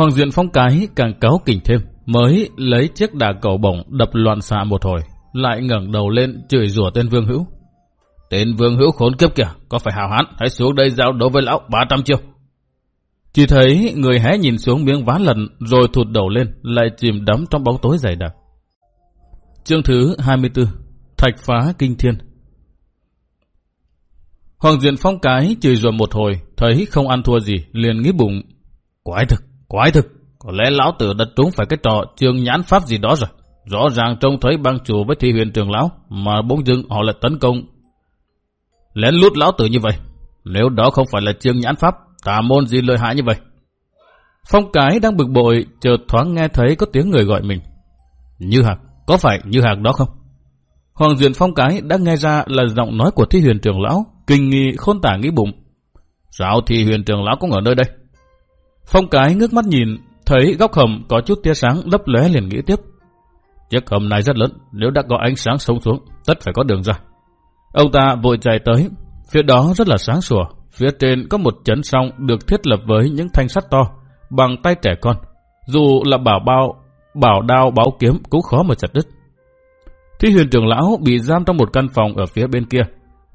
Hoàng Diện Phong cái càng cáo kỉnh thêm, mới lấy chiếc đà cầu bổng đập loạn xạ một hồi, lại ngẩng đầu lên chửi rủa tên Vương Hữu. Tên Vương Hữu khốn kiếp kìa, có phải hào hán, hãy xuống đây giao đấu với lão 300 chiêu. Chỉ thấy người hé nhìn xuống miếng ván lần rồi thụt đầu lên, lại chìm đắm trong bóng tối dày đặc. Chương thứ 24 Thạch phá kinh thiên Hoàng Diện Phong cái chửi rủa một hồi, thấy không ăn thua gì, liền nghĩ bụng. Quái thực, quái thực, có lẽ lão tử đã trúng phải cái trò trương nhãn pháp gì đó rồi. Rõ ràng trông thấy băng chủ với thị huyền trường lão, mà bỗng dưng họ lại tấn công. Lén lút lão tử như vậy, nếu đó không phải là trương nhãn pháp, tà môn gì lợi hại như vậy. Phong cái đang bực bội, chợt thoáng nghe thấy có tiếng người gọi mình. Như Hạc, có phải Như Hạc đó không? Hoàng Duyện Phong cái đã nghe ra là giọng nói của thi huyền trường lão, kinh nghi khôn tả nghĩ bụng. Sao thi huyền trường lão cũng ở nơi đây? Phong cái ngước mắt nhìn, thấy góc hầm có chút tia sáng lấp lóe liền nghĩ tiếp. Chiếc hầm này rất lớn, nếu đã có ánh sáng sông xuống, tất phải có đường ra. Ông ta vội chạy tới, phía đó rất là sáng sủa, phía trên có một chấn song được thiết lập với những thanh sắt to, bằng tay trẻ con. Dù là bảo bao, bảo đao báo kiếm cũng khó mà chặt đứt. Thi huyền trưởng lão bị giam trong một căn phòng ở phía bên kia.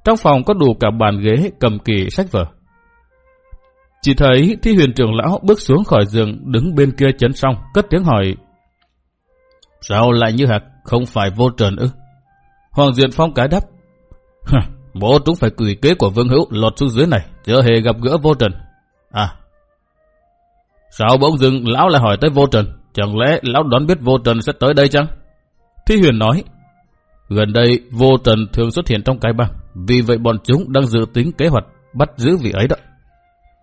Trong phòng có đủ cả bàn ghế, cầm kỳ, sách vở. Chỉ thấy thi huyền trưởng lão bước xuống khỏi giường đứng bên kia chấn xong, cất tiếng hỏi. Sao lại như hạt, không phải vô trần ư? Hoàng Diện Phong cái đáp. Bố chúng phải quỷ kế của Vương Hữu lọt xuống dưới này, chưa hề gặp gỡ vô trần. À, sao bỗng dưng lão lại hỏi tới vô trần? Chẳng lẽ lão đoán biết vô trần sẽ tới đây chăng? Thi huyền nói, gần đây vô trần thường xuất hiện trong cái băng, vì vậy bọn chúng đang dự tính kế hoạch bắt giữ vị ấy đó.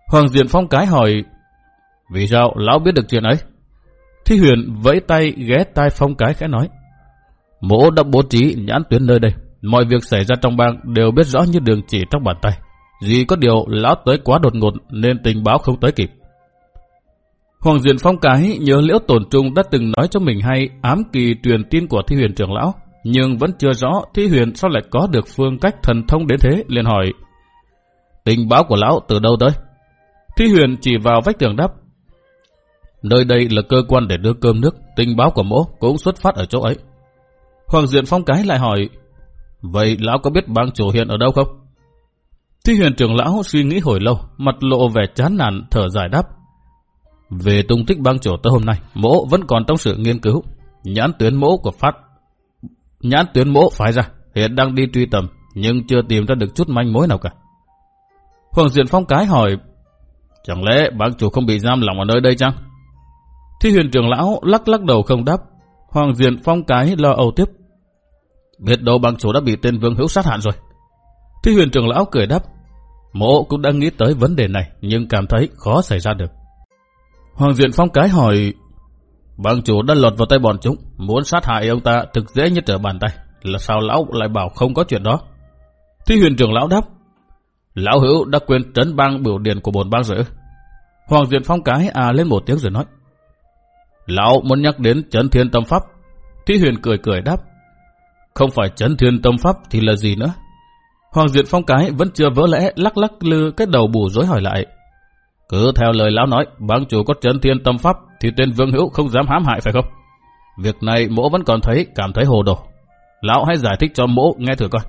Hoàng Diện Phong cái hỏi, vì sao lão biết được chuyện ấy? Thi huyền vẫy tay ghé tai Phong cái khẽ nói, mỗ đã bố trí nhãn tuyến nơi đây, mọi việc xảy ra trong bang đều biết rõ như đường chỉ trong bàn tay. Vì có điều lão tới quá đột ngột nên tình báo không tới kịp. Hoàng Diện Phong cái nhớ liễu tổn trung đã từng nói cho mình hay ám kỳ truyền tin của thi huyền trưởng lão, nhưng vẫn chưa rõ thi huyền sao lại có được phương cách thần thông đến thế, liền hỏi. Tình báo của lão từ đâu tới? Thi huyền chỉ vào vách tường đáp. Nơi đây là cơ quan để đưa cơm nước, tình báo của mỗ cũng xuất phát ở chỗ ấy. Hoàng Diện Phong cái lại hỏi, vậy lão có biết bang chủ hiện ở đâu không? Thi huyền trưởng lão suy nghĩ hồi lâu, mặt lộ vẻ chán nản thở dài đáp. Về tung tích bang chủ tới hôm nay, mỗ vẫn còn trong sự nghiên cứu. Nhãn tuyến mỗ của phát nhãn tuyến mỗ phái ra, hiện đang đi truy tầm, nhưng chưa tìm ra được chút manh mối nào cả. Hoàng Diện Phong cái hỏi, chẳng lẽ bác chủ không bị giam lỏng ở nơi đây chăng? Thi huyền trưởng lão lắc lắc đầu không đáp. Hoàng Diện Phong cái lo âu tiếp. Biết đâu bác chủ đã bị tên Vương Hữu sát hạn rồi. Thi huyền trưởng lão cười đáp. Mộ cũng đang nghĩ tới vấn đề này, nhưng cảm thấy khó xảy ra được. Hoàng Diện Phong cái hỏi, Bác chủ đã lọt vào tay bọn chúng, muốn sát hại ông ta thực dễ như trở bàn tay, là sao lão lại bảo không có chuyện đó? Thi huyền trưởng lão đáp, lão hữu đã quên trấn bang biểu điển của bồn bang rồi. Hoàng Diện Phong cái à lên một tiếng rồi nói, lão muốn nhắc đến trấn thiên tâm pháp. Thi huyền cười cười đáp, không phải trấn thiên tâm pháp thì là gì nữa? Hoàng Diện Phong cái vẫn chưa vỡ lẽ lắc lắc lư cái đầu bù rối hỏi lại. Cứ theo lời lão nói, bang chủ có trấn thiên tâm pháp thì tên Vương Hữu không dám hãm hại phải không? Việc này mỗ vẫn còn thấy, cảm thấy hồ đồ. Lão hãy giải thích cho mỗ nghe thử coi.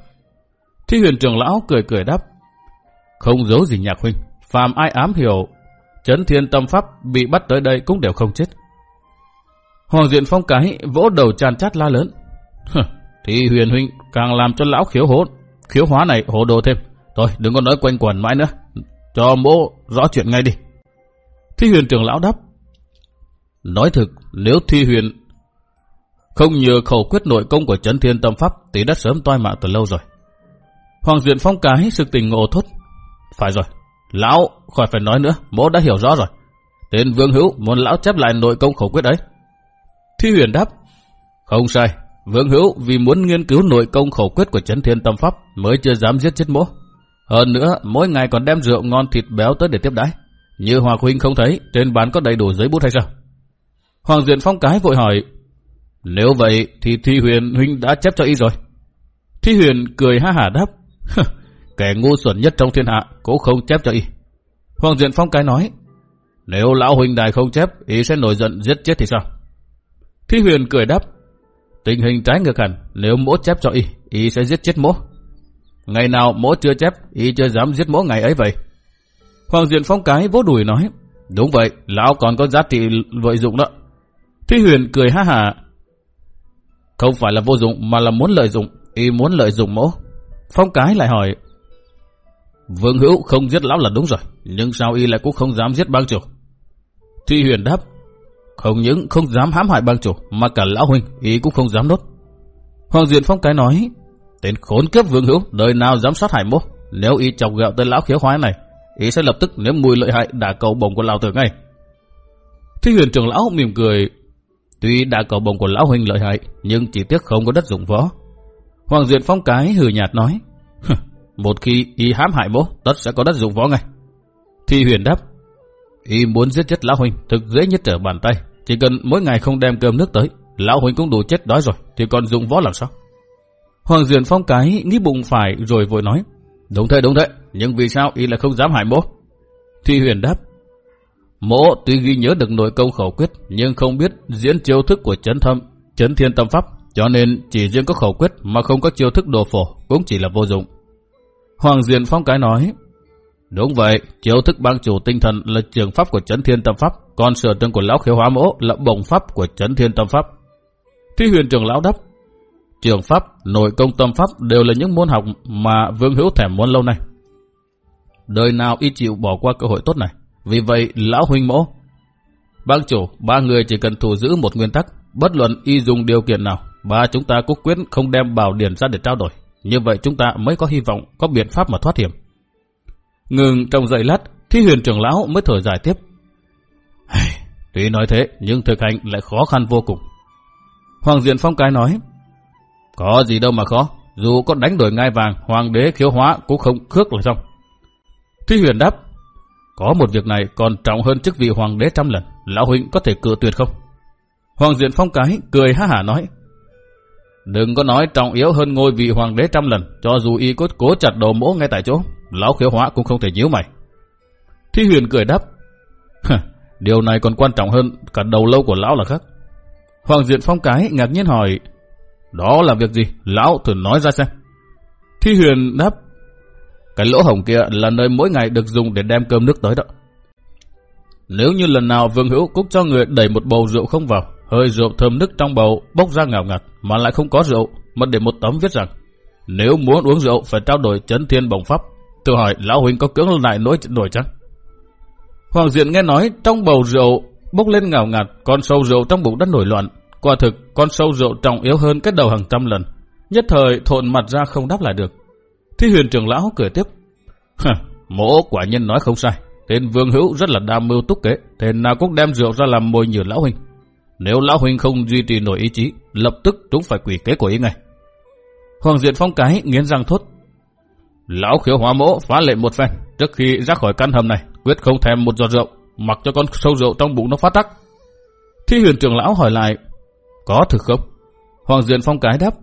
Thi huyền trưởng lão cười cười đáp. Không giấu gì nhạc huynh, phàm ai ám hiểu, chấn thiên tâm pháp bị bắt tới đây cũng đều không chết. Hoàng diện phong cái vỗ đầu tràn chát la lớn. Thì huyền huynh càng làm cho lão khiếu hỗn, khiếu hóa này hồ đồ thêm. Thôi đừng có nói quanh quẩn mãi nữa, cho mỗ rõ chuyện ngay đi. Thi huyền trưởng lão đáp. Nói thực, nếu thi huyền không nhờ khẩu quyết nội công của chấn thiên tâm pháp thì đã sớm toai mạng từ lâu rồi. Hoàng diện phong cái sự tình ngộ thốt. Phải rồi, lão khỏi phải nói nữa, mỗ đã hiểu rõ rồi. Tên vương hữu muốn lão chép lại nội công khẩu quyết ấy. Thi huyền đáp. Không sai, vương hữu vì muốn nghiên cứu nội công khẩu quyết của chấn thiên tâm pháp mới chưa dám giết chết mỗ. Hơn nữa, mỗi ngày còn đem rượu ngon thịt béo tới để tiếp đãi. Như Hòa Huynh không thấy, trên bàn có đầy đủ giấy bút hay sao? Hoàng Diện Phong cái vội hỏi, nếu vậy thì Thi Huyền Huynh đã chép cho y rồi. Thi Huyền cười ha hả đáp, kẻ ngu xuẩn nhất trong thiên hạ cũng không chép cho y. Hoàng Diện Phong cái nói, Nếu lão huynh đài không chép, y sẽ nổi giận giết chết thì sao? Thi huyền cười đáp. Tình hình trái ngược hẳn, nếu mỗ chép cho y, y sẽ giết chết mỗ. Ngày nào mỗ chưa chép, y chưa dám giết mỗ ngày ấy vậy. Hoàng Diện Phong cái vỗ đùi nói. Đúng vậy, lão còn có giá trị lợi dụng đó. Thi huyền cười ha hà. Không phải là vô dụng mà là muốn lợi dụng, y muốn lợi dụng mỗ. Phong cái lại hỏi. Vương hữu không giết lão là đúng rồi, nhưng sao y lại cũng không dám giết bang chủ? Thi huyền đáp. Không những không dám hãm hại bang chủ, mà cả lão huynh, y cũng không dám đốt. Hoàng Diện Phong cái nói. Tên khốn kiếp vương hữu, đời nào dám sát hại mô, Nếu y chọc gạo tên lão khiếu khoái này, y sẽ lập tức nếm mùi lợi hại đả cầu bổng của lão tử ngay. Thi huyền trưởng lão mỉm cười, Tuy đả cầu bồng của lão huynh lợi hại, nhưng chỉ tiếc không có đất dụng võ. Hoàng Diện Phong cái hừ nhạt nói, một khi y hãm hại bố, tất sẽ có đất dụng võ ngay. Thi huyền đáp, y muốn giết chết lão huynh, thực dễ nhất trở bàn tay. Chỉ cần mỗi ngày không đem cơm nước tới, lão huynh cũng đủ chết đói rồi, thì còn dụng võ làm sao? Hoàng Duyền Phong cái nghĩ bụng phải rồi vội nói, đúng thế đúng thế, nhưng vì sao y lại không dám hại bố? Thi huyền đáp, Mộ tuy ghi nhớ được nội công khẩu quyết, nhưng không biết diễn chiêu thức của chấn thâm, chấn thiên tâm pháp, cho nên chỉ riêng có khẩu quyết mà không có chiêu thức đồ phổ cũng chỉ là vô dụng. Hoàng Diện Phong cái nói, Đúng vậy, chiêu thức bang chủ tinh thần là trường pháp của chấn thiên tâm pháp, còn sở trường của lão khiếu hóa mỗ là bổng pháp của chấn thiên tâm pháp. Thi huyền trường lão đáp, trường pháp, nội công tâm pháp đều là những môn học mà Vương Hữu thèm muốn lâu nay. Đời nào y chịu bỏ qua cơ hội tốt này. Vì vậy, lão huynh mẫu, bác chủ, ba người chỉ cần thủ giữ một nguyên tắc, bất luận y dùng điều kiện nào, ba chúng ta cũng quyết không đem bảo điển ra để trao đổi. Như vậy chúng ta mới có hy vọng, có biện pháp mà thoát hiểm. Ngừng trong dậy lát, thi huyền trưởng lão mới thở dài tiếp. Tuy nói thế, nhưng thực hành lại khó khăn vô cùng. Hoàng Diện Phong cái nói, Có gì đâu mà khó, dù có đánh đổi ngai vàng, hoàng đế khiếu hóa cũng không khước là xong. Thi huyền đáp, có một việc này còn trọng hơn chức vị hoàng đế trăm lần, lão huynh có thể cự tuyệt không? Hoàng diện phong cái cười ha hả nói. Đừng có nói trọng yếu hơn ngôi vị hoàng đế trăm lần, cho dù y cốt cố chặt đầu mỗ ngay tại chỗ, lão khiếu hóa cũng không thể nhíu mày. Thi huyền cười đáp. Điều này còn quan trọng hơn cả đầu lâu của lão là khác. Hoàng diện phong cái ngạc nhiên hỏi. Đó là việc gì? Lão thử nói ra xem. Thi huyền đáp. Cái lỗ hổng kia là nơi mỗi ngày được dùng để đem cơm nước tới đó. Nếu như lần nào Vương Hữu Cúc cho người đẩy một bầu rượu không vào, hơi rượu thơm nức trong bầu bốc ra ngào ngạt mà lại không có rượu, mà để một tấm viết rằng nếu muốn uống rượu phải trao đổi chấn thiên bổng pháp. Tự hỏi lão huynh có cưỡng lại nỗi đổi chăng? Hoàng Diện nghe nói trong bầu rượu bốc lên ngào ngạt, con sâu rượu trong bụng đất nổi loạn. Quả thực, con sâu rượu trọng yếu hơn cái đầu hàng trăm lần. Nhất thời thộn mặt ra không đáp lại được. Thi huyền trưởng lão cười tiếp. Mỗ quả nhân nói không sai. Tên vương hữu rất là đam mưu túc kế. Thế nào cũng đem rượu ra làm mồi nhử lão huynh. Nếu lão huynh không duy trì nổi ý chí, lập tức chúng phải quỷ kế của y ngay. Hoàng diện phong cái nghiến răng thốt. Lão khiếu hóa mỗ phá lệ một phen. Trước khi ra khỏi căn hầm này, quyết không thèm một giọt rượu, mặc cho con sâu rượu trong bụng nó phát tắc. Thi huyền trưởng lão hỏi lại, có thực không? Hoàng diện phong cái đáp,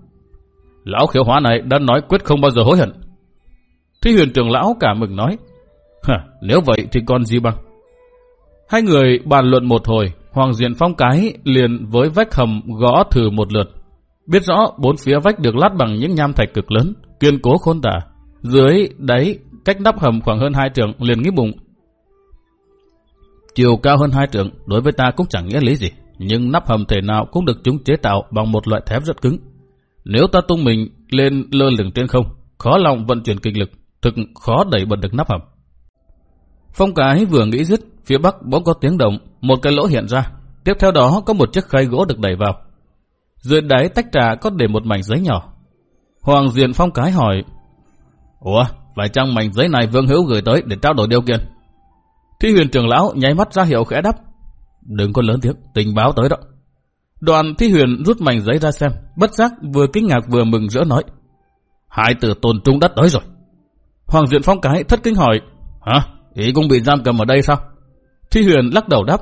Lão khiếu hóa này đã nói quyết không bao giờ hối hận. Thi huyền trưởng lão cả mừng nói, Hả, nếu vậy thì còn gì bằng? Hai người bàn luận một hồi, Hoàng Diện Phong cái liền với vách hầm gõ thử một lượt. Biết rõ bốn phía vách được lát bằng những nham thạch cực lớn, kiên cố khôn tả. Dưới đáy cách nắp hầm khoảng hơn hai trường, liền nghĩ bụng. Chiều cao hơn hai trường đối với ta cũng chẳng nghĩa lý gì, nhưng nắp hầm thể nào cũng được chúng chế tạo bằng một loại thép rất cứng. Nếu ta tung mình lên lơ lửng trên không, khó lòng vận chuyển kinh lực, thực khó đẩy bật được nắp hầm. Phong cái vừa nghĩ dứt, phía bắc bỗng có tiếng động, một cái lỗ hiện ra. Tiếp theo đó có một chiếc khay gỗ được đẩy vào. Dưới đáy tách trà có để một mảnh giấy nhỏ. Hoàng Diện Phong cái hỏi, Ủa, phải chăng mảnh giấy này Vương Hữu gửi tới để trao đổi điều kiện? Thi huyền trưởng lão nháy mắt ra hiệu khẽ đáp. Đừng có lớn tiếng, tình báo tới đó. Đoàn thi huyền rút mảnh giấy ra xem, bất giác vừa kinh ngạc vừa mừng rỡ nói. Hai tử tồn trung đất tới rồi. Hoàng Diện Phong cái thất kinh hỏi. Hả? Ý cũng bị giam cầm ở đây sao? Thi huyền lắc đầu đáp.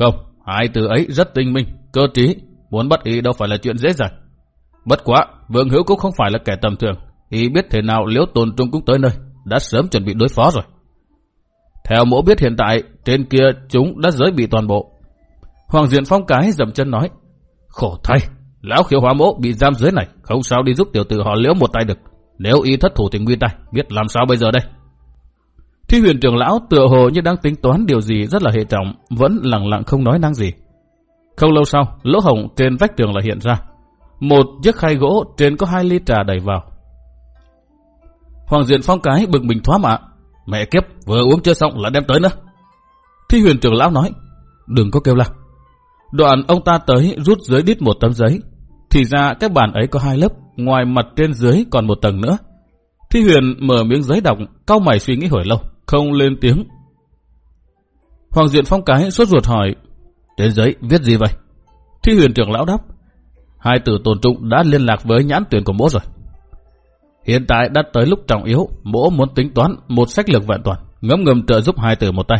Không, hai từ ấy rất tinh minh, cơ trí. Muốn bắt y đâu phải là chuyện dễ dàng. Bất quá, Vương Hữu cũng không phải là kẻ tầm thường. y biết thế nào liễu tồn trung cũng tới nơi. Đã sớm chuẩn bị đối phó rồi. Theo mỗ biết hiện tại, trên kia chúng đã giới bị toàn bộ. Hoàng Diện Phong cái dầm chân nói. Khổ thay, lão khiếu hóa mỗ bị giam dưới này, không sao đi giúp tiểu tử họ liễu một tay được. Nếu y thất thủ thì nguy tay, biết làm sao bây giờ đây? Thi huyền trưởng lão tựa hồ như đang tính toán điều gì rất là hệ trọng, vẫn lặng lặng không nói năng gì. Không lâu sau, lỗ hổng trên vách tường lại hiện ra. Một chiếc khay gỗ trên có hai ly trà đầy vào. Hoàng Diện Phong cái bực mình thoá mạ. Mẹ kiếp, vừa uống chưa xong là đem tới nữa. Thi huyền trưởng lão nói, đừng có kêu la. Đoạn ông ta tới rút dưới đít một tấm giấy. Thì ra cái bàn ấy có hai lớp, ngoài mặt trên dưới còn một tầng nữa. Thi huyền mở miếng giấy đọc, cau mày suy nghĩ hồi lâu, không lên tiếng. Hoàng Diện Phong cái sốt ruột hỏi, trên giấy viết gì vậy? Thi huyền trưởng lão đáp, hai tử tồn trung đã liên lạc với nhãn tuyển của mỗ rồi. Hiện tại đã tới lúc trọng yếu, mỗ muốn tính toán một sách lược vẹn toàn, ngấm ngầm trợ giúp hai tử một tay.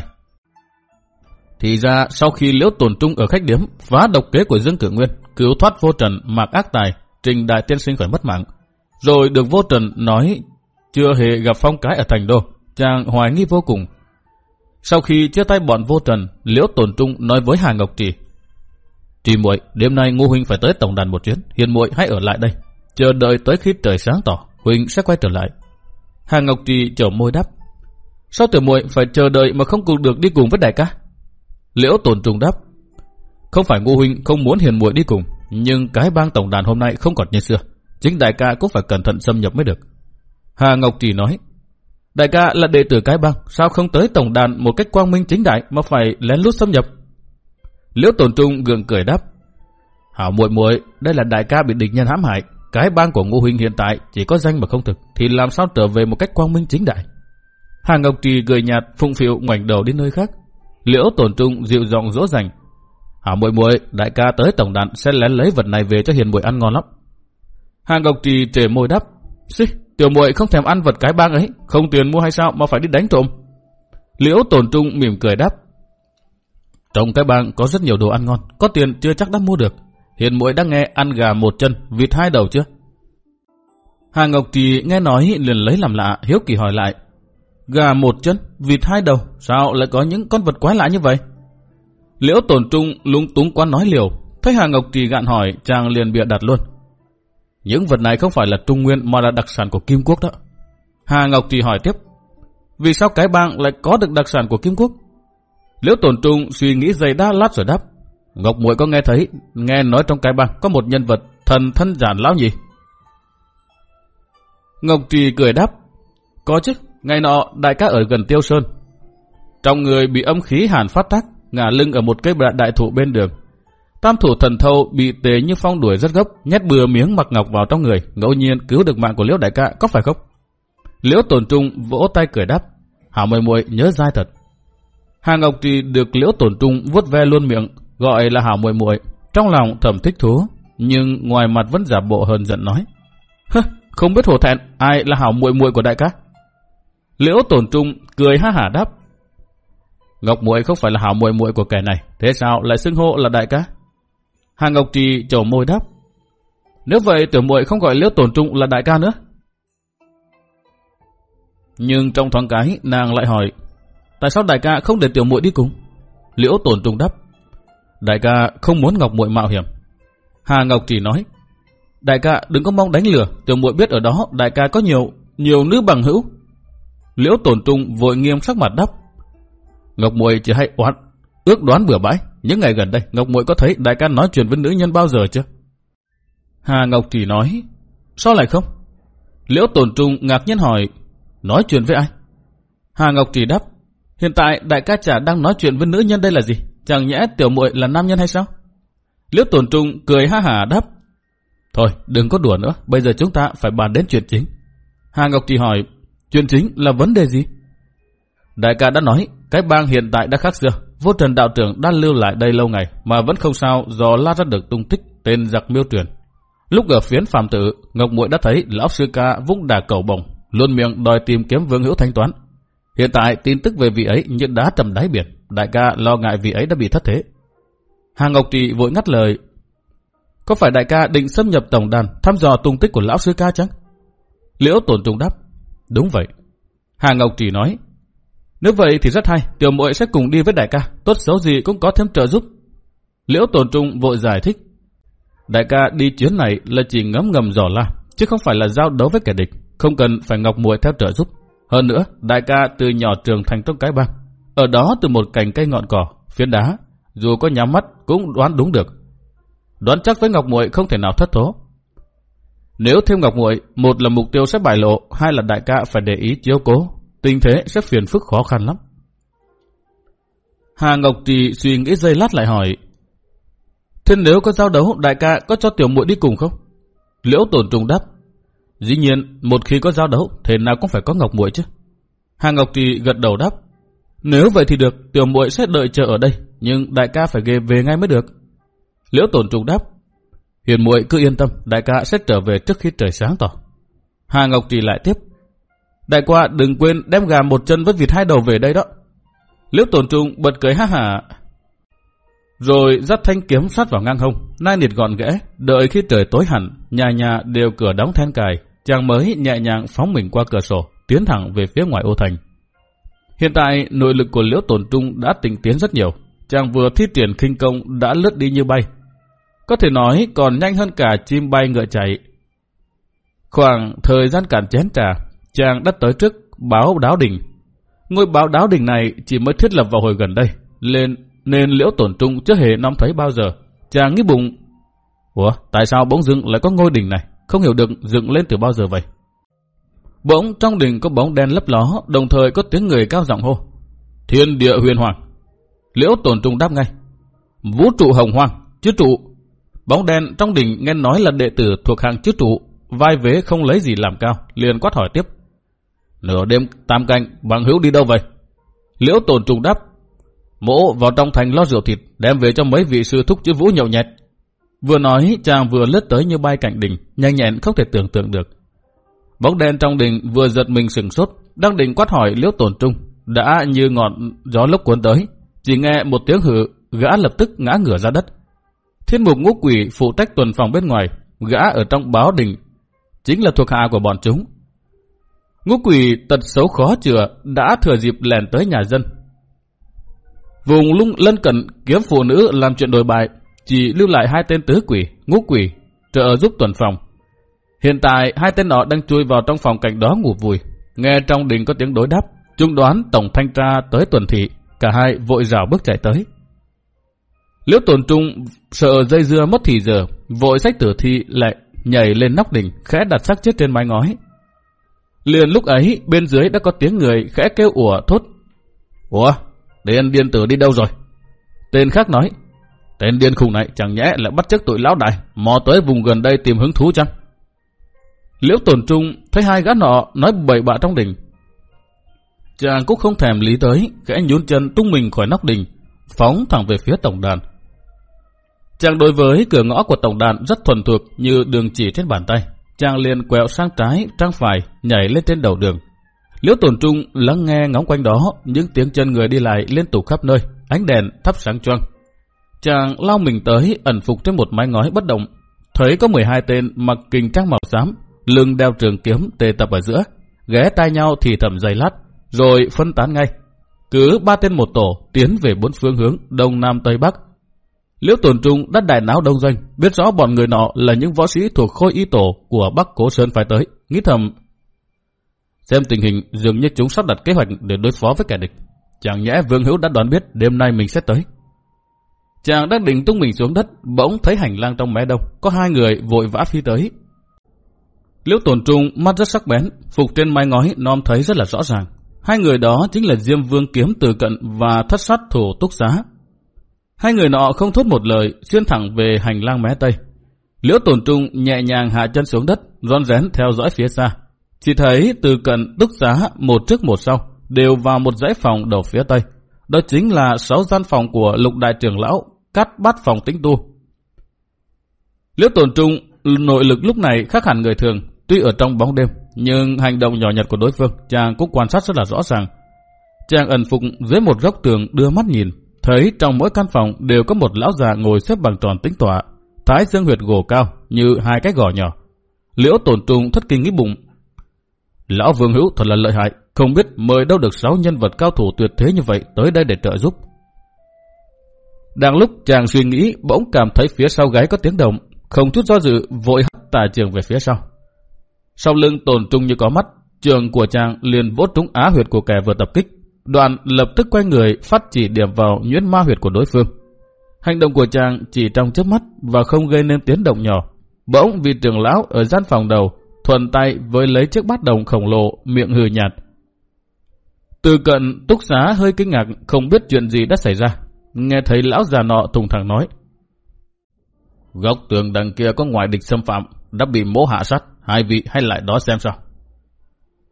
Thì ra sau khi liễu tồn trung ở khách điếm phá độc kế của Dương Cử Nguyên, cứu thoát vô trần mạc ác tài, trình đại tiên sinh khỏi mất mạng, rồi được vô trần nói chưa hề gặp phong cái ở thành đô, chàng hoài nghi vô cùng. Sau khi chia tay bọn vô trần, liễu tồn trung nói với Hà Ngọc Trì, Trì muội, đêm nay Ngô huynh phải tới tổng đàn một chuyến, hiền muội hãy ở lại đây, chờ đợi tới khi trời sáng tỏ, huynh sẽ quay trở lại. Hà Ngọc Trì chở môi đáp, sao tiểu muội phải chờ đợi mà không cùng được đi cùng với đại ca? Liễu tồn trung đáp, không phải Ngô huynh không muốn hiền muội đi cùng, nhưng cái bang tổng đàn hôm nay không còn như xưa, chính đại ca cũng phải cẩn thận xâm nhập mới được. Hà Ngọc Trì nói, đại ca là đệ tử cái bang, sao không tới tổng đàn một cách quang minh chính đại mà phải lén lút xâm nhập? Liễu Tồn Trung gượng cười đáp, Hảo muội muội, đây là đại ca bị địch nhân hãm hại, cái bang của Ngô huynh hiện tại chỉ có danh mà không thực, thì làm sao trở về một cách quang minh chính đại? Hà Ngọc Trì cười nhạt, phụng phiệu ngoảnh đầu đi nơi khác. Liễu Tồn Trung dịu giọng dỗ dành, Hảo muội muội, đại ca tới tổng đàn sẽ lén lấy vật này về cho hiền muội ăn ngon lắm. Hà Ngọc Trì trề môi đáp, Xích, tiểu muội không thèm ăn vật cái bang ấy, không tiền mua hay sao mà phải đi đánh trộm. Liễu Tồn Trung mỉm cười đáp, trong cái bang có rất nhiều đồ ăn ngon, có tiền chưa chắc đã mua được. Hiện muội đang nghe ăn gà một chân, vịt hai đầu chưa? Hà Ngọc Trì nghe nói liền lấy làm lạ, hiếu kỳ hỏi lại. Gà một chân, vịt hai đầu, sao lại có những con vật quái lạ như vậy? Liễu tổn trung lúng túng quá nói liều, thấy Hà Ngọc Trì gạn hỏi, chàng liền bịa đặt luôn. Những vật này không phải là trung nguyên mà là đặc sản của Kim Quốc đó. Hà Ngọc Trì hỏi tiếp, vì sao cái bang lại có được đặc sản của Kim Quốc? Liễu tổn trung suy nghĩ dày đa lát rồi đáp. Ngọc Muội có nghe thấy, nghe nói trong cái bang có một nhân vật thần thân giản lão nhỉ? Ngọc Trì cười đáp. Có chứ, ngày nọ đại ca ở gần Tiêu Sơn. Trong người bị âm khí hàn phát tác, ngả lưng ở một cây đại thụ bên đường. Tam thủ thần thâu bị tế như phong đuổi rất gấp, nhét bừa miếng mặc ngọc vào trong người, ngẫu nhiên cứu được mạng của Liễu đại ca, có phải không? Liễu tổn trung vỗ tay cười đáp. Hảo muội muội nhớ dai thật. Hà Ngọc Trì được Liễu Tổn Trung vuốt ve luôn miệng, gọi là hảo muội muội. Trong lòng thầm thích thú, nhưng ngoài mặt vẫn giả bộ hờn giận nói. Hơ, không biết hổ thẹn, ai là hảo muội muội của đại ca? Liễu Tổn Trung cười ha hả đáp. Ngọc muội không phải là hảo muội muội của kẻ này, thế sao lại xưng hô là đại ca? Hà Ngọc Trì trổ môi đáp. Nếu vậy tiểu muội không gọi Liễu Tổn Trung là đại ca nữa. Nhưng trong thoáng cái, nàng lại hỏi, Tại sao đại ca không để tiểu muội đi cùng? Liễu tổn trung đáp. Đại ca không muốn Ngọc muội mạo hiểm. Hà Ngọc Trì nói. Đại ca đừng có mong đánh lừa, tiểu muội biết ở đó đại ca có nhiều, nhiều nữ bằng hữu. Liễu tổn trung vội nghiêm sắc mặt đáp. Ngọc muội chỉ hay oán, ước đoán bừa bãi. Những ngày gần đây, Ngọc muội có thấy đại ca nói chuyện với nữ nhân bao giờ chưa? Hà Ngọc chỉ nói, sao lại không? Liễu Tồn trung ngạc nhiên hỏi, nói chuyện với ai? Hà Ngọc chỉ đáp, Hiện tại đại ca chả đang nói chuyện với nữ nhân đây là gì? Chẳng nhẽ tiểu muội là nam nhân hay sao? Liễu Tồn trung cười ha hả đáp. Thôi đừng có đùa nữa, bây giờ chúng ta phải bàn đến chuyện chính. Hà Ngọc Trì hỏi, chuyện chính là vấn đề gì? Đại ca đã nói, cái bang hiện tại đã khác xưa. Vô trần đạo trưởng đã lưu lại đây lâu ngày mà vẫn không sao do la ra được tung tích tên giặc miêu truyền. Lúc ở phiến phàm tử, Ngọc Muội đã thấy lão sư ca vung đà cầu bồng, luôn miệng đòi tìm kiếm vương hữu thanh toán. Hiện tại tin tức về vị ấy như đá trầm đáy biển, đại ca lo ngại vị ấy đã bị thất thế. Hà Ngọc Trì vội ngắt lời, có phải đại ca định xâm nhập tổng đàn thăm dò tung tích của lão sư ca chăng? Liễu tổn trung đáp, đúng vậy. Hà Ngọc Trì nói, nếu vậy thì rất hay, tiểu muội sẽ cùng đi với đại ca, tốt xấu gì cũng có thêm trợ giúp. Liễu Tồn Trung vội giải thích. Đại ca đi chuyến này là chỉ ngấm ngầm giỏ la, chứ không phải là giao đấu với kẻ địch, không cần phải ngọc muội theo trợ giúp. Hơn nữa, đại ca từ nhỏ trường thành trong cái bang, ở đó từ một cành cây ngọn cỏ, phía đá, dù có nhắm mắt cũng đoán đúng được. Đoán chắc với ngọc muội không thể nào thất thố. Nếu thêm ngọc muội, một là mục tiêu sẽ bại lộ, hai là đại ca phải để ý chiếu cố, tình thế sẽ phiền phức khó khăn lắm. Hà Ngọc Trì suy nghĩ giây lát lại hỏi, Thế nếu có giao đấu, đại ca có cho tiểu muội đi cùng không? Liễu tổn trùng đáp, Dĩ nhiên, một khi có giao đấu, thế nào cũng phải có Ngọc muội chứ. Hà Ngọc Trì gật đầu đáp, Nếu vậy thì được, tiểu muội sẽ đợi chờ ở đây, nhưng đại ca phải ghê về ngay mới được. Liễu tổn trùng đáp, Hiền muội cứ yên tâm, đại ca sẽ trở về trước khi trời sáng tỏ. Hà Ngọc Trì lại tiếp, Đại qua đừng quên đem gà một chân với vịt hai đầu về đây đó. Liễu tổn trung bật cười ha hả. Rồi dắt thanh kiếm sát vào ngang hông, nai nịt gọn ghẽ, đợi khi trời tối hẳn, nhà nhà đều cửa đóng then cài, chàng mới nhẹ nhàng phóng mình qua cửa sổ, tiến thẳng về phía ngoài ô thành. Hiện tại, nội lực của Liễu Tổn Trung đã tỉnh tiến rất nhiều, chàng vừa thi triển khinh công đã lướt đi như bay. Có thể nói còn nhanh hơn cả chim bay ngựa chạy. Khoảng thời gian cản chén trà, chàng đã tới trước báo đáo đình. Ngôi báo đáo đình này chỉ mới thiết lập vào hồi gần đây, nên, nên liễu tổn trung chưa hề nắm thấy bao giờ. Chàng nghĩ bụng, Ủa, tại sao bỗng dưng lại có ngôi đình này? Không hiểu được dựng lên từ bao giờ vậy? Bỗng trong đình có bóng đen lấp ló, đồng thời có tiếng người cao giọng hô. Thiên địa huyền hoàng. Liễu tổn trung đáp ngay. Vũ trụ hồng hoàng, chứa trụ. Bóng đen trong đình nghe nói là đệ tử thuộc hàng chứa trụ, vai vế không lấy gì làm cao, liền quát hỏi tiếp. Nửa đêm tam canh, bằng hữu đi đâu vậy? Liễu tồn trùng đáp. Mỗ vào trong thành lo rượu thịt, đem về cho mấy vị sư thúc chữ vũ nhậu nhẹt. Vừa nói, chàng vừa lướt tới như bay cạnh đình, nhanh nhẹn không thể tưởng tượng được. Bóng đen trong đình vừa giật mình sừng sốt, đang định quát hỏi liễu tồn trung, đã như ngọn gió lốc cuốn tới. Chỉ nghe một tiếng hử, gã lập tức ngã ngửa ra đất. Thiên mục ngũ quỷ phụ trách tuần phòng bên ngoài, gã ở trong báo đình, chính là thuộc hạ của bọn chúng, Ngũ quỷ tật xấu khó chữa đã thừa dịp lèn tới nhà dân. Vùng lung lân cận kiếm phụ nữ làm chuyện đồi bại, chỉ lưu lại hai tên tứ quỷ, ngũ quỷ, trợ giúp tuần phòng. Hiện tại hai tên đó đang chui vào trong phòng cạnh đó ngủ vùi. Nghe trong đình có tiếng đối đáp, chúng đoán tổng thanh tra tới tuần thị, cả hai vội rào bước chạy tới. Liễu tuần trung sợ dây dưa mất thì giờ, vội sách tử thi lại nhảy lên nóc đỉnh, khẽ đặt xác chết trên mái ngói, Liền lúc ấy, bên dưới đã có tiếng người khẽ kêu ủa thốt. Ủa, điên điên tử đi đâu rồi? Tên khác nói, tên điên khùng này chẳng nhẽ lại bắt chất tội lão đại, mò tới vùng gần đây tìm hứng thú chăng? Liễu tổn trung thấy hai gã nọ nói bậy bạ trong đình. Chàng cũng không thèm lý tới, khẽ nhún chân tung mình khỏi nóc đình, phóng thẳng về phía tổng đàn. Chàng đối với cửa ngõ của tổng đàn rất thuần thuộc như đường chỉ trên bàn tay, chàng liền quẹo sang trái, trang phải, nhảy lên trên đầu đường. Liễu Tồn trung lắng nghe ngóng quanh đó, những tiếng chân người đi lại liên tục khắp nơi, ánh đèn thắp sáng choang. Chàng lao mình tới, ẩn phục trên một mái ngói bất động, thấy có 12 tên mặc kình trang màu xám, lưng đeo trường kiếm tề tập ở giữa, ghé tai nhau thì thầm dày lát, rồi phân tán ngay. Cứ ba tên một tổ tiến về bốn phương hướng đông nam tây bắc, Liễu Tồn Trung đã đại náo đông doanh, biết rõ bọn người nọ là những võ sĩ thuộc khôi y tổ của Bắc Cố Sơn phải tới, nghĩ thầm. Xem tình hình dường như chúng sắp đặt kế hoạch để đối phó với kẻ địch. Chẳng nhẽ Vương Hữu đã đoán biết đêm nay mình sẽ tới. Chàng đang định tung mình xuống đất, bỗng thấy hành lang trong mé đông, có hai người vội vã phi tới. Liễu Tồn Trung mắt rất sắc bén, phục trên mái ngói non thấy rất là rõ ràng. Hai người đó chính là Diêm Vương Kiếm Từ Cận và thất sát thủ Túc Giá, Hai người nọ không thốt một lời, xuyên thẳng về hành lang mé tây. Liễu tổn trung nhẹ nhàng hạ chân xuống đất, rón rén theo dõi phía xa. Chỉ thấy từ cận túc giá một trước một sau, đều vào một dãy phòng đầu phía tây. Đó chính là sáu gian phòng của lục đại trưởng lão, cắt bắt phòng tĩnh tu. Liễu tổn trung ừ, nội lực lúc này khác hẳn người thường, tuy ở trong bóng đêm, nhưng hành động nhỏ nhặt của đối phương chàng cũng quan sát rất là rõ ràng. Chàng ẩn phục dưới một góc tường đưa mắt nhìn, Thấy trong mỗi căn phòng đều có một lão già ngồi xếp bằng tròn tính tọa, thái dương huyệt gồ cao như hai cái gò nhỏ. Liễu tổn trung thất kinh nghĩ bụng. Lão vương hữu thật là lợi hại, không biết mời đâu được sáu nhân vật cao thủ tuyệt thế như vậy tới đây để trợ giúp. Đang lúc chàng suy nghĩ, bỗng cảm thấy phía sau gáy có tiếng động, không chút do dự, vội hất tà trường về phía sau. Sau lưng tồn trung như có mắt, trường của chàng liền vỗ trúng á huyệt của kẻ vừa tập kích. Đoàn lập tức quay người phát chỉ điểm vào nhuyễn ma huyệt của đối phương. Hành động của chàng chỉ trong chớp mắt và không gây nên tiếng động nhỏ. Bỗng vị trưởng lão ở gian phòng đầu thuần tay với lấy chiếc bát đồng khổng lồ miệng hừ nhạt. Từ cận túc xá hơi kinh ngạc không biết chuyện gì đã xảy ra. Nghe thấy lão già nọ thùng thẳng nói. Góc tường đằng kia có ngoại địch xâm phạm đã bị mỗ hạ sát. Hai vị hãy lại đó xem sao.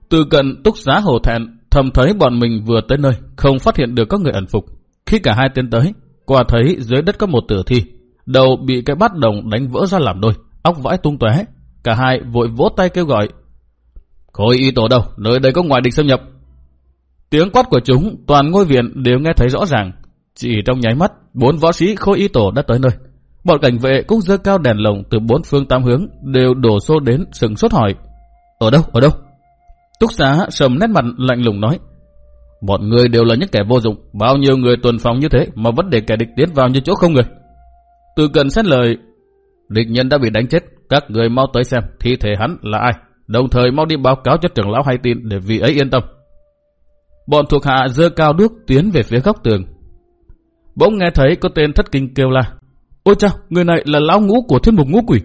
Từ cận túc xá hồ thẹn thầm thấy bọn mình vừa tới nơi không phát hiện được có người ẩn phục. Khi cả hai tiến tới Quả thấy dưới đất có một tử thi, đầu bị cái bát đồng đánh vỡ ra làm đôi, óc vãi tung tóe. Cả hai vội vỗ tay kêu gọi. Khối y tổ đâu, nơi đây có ngoại địch xâm nhập. Tiếng quát của chúng toàn ngôi viện đều nghe thấy rõ ràng. Chỉ trong nháy mắt, bốn võ sĩ khối y tổ đã tới nơi. Bọn cảnh vệ cũng dơ cao đèn lồng từ bốn phương tám hướng đều đổ xô đến sừng sốt hỏi. Ở đâu, ở đâu? Túc xá sầm nét mặt lạnh lùng nói. Bọn người đều là những kẻ vô dụng, bao nhiêu người tuần phòng như thế mà vẫn để kẻ địch tiến vào như chỗ không người. Từ cần xét lời, địch nhân đã bị đánh chết, các người mau tới xem thi thể hắn là ai, đồng thời mau đi báo cáo cho trưởng lão hay tin để vị ấy yên tâm. Bọn thuộc hạ dơ cao đuốc tiến về phía góc tường. Bỗng nghe thấy có tên thất kinh kêu la. Ôi chao, người này là lão ngũ của thiên mục ngũ quỷ.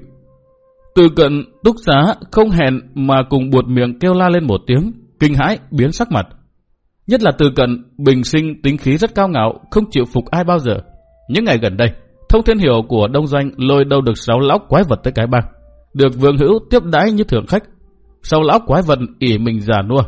Từ cận túc xá không hẹn mà cùng buột miệng kêu la lên một tiếng, kinh hãi biến sắc mặt. Nhất là từ cận, bình sinh tính khí rất cao ngạo, không chịu phục ai bao giờ. Những ngày gần đây, thông thiên hiệu của đông doanh lôi đâu được sáu lão quái vật tới cái bang. Được vương hữu tiếp đái như thượng khách. Sáu lão quái vật ỉ mình già nua.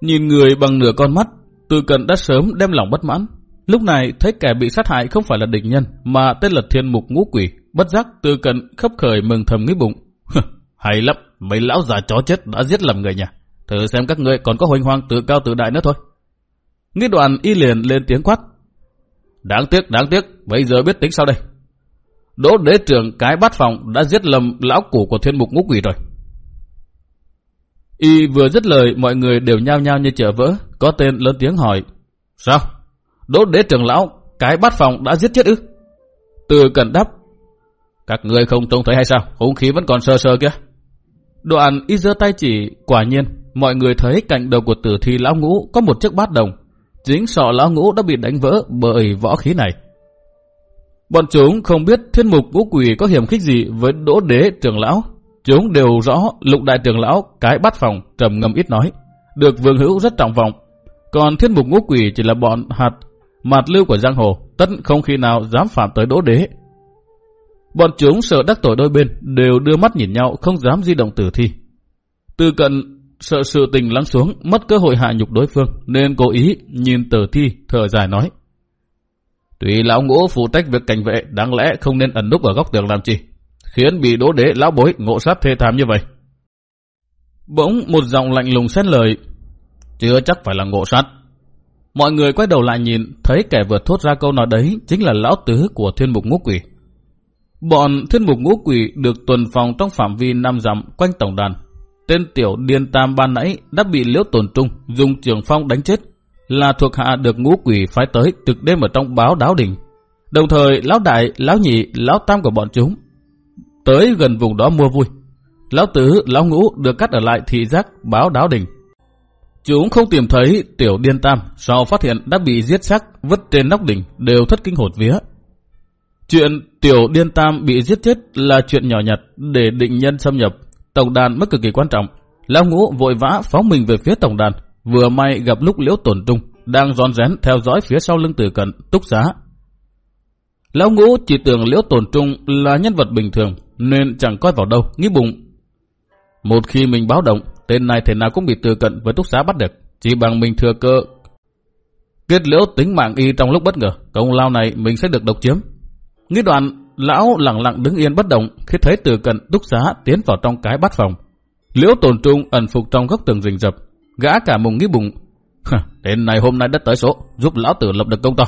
Nhìn người bằng nửa con mắt, từ cận đã sớm đem lòng bất mãn. Lúc này thấy kẻ bị sát hại không phải là địch nhân, mà tên là thiên mục ngũ quỷ. Bất giác từ cận khấp khởi mừng thầm nghĩ bụng. Hay lắm, mấy lão già chó chết đã giết lầm người nhà. Thử xem các ngươi còn có hoành hoang tự cao tự đại nữa thôi. Nghĩ đoàn y liền lên tiếng quát. Đáng tiếc, đáng tiếc, bây giờ biết tính sao đây. Đỗ đế trưởng cái bát phòng đã giết lầm lão củ của thiên mục ngũ quỷ rồi. Y vừa dứt lời mọi người đều nhao nhao như trở vỡ, có tên lớn tiếng hỏi. Sao? Đỗ đế trưởng lão, cái bát phòng đã giết chết ư? Từ cẩn đáp. Các người không trông thấy hay sao? Hung khí vẫn còn sơ sơ kia. Đoạn y giơ tay chỉ, quả nhiên, mọi người thấy cạnh đầu của tử thi lão ngũ có một chiếc bát đồng. Chính sọ lão ngũ đã bị đánh vỡ bởi võ khí này. Bọn chúng không biết thiên mục ngũ quỷ có hiểm khích gì với đỗ đế trưởng lão. Chúng đều rõ lục đại trưởng lão cái bát phòng trầm ngâm ít nói. Được vương hữu rất trọng vọng. Còn thiên mục ngũ quỷ chỉ là bọn hạt mạt lưu của giang hồ. Tất không khi nào dám phạm tới đỗ đế. Bọn chúng sợ đắc tội đôi bên đều đưa mắt nhìn nhau không dám di động tử thi. Từ cận sợ sự tình lắng xuống, mất cơ hội hạ nhục đối phương, nên cố ý nhìn tử thi, thở dài nói. Tùy lão ngũ phụ trách việc cảnh vệ, đáng lẽ không nên ẩn núp ở góc tường làm chi, khiến bị đố đế lão bối ngộ sát thê thảm như vậy. Bỗng một giọng lạnh lùng xét lời, chưa chắc phải là ngộ sát. Mọi người quay đầu lại nhìn, thấy kẻ vừa thốt ra câu nói đấy chính là lão tứ của thiên mục ngũ quỷ. Bọn thiên mục ngũ quỷ được tuần phòng trong phạm vi năm dặm quanh tổng đàn, Tên tiểu điên tam ban nãy đã bị liễu tổn trung dùng trường phong đánh chết, là thuộc hạ được ngũ quỷ phái tới trực đêm ở trong báo đáo đỉnh. Đồng thời lão đại, lão nhị, lão tam của bọn chúng tới gần vùng đó mua vui. Lão tứ, lão ngũ được cắt ở lại thị giác báo đáo đỉnh. Chúng không tìm thấy tiểu điên tam, sau phát hiện đã bị giết xác vứt trên nóc đỉnh đều thất kinh hột vía. Chuyện tiểu điên tam bị giết chết là chuyện nhỏ nhặt để định nhân xâm nhập Tổng đàn mất cực kỳ quan trọng. Lão ngũ vội vã phóng mình về phía tổng đàn, vừa may gặp lúc liễu tổn trung, đang rón rén theo dõi phía sau lưng tử cận, túc giá. Lão ngũ chỉ tưởng liễu tổn trung là nhân vật bình thường, nên chẳng coi vào đâu, nghĩ bụng. Một khi mình báo động, tên này thể nào cũng bị tử cận với túc giá bắt được, chỉ bằng mình thừa cơ. Kết liễu tính mạng y trong lúc bất ngờ, công lao này mình sẽ được độc chiếm. Nghĩ đoạn Lão lặng lặng đứng yên bất động khi thấy từ cận túc giá tiến vào trong cái bát phòng. Liễu tồn trung ẩn phục trong góc tường rình rập. Gã cả mùng nghĩ bụng. Đến này hôm nay đã tới số, giúp lão tử lập được công to.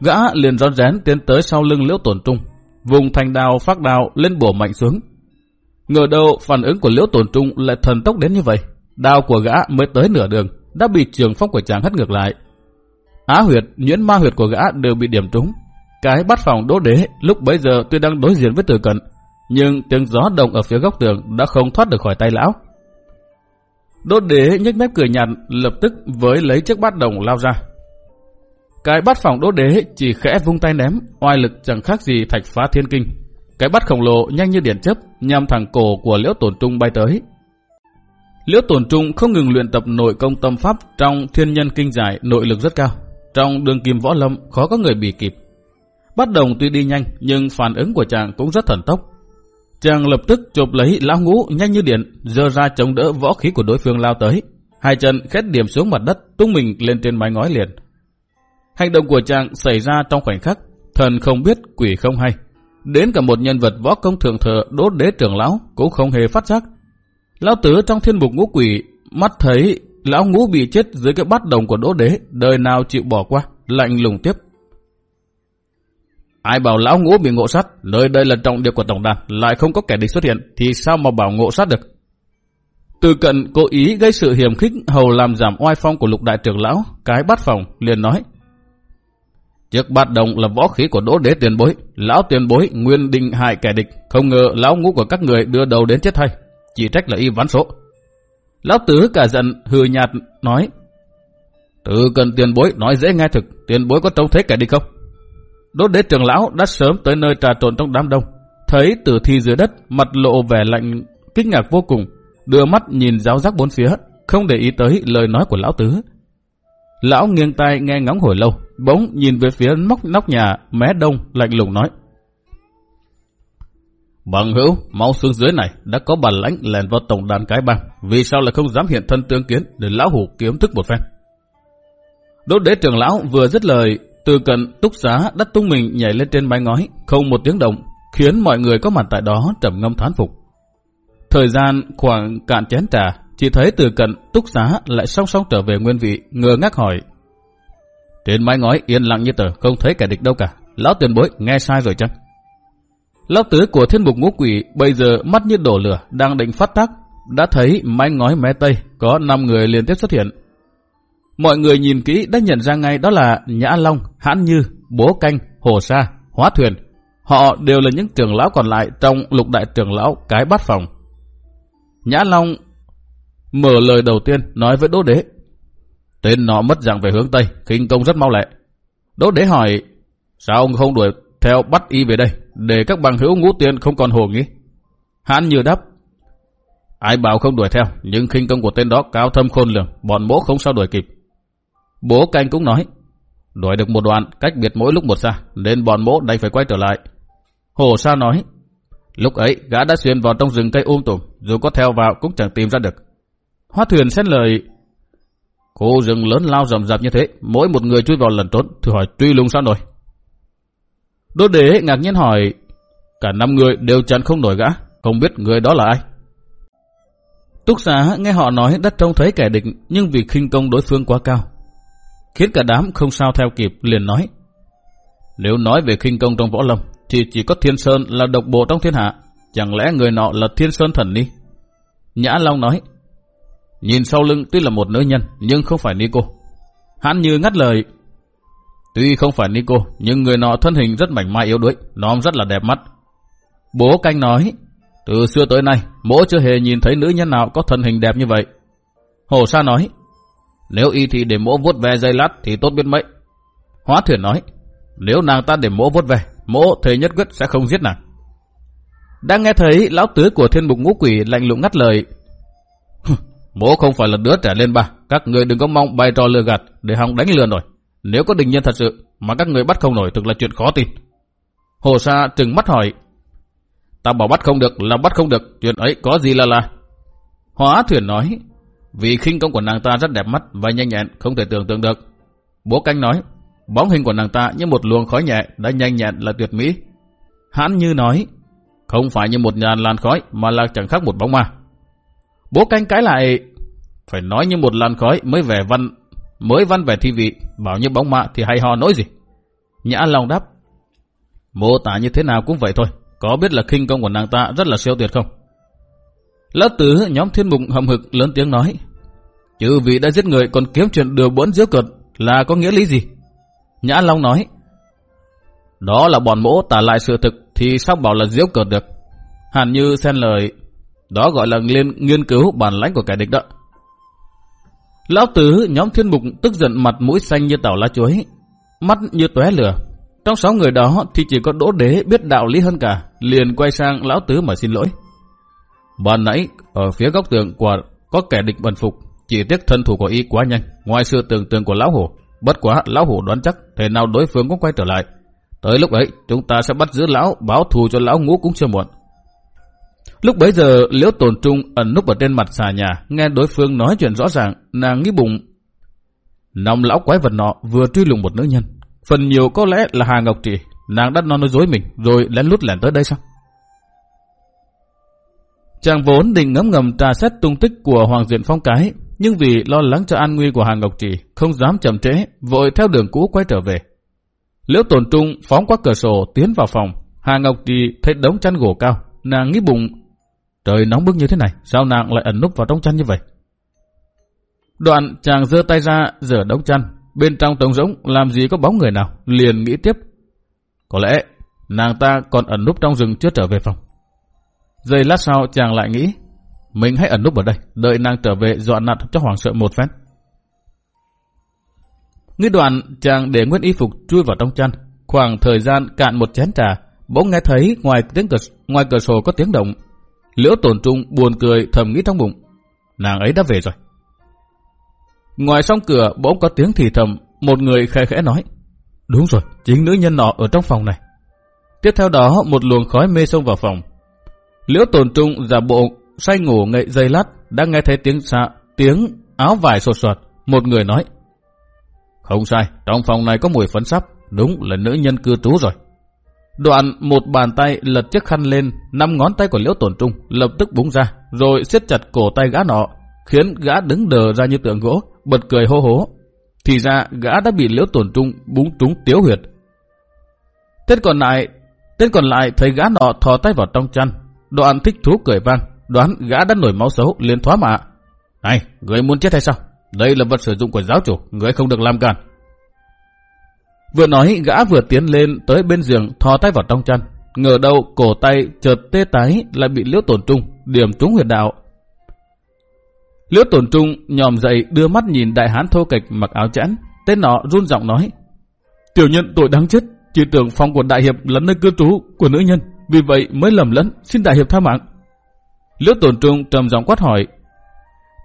Gã liền rón rén tiến tới sau lưng liễu tồn trung. Vùng thành đào phát đào lên bổ mạnh xuống. Ngờ đâu phản ứng của liễu tồn trung lại thần tốc đến như vậy. đao của gã mới tới nửa đường, đã bị trường phong của chàng hất ngược lại. Á huyệt, nhuyễn ma huyệt của gã đều bị điểm trúng. Cái bắt phòng đỗ đế lúc bấy giờ tuy đang đối diện với từ cận, nhưng tiếng gió đồng ở phía góc tường đã không thoát được khỏi tay lão. Đỗ đế nhếch mép cười nhạt, lập tức với lấy chiếc bát đồng lao ra. Cái bát phòng đỗ đế chỉ khẽ vung tay ném, oai lực chẳng khác gì thạch phá thiên kinh. Cái bát khổng lồ nhanh như điện chớp nhằm thẳng cổ của liễu tổn trung bay tới. Liễu tổn trung không ngừng luyện tập nội công tâm pháp trong thiên nhân kinh giải nội lực rất cao. Trong đường kim võ lâm khó có người bị kịp. Bắt đồng tuy đi nhanh nhưng phản ứng của chàng cũng rất thần tốc. Chàng lập tức chụp lấy lão ngũ nhanh như điện, dơ ra chống đỡ võ khí của đối phương lao tới. Hai chân khét điểm xuống mặt đất, tung mình lên trên mái ngói liền. Hành động của chàng xảy ra trong khoảnh khắc, thần không biết, quỷ không hay. Đến cả một nhân vật võ công thượng thừa đốt đế trưởng lão cũng không hề phát giác. Lão tử trong thiên mục ngũ quỷ, mắt thấy lão ngũ bị chết dưới cái bát đồng của đỗ đế, đời nào chịu bỏ qua, lạnh lùng tiếp. Ai bảo lão ngũ bị ngộ sát, nơi đây là trọng địa của tổng đàn, lại không có kẻ địch xuất hiện, thì sao mà bảo ngộ sát được? Từ cận cố ý gây sự hiểm khích hầu làm giảm oai phong của lục đại trưởng lão, cái bát phòng liền nói. Chiếc bát đồng là võ khí của đỗ đế tiền bối, lão tiền bối nguyên định hại kẻ địch, không ngờ lão ngũ của các người đưa đầu đến chết thay, chỉ trách là y ván số. Lão tứ cả giận hừ nhạt nói, từ cận tiền bối nói dễ nghe thực, tiền bối có trông thấy kẻ địch không? Đỗ đế trưởng lão đã sớm tới nơi trà trộn trong đám đông, thấy tử thi dưới đất, mặt lộ vẻ lạnh kinh ngạc vô cùng, đưa mắt nhìn giáo giác bốn phía, không để ý tới lời nói của lão tứ. Lão nghiêng tai nghe ngóng hồi lâu, bỗng nhìn về phía móc nóc nhà, mé đông, lạnh lùng nói. Bằng hữu, mau xuống dưới này, đã có bản lãnh lèn vào tổng đàn cái bang, vì sao lại không dám hiện thân tương kiến để lão hủ kiếm thức một phen. Đỗ đế trưởng lão vừa dứt lời, từ cận túc xá đất tung mình nhảy lên trên mái ngói, không một tiếng động, khiến mọi người có mặt tại đó trầm ngâm thán phục. Thời gian khoảng cạn chén trà, chỉ thấy từ cận túc xá lại song song trở về nguyên vị, ngơ ngác hỏi. Trên mái ngói yên lặng như tờ, không thấy kẻ địch đâu cả. Lão tiền bối nghe sai rồi chăng? Lão tứ của thiên mục ngũ quỷ bây giờ mắt như đổ lửa, đang định phát tác. Đã thấy mái ngói mé tây có 5 người liên tiếp xuất hiện. Mọi người nhìn kỹ đã nhận ra ngay đó là Nhã Long, Hãn Như, Bố Canh, Hồ Sa, Hóa Thuyền. Họ đều là những trưởng lão còn lại trong lục đại trưởng lão cái bát phòng. Nhã Long mở lời đầu tiên nói với Đỗ Đế. Tên nó mất dạng về hướng Tây, khinh công rất mau lẹ. Đỗ Đế hỏi, sao ông không đuổi theo bắt y về đây, để các bằng hữu ngũ tiên không còn hồ nghi? Hãn Như đáp, Ai bảo không đuổi theo, nhưng khinh công của tên đó cao thâm khôn lường, bọn mỗ không sao đuổi kịp. Bố canh cũng nói, đuổi được một đoạn, cách biệt mỗi lúc một xa, nên bọn mỗ đành phải quay trở lại. Hồ Sa nói, lúc ấy gã đã xuyên vào trong rừng cây um tùm, dù có theo vào cũng chẳng tìm ra được. Hoa thuyền xét lời, khu rừng lớn lao rầm rạp như thế, mỗi một người chui vào lần trốn, thử hỏi truy lùng sao nổi. Đô đế ngạc nhiên hỏi, cả năm người đều chẳng không nổi gã, không biết người đó là ai. Túc xá nghe họ nói đã trông thấy kẻ địch nhưng vì khinh công đối phương quá cao, khiến cả đám không sao theo kịp liền nói. Nếu nói về khinh công trong võ lâm, thì chỉ có Thiên Sơn là độc bộ trong thiên hạ, chẳng lẽ người nọ là Thiên Sơn thần ni Nhã Long nói, nhìn sau lưng tuy là một nữ nhân, nhưng không phải ni cô Hắn như ngắt lời, tuy không phải ni cô nhưng người nọ thân hình rất mảnh mai yếu đuối, nóm rất là đẹp mắt. Bố canh nói, từ xưa tới nay, bố chưa hề nhìn thấy nữ nhân nào có thân hình đẹp như vậy. Hồ Sa nói, nếu y thì để mỗ vuốt ve dây lát thì tốt biết mấy. Hóa thuyền nói, nếu nàng ta để mỗ vuốt ve, mỗ thề nhất quyết sẽ không giết nàng. Đang nghe thấy lão tứ của thiên mục ngũ quỷ lạnh lùng ngắt lời. mỗ không phải là đứa trẻ lên ba, các người đừng có mong bày trò lừa gạt để hòng đánh lừa nổi. Nếu có đình nhân thật sự mà các người bắt không nổi thực là chuyện khó tin. Hồ Sa trừng mắt hỏi. Ta bảo bắt không được là bắt không được, chuyện ấy có gì là là. Hóa thuyền nói, vì khinh công của nàng ta rất đẹp mắt và nhanh nhẹn, không thể tưởng tượng được. Bố canh nói, bóng hình của nàng ta như một luồng khói nhẹ đã nhanh nhẹn là tuyệt mỹ. Hãn như nói, không phải như một nhàn làn khói mà là chẳng khác một bóng ma. Bố canh cái lại, phải nói như một làn khói mới vẻ văn, mới văn vẻ thi vị, bảo như bóng ma thì hay ho nói gì. Nhã Long đáp, mô tả như thế nào cũng vậy thôi, có biết là khinh công của nàng ta rất là siêu tuyệt không? Lão tứ nhóm thiên mục hầm hực lớn tiếng nói, Chư vị đã giết người còn kiếm chuyện đưa bỡn giữa cợt là có nghĩa lý gì? Nhã Long nói. Đó là bọn mỗ tả lại sự thực thì sao bảo là diễu cợt được. Hàn Như xen lời. Đó gọi là nghiên nghiên cứu bản lãnh của kẻ địch đó. Lão tứ nhóm thiên mục tức giận mặt mũi xanh như tàu lá chuối, mắt như tóe lửa. Trong sáu người đó thì chỉ có đỗ đế biết đạo lý hơn cả, liền quay sang lão tứ mà xin lỗi. Ban nãy, ở phía góc tường của có kẻ địch bần phục, chỉ tiếc thân thủ của y quá nhanh, ngoài sự tưởng tượng của lão hổ. Bất quá, lão hổ đoán chắc thế nào đối phương cũng quay trở lại. Tới lúc ấy, chúng ta sẽ bắt giữ lão, báo thù cho lão ngũ cũng chưa muộn. Lúc bấy giờ, liễu tồn trung ẩn núp ở trên mặt xà nhà, nghe đối phương nói chuyện rõ ràng, nàng nghĩ bụng. Nòng lão quái vật nọ vừa truy lùng một nữ nhân. Phần nhiều có lẽ là Hà Ngọc Trị, nàng đã nói dối mình, rồi lén lút lẻn tới đây sao? Chàng vốn định ngấm ngầm trà xét tung tích của Hoàng Diện Phong Cái, nhưng vì lo lắng cho an nguy của Hàn Ngọc Trì, không dám chậm trễ, vội theo đường cũ quay trở về. Liễu tồn trung phóng qua cửa sổ tiến vào phòng, Hàn Ngọc Trì thấy đống chăn gỗ cao, nàng nghĩ bụng, trời nóng bức như thế này, sao nàng lại ẩn núp vào trong chăn như vậy? Đoạn chàng giơ tay ra rửa đống chăn, bên trong trống rỗng làm gì có bóng người nào, liền nghĩ tiếp. Có lẽ nàng ta còn ẩn núp trong rừng chưa trở về phòng. Giây lát sau chàng lại nghĩ, mình hãy ẩn núp ở đây, đợi nàng trở về dọa nạt cho hoàng sợ một phen. Nghĩ đoạn, chàng để nguyên y phục chui vào trong chăn. Khoảng thời gian cạn một chén trà, bỗng nghe thấy ngoài tiếng cửa, ngoài cửa sổ có tiếng động. Liễu tổn trung buồn cười thầm nghĩ trong bụng. Nàng ấy đã về rồi. Ngoài song cửa bỗng có tiếng thì thầm, một người khẽ khẽ nói. Đúng rồi, chính nữ nhân nọ ở trong phòng này. Tiếp theo đó một luồng khói mê xông vào phòng. Liễu Tồn trung giả bộ say ngủ ngậy dây lát, đã nghe thấy tiếng xạ, tiếng áo vải sột soạt. Một người nói. Không sai, trong phòng này có mùi phấn sắp, đúng là nữ nhân cư trú rồi. Đoạn một bàn tay lật chiếc khăn lên, năm ngón tay của liễu tổn trung lập tức búng ra, rồi siết chặt cổ tay gã nọ, khiến gã đứng đờ ra như tượng gỗ, bật cười hô hố. Thì ra gã đã bị liễu tổn trung búng trúng tiếu huyệt. Tên còn lại, tên còn lại thấy gã nọ thò tay vào trong chăn, đoạn thích thú cười vang, đoán gã đã nổi máu xấu liền thoá mạ. Này, người muốn chết hay sao? Đây là vật sử dụng của giáo chủ, người không được làm càn. Vừa nói gã vừa tiến lên tới bên giường thò tay vào trong chăn. Ngờ đâu cổ tay chợt tê tái lại bị liễu tổn trung, điểm trúng huyệt đạo. Liễu tổn trung nhòm dậy đưa mắt nhìn đại hán thô kịch mặc áo chẽn. Tên nọ run giọng nói. Tiểu nhân tội đáng chết, chỉ tưởng phòng của đại hiệp là nơi cư trú của nữ nhân. Vì vậy mới lầm lẫn, xin đại hiệp tha mạng. Liễu tổn trung trầm giọng quát hỏi.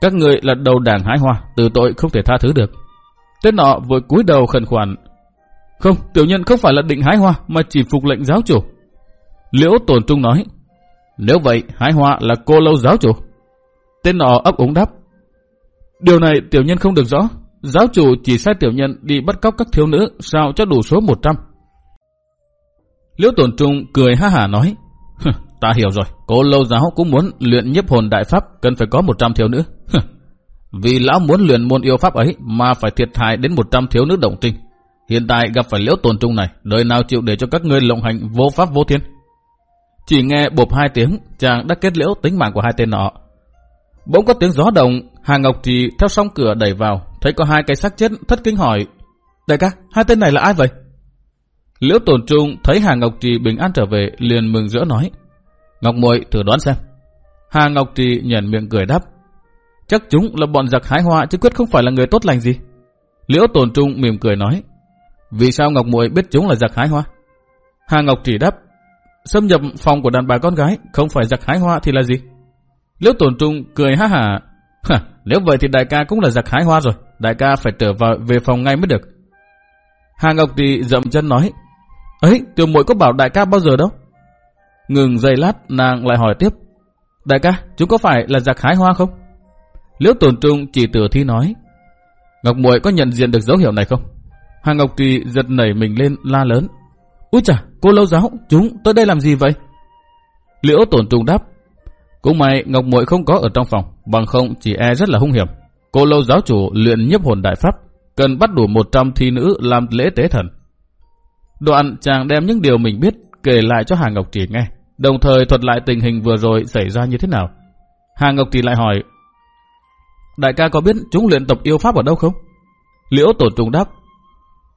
Các người là đầu đảng hái hoa, từ tội không thể tha thứ được. Tên nọ vội cúi đầu khẩn khoản. Không, tiểu nhân không phải là định hái hoa, mà chỉ phục lệnh giáo chủ. Liễu tổn trung nói. Nếu vậy, hái hoa là cô lâu giáo chủ. Tên nọ ấp úng đáp. Điều này tiểu nhân không được rõ. Giáo chủ chỉ sai tiểu nhân đi bắt cóc các thiếu nữ, sao cho đủ số 100. Liễu tổn trung cười ha hả nói. Ta hiểu rồi, cô lâu giáo cũng muốn luyện nhiếp hồn đại pháp cần phải có 100 thiếu nữ. Vì lão muốn luyện môn yêu pháp ấy mà phải thiệt hại đến 100 thiếu nữ động trinh. Hiện tại gặp phải liễu tồn trung này, đời nào chịu để cho các ngươi lộng hành vô pháp vô thiên. Chỉ nghe bộp hai tiếng, chàng đã kết liễu tính mạng của hai tên nọ. Bỗng có tiếng gió động, Hà Ngọc Trì theo song cửa đẩy vào, thấy có hai cái xác chết thất kinh hỏi. Đại ca, hai tên này là ai vậy? Liễu tồn trung thấy Hà Ngọc Trì bình an trở về, liền mừng rỡ nói. Ngọc muội thử đoán xem. Hà Ngọc Trì nhận miệng cười đáp. Chắc chúng là bọn giặc hái hoa chứ quyết không phải là người tốt lành gì. Liễu tồn trung mỉm cười nói. Vì sao Ngọc muội biết chúng là giặc hái hoa? Hà Ngọc Trì đáp. Xâm nhập phòng của đàn bà con gái không phải giặc hái hoa thì là gì? Liễu tồn trung cười ha hả. Nếu vậy thì đại ca cũng là giặc hái hoa rồi. Đại ca phải trở vào về phòng ngay mới được. Hà Ngọc Trì dậm chân nói. Ấy, tiểu muội có bảo đại ca bao giờ đâu? Ngừng giây lát nàng lại hỏi tiếp. Đại ca, chúng có phải là giặc hái hoa không? Liễu tồn trung chỉ từ thi nói. Ngọc Muội có nhận diện được dấu hiệu này không? Hà Ngọc Kỳ giật nảy mình lên la lớn. Úi chà, cô lâu giáo, chúng tới đây làm gì vậy? Liễu tổn trung đáp. Cũng may Ngọc Muội không có ở trong phòng, bằng không chỉ e rất là hung hiểm. Cô lâu giáo chủ luyện nhiếp hồn đại pháp, cần bắt đủ 100 thi nữ làm lễ tế thần. Đoạn chàng đem những điều mình biết kể lại cho Hà Ngọc Trì nghe, đồng thời thuật lại tình hình vừa rồi xảy ra như thế nào. Hà Ngọc Trì lại hỏi, đại ca có biết chúng luyện tập yêu pháp ở đâu không? Liễu tổ trùng đáp,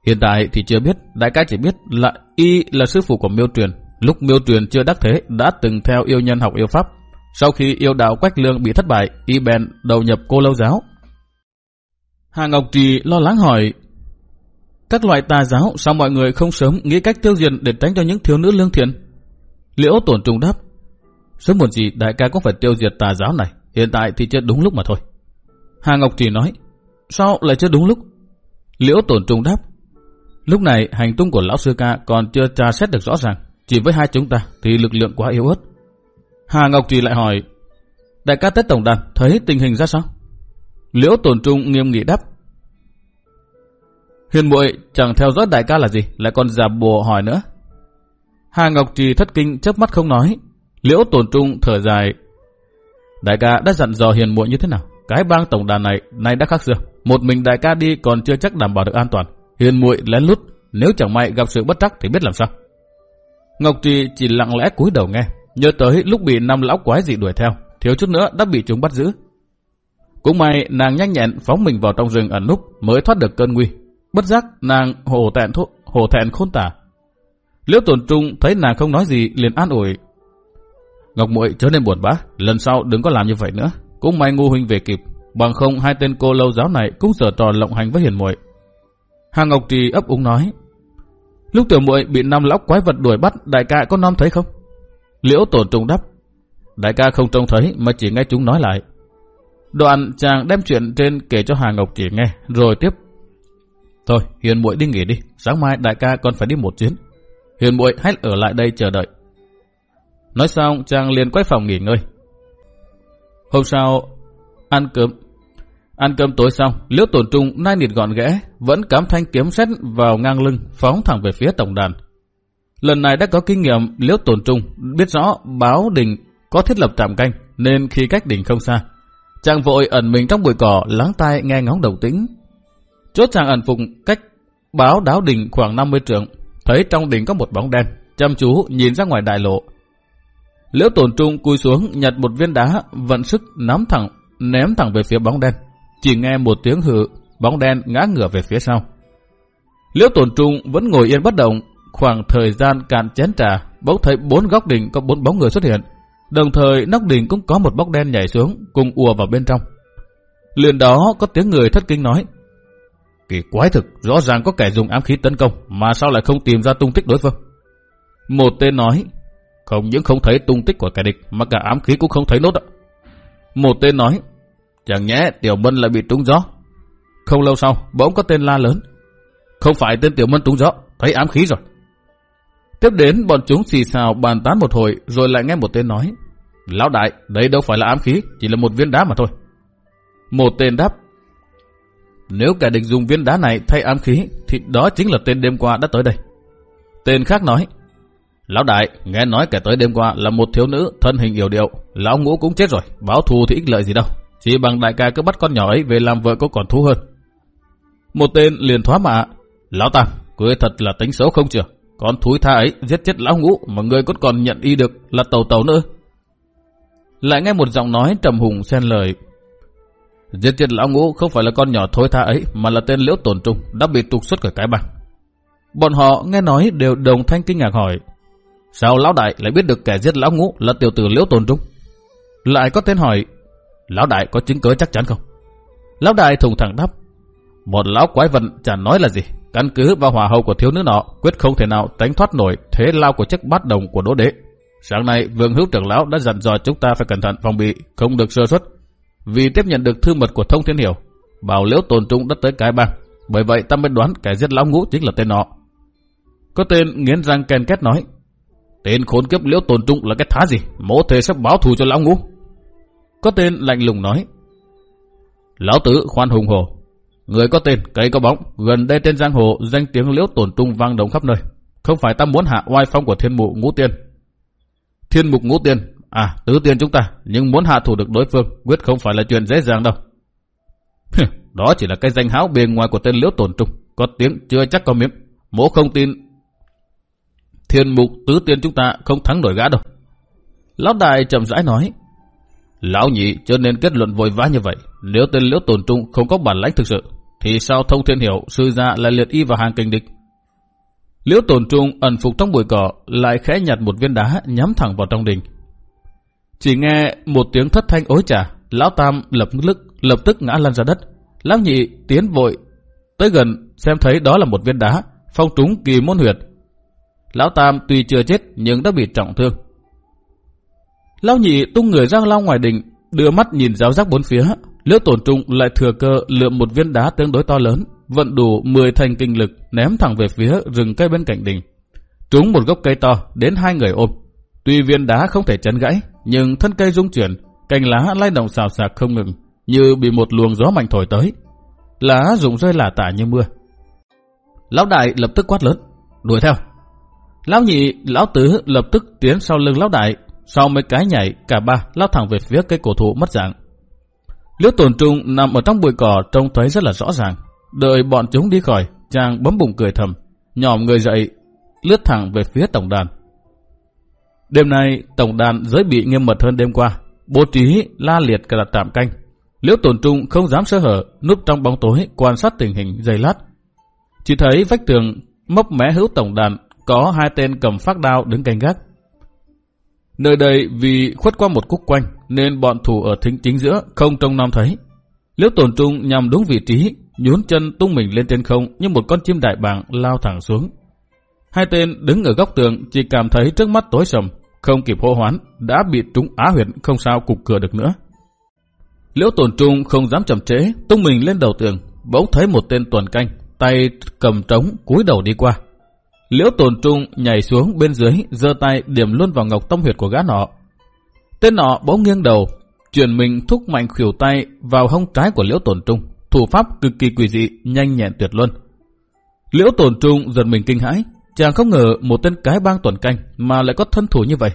hiện tại thì chưa biết, đại ca chỉ biết là y là sư phụ của miêu truyền. Lúc miêu truyền chưa đắc thế đã từng theo yêu nhân học yêu pháp. Sau khi yêu đạo quách lương bị thất bại, y bèn đầu nhập cô lâu giáo. Hà Ngọc Trì lo lắng hỏi, các loại tà giáo sao mọi người không sớm nghĩ cách tiêu diệt để tránh cho những thiếu nữ lương thiện? Liễu tổn trùng đáp, sớm muộn gì đại ca cũng phải tiêu diệt tà giáo này, hiện tại thì chưa đúng lúc mà thôi. Hà Ngọc Trì nói, sao lại chưa đúng lúc? Liễu tổn trùng đáp, lúc này hành tung của lão sư ca còn chưa tra xét được rõ ràng, chỉ với hai chúng ta thì lực lượng quá yếu ớt. Hà Ngọc Trì lại hỏi, đại ca Tết Tổng Đàn thấy tình hình ra sao? Liễu tổn trung nghiêm nghị đáp, Hiền muội chẳng theo dõi đại ca là gì, lại còn giả bùa hỏi nữa. Hà Ngọc Trì thất kinh chớp mắt không nói. Liễu tổn trung thở dài. Đại ca đã dặn dò hiền muội như thế nào? Cái bang tổng đàn này nay đã khác xưa. Một mình đại ca đi còn chưa chắc đảm bảo được an toàn. Hiền muội lén lút, nếu chẳng may gặp sự bất trắc thì biết làm sao. Ngọc Trì chỉ lặng lẽ cúi đầu nghe, nhớ tới lúc bị năm lão quái dị đuổi theo, thiếu chút nữa đã bị chúng bắt giữ. Cũng may nàng nhanh nhẹn phóng mình vào trong rừng ẩn núp mới thoát được cơn nguy, Bất giác nàng hồ thẹn thốt, hồ thẹn khôn tả. Liễu Tồn trung thấy nàng không nói gì liền an ủi. Ngọc muội chớ nên buồn bã, lần sau đừng có làm như vậy nữa. Cũng may ngu huynh về kịp, bằng không hai tên cô lâu giáo này cũng sở trò lộng hành với hiền muội. hà Ngọc Trì ấp úng nói. Lúc tiểu muội bị năm lão quái vật đuổi bắt, đại ca có nom thấy không? Liễu Tồn trung đáp. Đại ca không trông thấy mà chỉ nghe chúng nói lại. Đoạn chàng đem chuyện trên kể cho Hà Ngọc Trì nghe, rồi tiếp Thôi, Hiền muội đi nghỉ đi, sáng mai đại ca còn phải đi một chuyến. Hiền muội hãy ở lại đây chờ đợi. Nói xong, chàng liền quay phòng nghỉ ngơi. Hôm sau, ăn cơm. Ăn cơm tối xong, liễu tổn trung nai nịt gọn ghẽ, vẫn cắm thanh kiếm xét vào ngang lưng, phóng thẳng về phía tổng đàn. Lần này đã có kinh nghiệm, liễu tổn trung biết rõ báo đình có thiết lập trạm canh, nên khi cách đỉnh không xa. Chàng vội ẩn mình trong bụi cỏ, lắng tai nghe ngóng đầu tĩnh, Chốt chàng ẩn phục cách báo đáo đỉnh khoảng 50 trượng, thấy trong đỉnh có một bóng đen, chăm chú nhìn ra ngoài đại lộ. Liễu tổn trung cúi xuống nhặt một viên đá, vận sức nắm thẳng, ném thẳng về phía bóng đen. Chỉ nghe một tiếng hự, bóng đen ngã ngửa về phía sau. Liễu tổn trung vẫn ngồi yên bất động, khoảng thời gian cạn chén trà, bỗng thấy bốn góc đỉnh có bốn bóng người xuất hiện. Đồng thời nóc đỉnh cũng có một bóng đen nhảy xuống, cùng ùa vào bên trong. Liền đó có tiếng người thất kinh nói, Kỳ quái thực, rõ ràng có kẻ dùng ám khí tấn công, mà sao lại không tìm ra tung tích đối phương? Một tên nói, không những không thấy tung tích của kẻ địch, mà cả ám khí cũng không thấy nốt ạ. Một tên nói, chẳng nhẽ Tiểu Mân lại bị trúng gió. Không lâu sau, bỗng có tên la lớn. Không phải tên Tiểu Mân trúng gió, thấy ám khí rồi. Tiếp đến bọn chúng xì xào bàn tán một hồi rồi lại nghe một tên nói. Lão đại, đây đâu phải là ám khí, chỉ là một viên đá mà thôi. Một tên đáp, nếu kẻ địch dùng viên đá này thay ám khí, thì đó chính là tên đêm qua đã tới đây. Tên khác nói, Lão đại, nghe nói kẻ tới đêm qua là một thiếu nữ thân hình yếu điệu, lão ngũ cũng chết rồi, báo thù thì ích lợi gì đâu. Chỉ bằng đại ca cứ bắt con nhỏ ấy về làm vợ có còn thú hơn. Một tên liền thoá mạ, Lão Tam, cười thật là tính xấu không chưa? Con thúi tha ấy giết chết lão ngũ mà người cốt còn nhận y được là tàu tàu nữa. Lại nghe một giọng nói trầm hùng xen lời, Giết chết lão ngũ không phải là con nhỏ thối tha ấy, mà là tên liễu tổn trung đã bị trục xuất khỏi cái bằng. Bọn họ nghe nói đều đồng thanh kinh ngạc hỏi, Sao lão đại lại biết được kẻ giết lão ngũ là tiểu tử liễu tổn trung? Lại có tên hỏi, Lão đại có chứng cứ chắc chắn không? Lão đại thùng thẳng đáp, Một lão quái vật chẳng nói là gì, Căn cứ vào hòa hậu của thiếu nữ nọ, Quyết không thể nào tránh thoát nổi thế lao của chiếc bát đồng của đỗ đế Sáng nay, vương hữu trưởng lão đã dặn dò chúng ta phải cẩn thận phòng bị, Không được sơ xuất vì tiếp nhận được thư mật của thông thiên hiểu, bảo liễu tồn trung đã tới cái bang. Bởi vậy ta mới đoán kẻ giết lão ngũ chính là tên nọ. Có tên nghiến răng ken két nói, tên khốn kiếp liễu tồn trung là cái thá gì, mỗ thề sắp báo thù cho lão ngũ. Có tên lạnh lùng nói, lão tử khoan hùng hồ, người có tên cây có bóng, gần đây trên giang hồ danh tiếng liễu tồn trung vang động khắp nơi. Không phải ta muốn hạ oai phong của thiên mụ ngũ tiên. Thiên mục ngũ tiên À, tứ tiên chúng ta, nhưng muốn hạ thủ được đối phương, quyết không phải là chuyện dễ dàng đâu. Đó chỉ là cái danh háo bề ngoài của tên liễu tổn trung, có tiếng chưa chắc có miếng. Mỗ không tin thiên mục tứ tiên chúng ta không thắng nổi gã đâu. Lão đại chậm rãi nói, Lão nhị cho nên kết luận vội vã như vậy. Nếu tên liễu tổn trung không có bản lãnh thực sự, thì sao thông thiên hiểu sư gia là liệt y vào hàng kinh địch? Liễu tổn trung ẩn phục trong bụi cỏ lại khẽ nhặt một viên đá nhắm thẳng vào trong đình. Chỉ nghe một tiếng thất thanh ối trả, lão tam lập tức lập tức ngã lăn ra đất. Lão nhị tiến vội tới gần xem thấy đó là một viên đá phong trúng kỳ môn huyệt. Lão tam tuy chưa chết nhưng đã bị trọng thương. Lão nhị tung người ra lao ngoài đình, đưa mắt nhìn giáo giác bốn phía. Liễu tổn trung lại thừa cơ lượm một viên đá tương đối to lớn, vận đủ 10 thành kinh lực ném thẳng về phía rừng cây bên cạnh đình. Trúng một gốc cây to đến hai người ôm. Tuy viên đá không thể chấn gãy, nhưng thân cây rung chuyển, cành lá lay động xào xạc không ngừng, như bị một luồng gió mạnh thổi tới. Lá rụng rơi lả tả như mưa. Lão đại lập tức quát lớn, đuổi theo. Lão nhị, lão tứ lập tức tiến sau lưng lão đại, sau mấy cái nhảy, cả ba lao thẳng về phía cây cổ thụ mất dạng. Liễu tồn trung nằm ở trong bụi cỏ trông thấy rất là rõ ràng. Đợi bọn chúng đi khỏi, chàng bấm bụng cười thầm, nhòm người dậy, lướt thẳng về phía tổng đàn. Đêm nay, tổng đàn giới bị nghiêm mật hơn đêm qua, bố trí la liệt cả đặt tạm canh. Liễu tồn trung không dám sơ hở, núp trong bóng tối quan sát tình hình dày lát. Chỉ thấy vách tường mốc mé hữu tổng đàn có hai tên cầm phát đao đứng canh gác. Nơi đây vì khuất qua một cúc quanh nên bọn thủ ở thính chính giữa không trông nom thấy. Liễu tồn trung nhằm đúng vị trí, nhún chân tung mình lên trên không như một con chim đại bàng lao thẳng xuống. Hai tên đứng ở góc tường chỉ cảm thấy trước mắt tối sầm, không kịp hô hoán, đã bị trúng á huyệt không sao cục cửa được nữa. Liễu tồn trung không dám chậm trễ, tung mình lên đầu tường, bỗng thấy một tên tuần canh, tay cầm trống cúi đầu đi qua. Liễu tồn trung nhảy xuống bên dưới, giơ tay điểm luôn vào ngọc tâm huyệt của gã nọ. Tên nọ bỗng nghiêng đầu, chuyển mình thúc mạnh khuỷu tay vào hông trái của liễu tồn trung. Thủ pháp cực kỳ quỷ dị, nhanh nhẹn tuyệt luân. Liễu tồn trung giật mình kinh hãi, chàng không ngờ một tên cái bang tuần canh mà lại có thân thủ như vậy.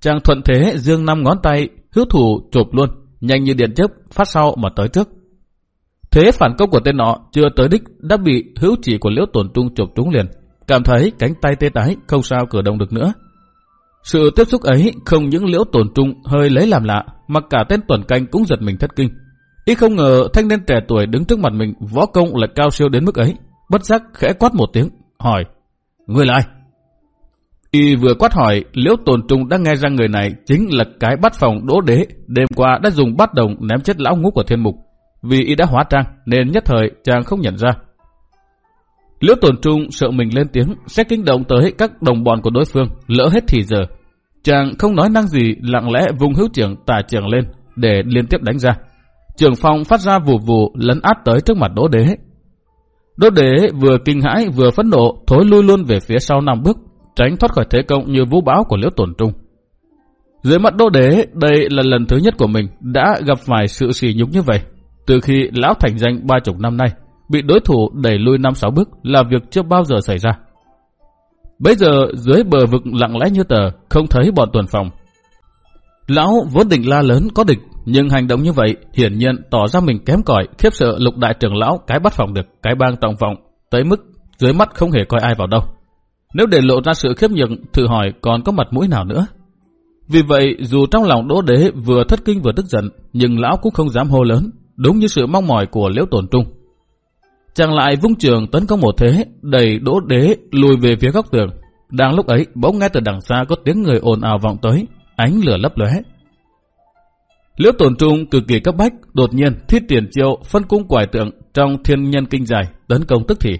Chàng thuận thế dương năm ngón tay, hữu thủ chộp luôn, nhanh như điện chớp phát sau mà tới trước. Thế phản công của tên nọ chưa tới đích đã bị hữu chỉ của liễu tổn trung chộp trúng liền cảm thấy cánh tay tê tái, không sao cử động được nữa. Sự tiếp xúc ấy không những liễu tổn trung hơi lấy làm lạ, mà cả tên tuần canh cũng giật mình thất kinh. Y không ngờ thanh niên trẻ tuổi đứng trước mặt mình võ công lại cao siêu đến mức ấy. Bất giác khẽ quát một tiếng, hỏi, Người là ai? Y vừa quát hỏi, liễu tồn trung đã nghe ra người này chính là cái bắt phòng đỗ đế, đêm qua đã dùng bát đồng ném chết lão ngũ của thiên mục. Vì y đã hóa trang nên nhất thời chàng không nhận ra. Liễu Tồn trung sợ mình lên tiếng sẽ kinh động tới các đồng bọn của đối phương, lỡ hết thì giờ. Chàng không nói năng gì, lặng lẽ vùng hữu trưởng tà trưởng lên để liên tiếp đánh ra. Trường phòng phát ra vù vù lấn át tới trước mặt đỗ đế. Đốt đế vừa kinh hãi vừa phẫn nộ thối lui luôn về phía sau năm bước, tránh thoát khỏi thế công như vũ bão của liễu tổn trung. Dưới mắt Đô đế, đây là lần thứ nhất của mình đã gặp phải sự sỉ nhục như vậy. Từ khi lão thành danh ba chục năm nay, bị đối thủ đẩy lui năm sáu bước là việc chưa bao giờ xảy ra. Bây giờ dưới bờ vực lặng lẽ như tờ, không thấy bọn tuần phòng. Lão vốn định la lớn có địch, nhưng hành động như vậy hiển nhiên tỏ ra mình kém cỏi, khiếp sợ lục đại trưởng lão cái bắt phòng được, cái bang tổng vọng tới mức dưới mắt không hề coi ai vào đâu. Nếu để lộ ra sự khiếp nhược, thử hỏi còn có mặt mũi nào nữa. Vì vậy, dù trong lòng đỗ đế vừa thất kinh vừa tức giận, nhưng lão cũng không dám hô lớn, đúng như sự mong mỏi của liễu tổn trung. Chàng lại vung trường tấn công một thế, đẩy đỗ đế lùi về phía góc tường. Đang lúc ấy, bỗng nghe từ đằng xa có tiếng người ồn ào vọng tới, ánh lửa lấp lóe. Liễu tổn trung cực kỳ cấp bách, đột nhiên thiết tiền chiêu phân cung quải tượng trong thiên nhân kinh dài, tấn công tức thì.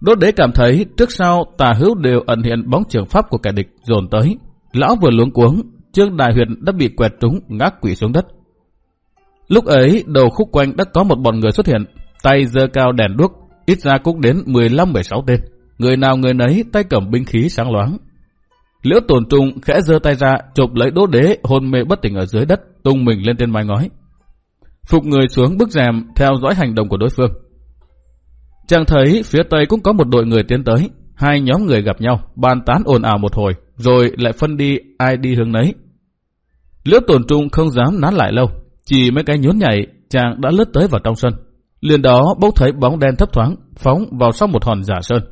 đốt đế cảm thấy trước sau tà hữu đều ẩn hiện bóng trường pháp của kẻ địch dồn tới. Lão vừa luống cuống, trương đại huyền đã bị quẹt trúng ngã quỷ xuống đất. Lúc ấy, đầu khúc quanh đã có một bọn người xuất hiện, tay giơ cao đèn đuốc, ít ra cũng đến 15-16 tên. Người nào người nấy tay cầm binh khí sáng loáng. Liễu tổn trung khẽ giơ tay ra, chụp lấy đỗ đế hôn mê bất tỉnh ở dưới đất, tung mình lên trên mái ngói. Phục người xuống bức rèm theo dõi hành động của đối phương. Chàng thấy phía tây cũng có một đội người tiến tới, hai nhóm người gặp nhau, bàn tán ồn ào một hồi, rồi lại phân đi ai đi hướng nấy. Liễu tổn trung không dám nán lại lâu, chỉ mấy cái nhốn nhảy, chàng đã lướt tới vào trong sân. Liền đó bốc thấy bóng đen thấp thoáng phóng vào sau một hòn giả sơn.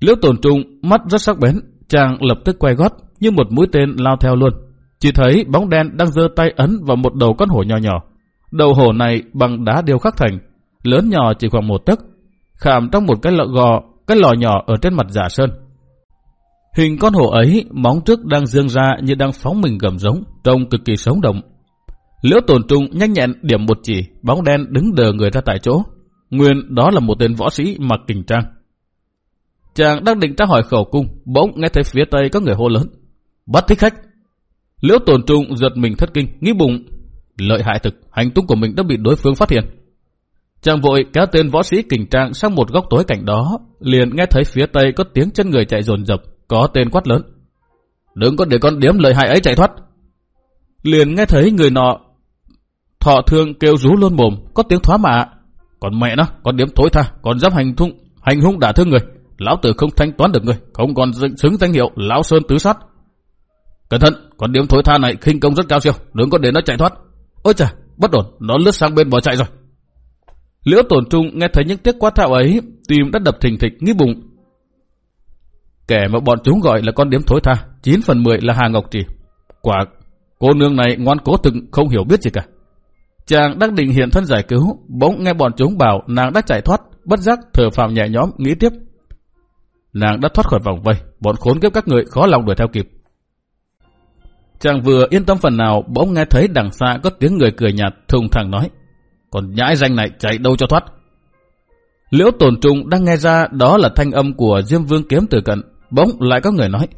Liễu tổn trung mắt rất sắc bén, chàng lập tức quay gót như một mũi tên lao theo luôn. chỉ thấy bóng đen đang giơ tay ấn vào một đầu con hổ nhỏ nhỏ. Đầu hổ này bằng đá điêu khắc thành, lớn nhỏ chỉ khoảng một tấc, khảm trong một cái lọ gò, cái lò nhỏ ở trên mặt giả sơn. Hình con hổ ấy, móng trước đang dương ra như đang phóng mình gầm giống, trông cực kỳ sống động. Liễu tổn trung nhanh nhẹn điểm một chỉ, bóng đen đứng đờ người ra tại chỗ. Nguyên đó là một tên võ sĩ mặc kình trang. Chàng đang định tra hỏi khẩu cung, bỗng nghe thấy phía tây có người hô lớn. Bắt thích khách. Liễu tổn trung giật mình thất kinh, nghĩ bụng. Lợi hại thực, hành tung của mình đã bị đối phương phát hiện. Chàng vội kéo tên võ sĩ kình trang sang một góc tối cảnh đó, liền nghe thấy phía tây có tiếng chân người chạy dồn dập, có tên quát lớn. Đừng có để con điếm lợi hại ấy chạy thoát. Liền nghe thấy người nọ thọ thương kêu rú luôn mồm, có tiếng thoá mạ. Còn mẹ nó, con điếm thối tha, còn dám hành thung, hành hung đả thương người. Lão tử không thanh toán được người, không còn xứng danh hiệu Lão Sơn Tứ Sát. Cẩn thận, con điếm thối tha này khinh công rất cao siêu, đừng có để nó chạy thoát. Ôi chà, bất ổn, nó lướt sang bên bỏ chạy rồi. Liễu tổn trung nghe thấy những tiếng quát thạo ấy, tim đã đập thình thịch nghĩ bụng. Kẻ mà bọn chúng gọi là con điếm thối tha, 9 phần 10 là Hà Ngọc Trì. Quả, cô nương này ngoan cố từng không hiểu biết gì cả. Chàng đang định hiện thân giải cứu, bỗng nghe bọn chúng bảo nàng đã chạy thoát, bất giác thở phào nhẹ nhõm nghĩ tiếp. Nàng đã thoát khỏi vòng vây, bọn khốn kiếp các người khó lòng đuổi theo kịp. Chàng vừa yên tâm phần nào, bỗng nghe thấy đằng xa có tiếng người cười nhạt, thùng thẳng nói. Còn nhãi danh này chạy đâu cho thoát. Liễu tổn trung đang nghe ra đó là thanh âm của Diêm Vương kiếm từ cận, bỗng lại có người nói.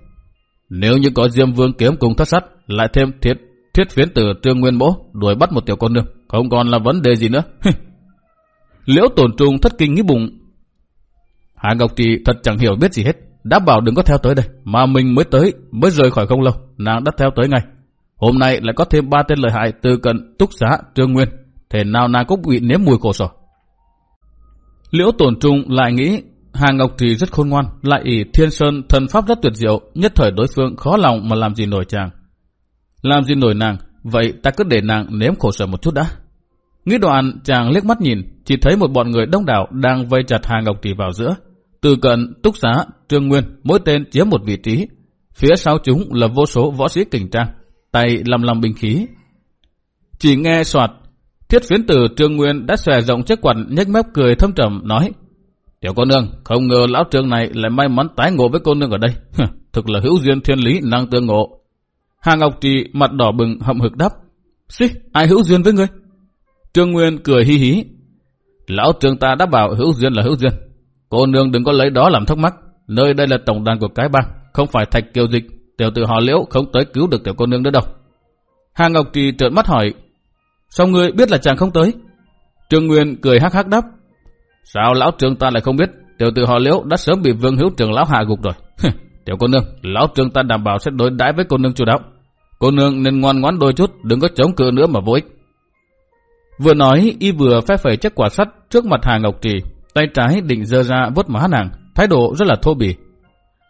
Nếu như có Diêm Vương kiếm cùng thất sắt, lại thêm thiết thiết phiến từ trương nguyên Bố đuổi bắt một tiểu con nương, không còn là vấn đề gì nữa. Liễu tổn trung thất kinh nghĩ bụng. Hà Ngọc Trì thật chẳng hiểu biết gì hết, đã bảo đừng có theo tới đây, mà mình mới tới, mới rời khỏi không lâu, nàng đã theo tới ngay. Hôm nay lại có thêm ba tên lợi hại từ cận túc Giá, trương nguyên, thế nào nàng cũng bị nếm mùi khổ sở. Liễu tổn trung lại nghĩ Hà Ngọc Trì rất khôn ngoan, lại ỷ thiên sơn thần pháp rất tuyệt diệu, nhất thời đối phương khó lòng mà làm gì nổi chàng. Làm gì nổi nàng, vậy ta cứ để nàng nếm khổ sở một chút đã. Nghĩ đoạn chàng liếc mắt nhìn, chỉ thấy một bọn người đông đảo đang vây chặt Hà Ngọc Trì vào giữa. Từ cận, túc xá, trương nguyên, mỗi tên chiếm một vị trí. Phía sau chúng là vô số võ sĩ kình trang, tay lầm lầm bình khí. Chỉ nghe soạt, thiết phiến tử trương nguyên đã xòe rộng chiếc quần nhếch mép cười thâm trầm nói Tiểu cô nương, không ngờ lão trương này lại may mắn tái ngộ với cô nương ở đây. Thực là hữu duyên thiên lý năng tương ngộ. Hà Ngọc Trì mặt đỏ bừng hậm hực đáp. Xí, ai hữu duyên với ngươi? Trương Nguyên cười hi hí. Lão trương ta đã bảo hữu duyên là hữu duyên. Cô nương đừng có lấy đó làm thắc mắc. Nơi đây là tổng đàn của cái bang, không phải thạch kiều dịch. Tiểu tử họ liễu không tới cứu được tiểu cô nương nữa đâu. Hà Ngọc Trì trợn mắt hỏi. Sao ngươi biết là chàng không tới? Trương Nguyên cười hắc hắc đáp. Sao lão trương ta lại không biết? Tiểu tử họ liễu đã sớm bị vương hữu trường lão hạ gục rồi. Tiểu cô nương, lão trương ta đảm bảo sẽ đối đãi với cô nương chủ đạo. Cô nương nên ngoan ngoãn đôi chút, đừng có chống cự nữa mà vô ích. Vừa nói, y vừa phép phẩy chiếc quả sắt trước mặt Hà Ngọc Trì, tay trái định dơ ra vuốt má nàng, thái độ rất là thô bỉ.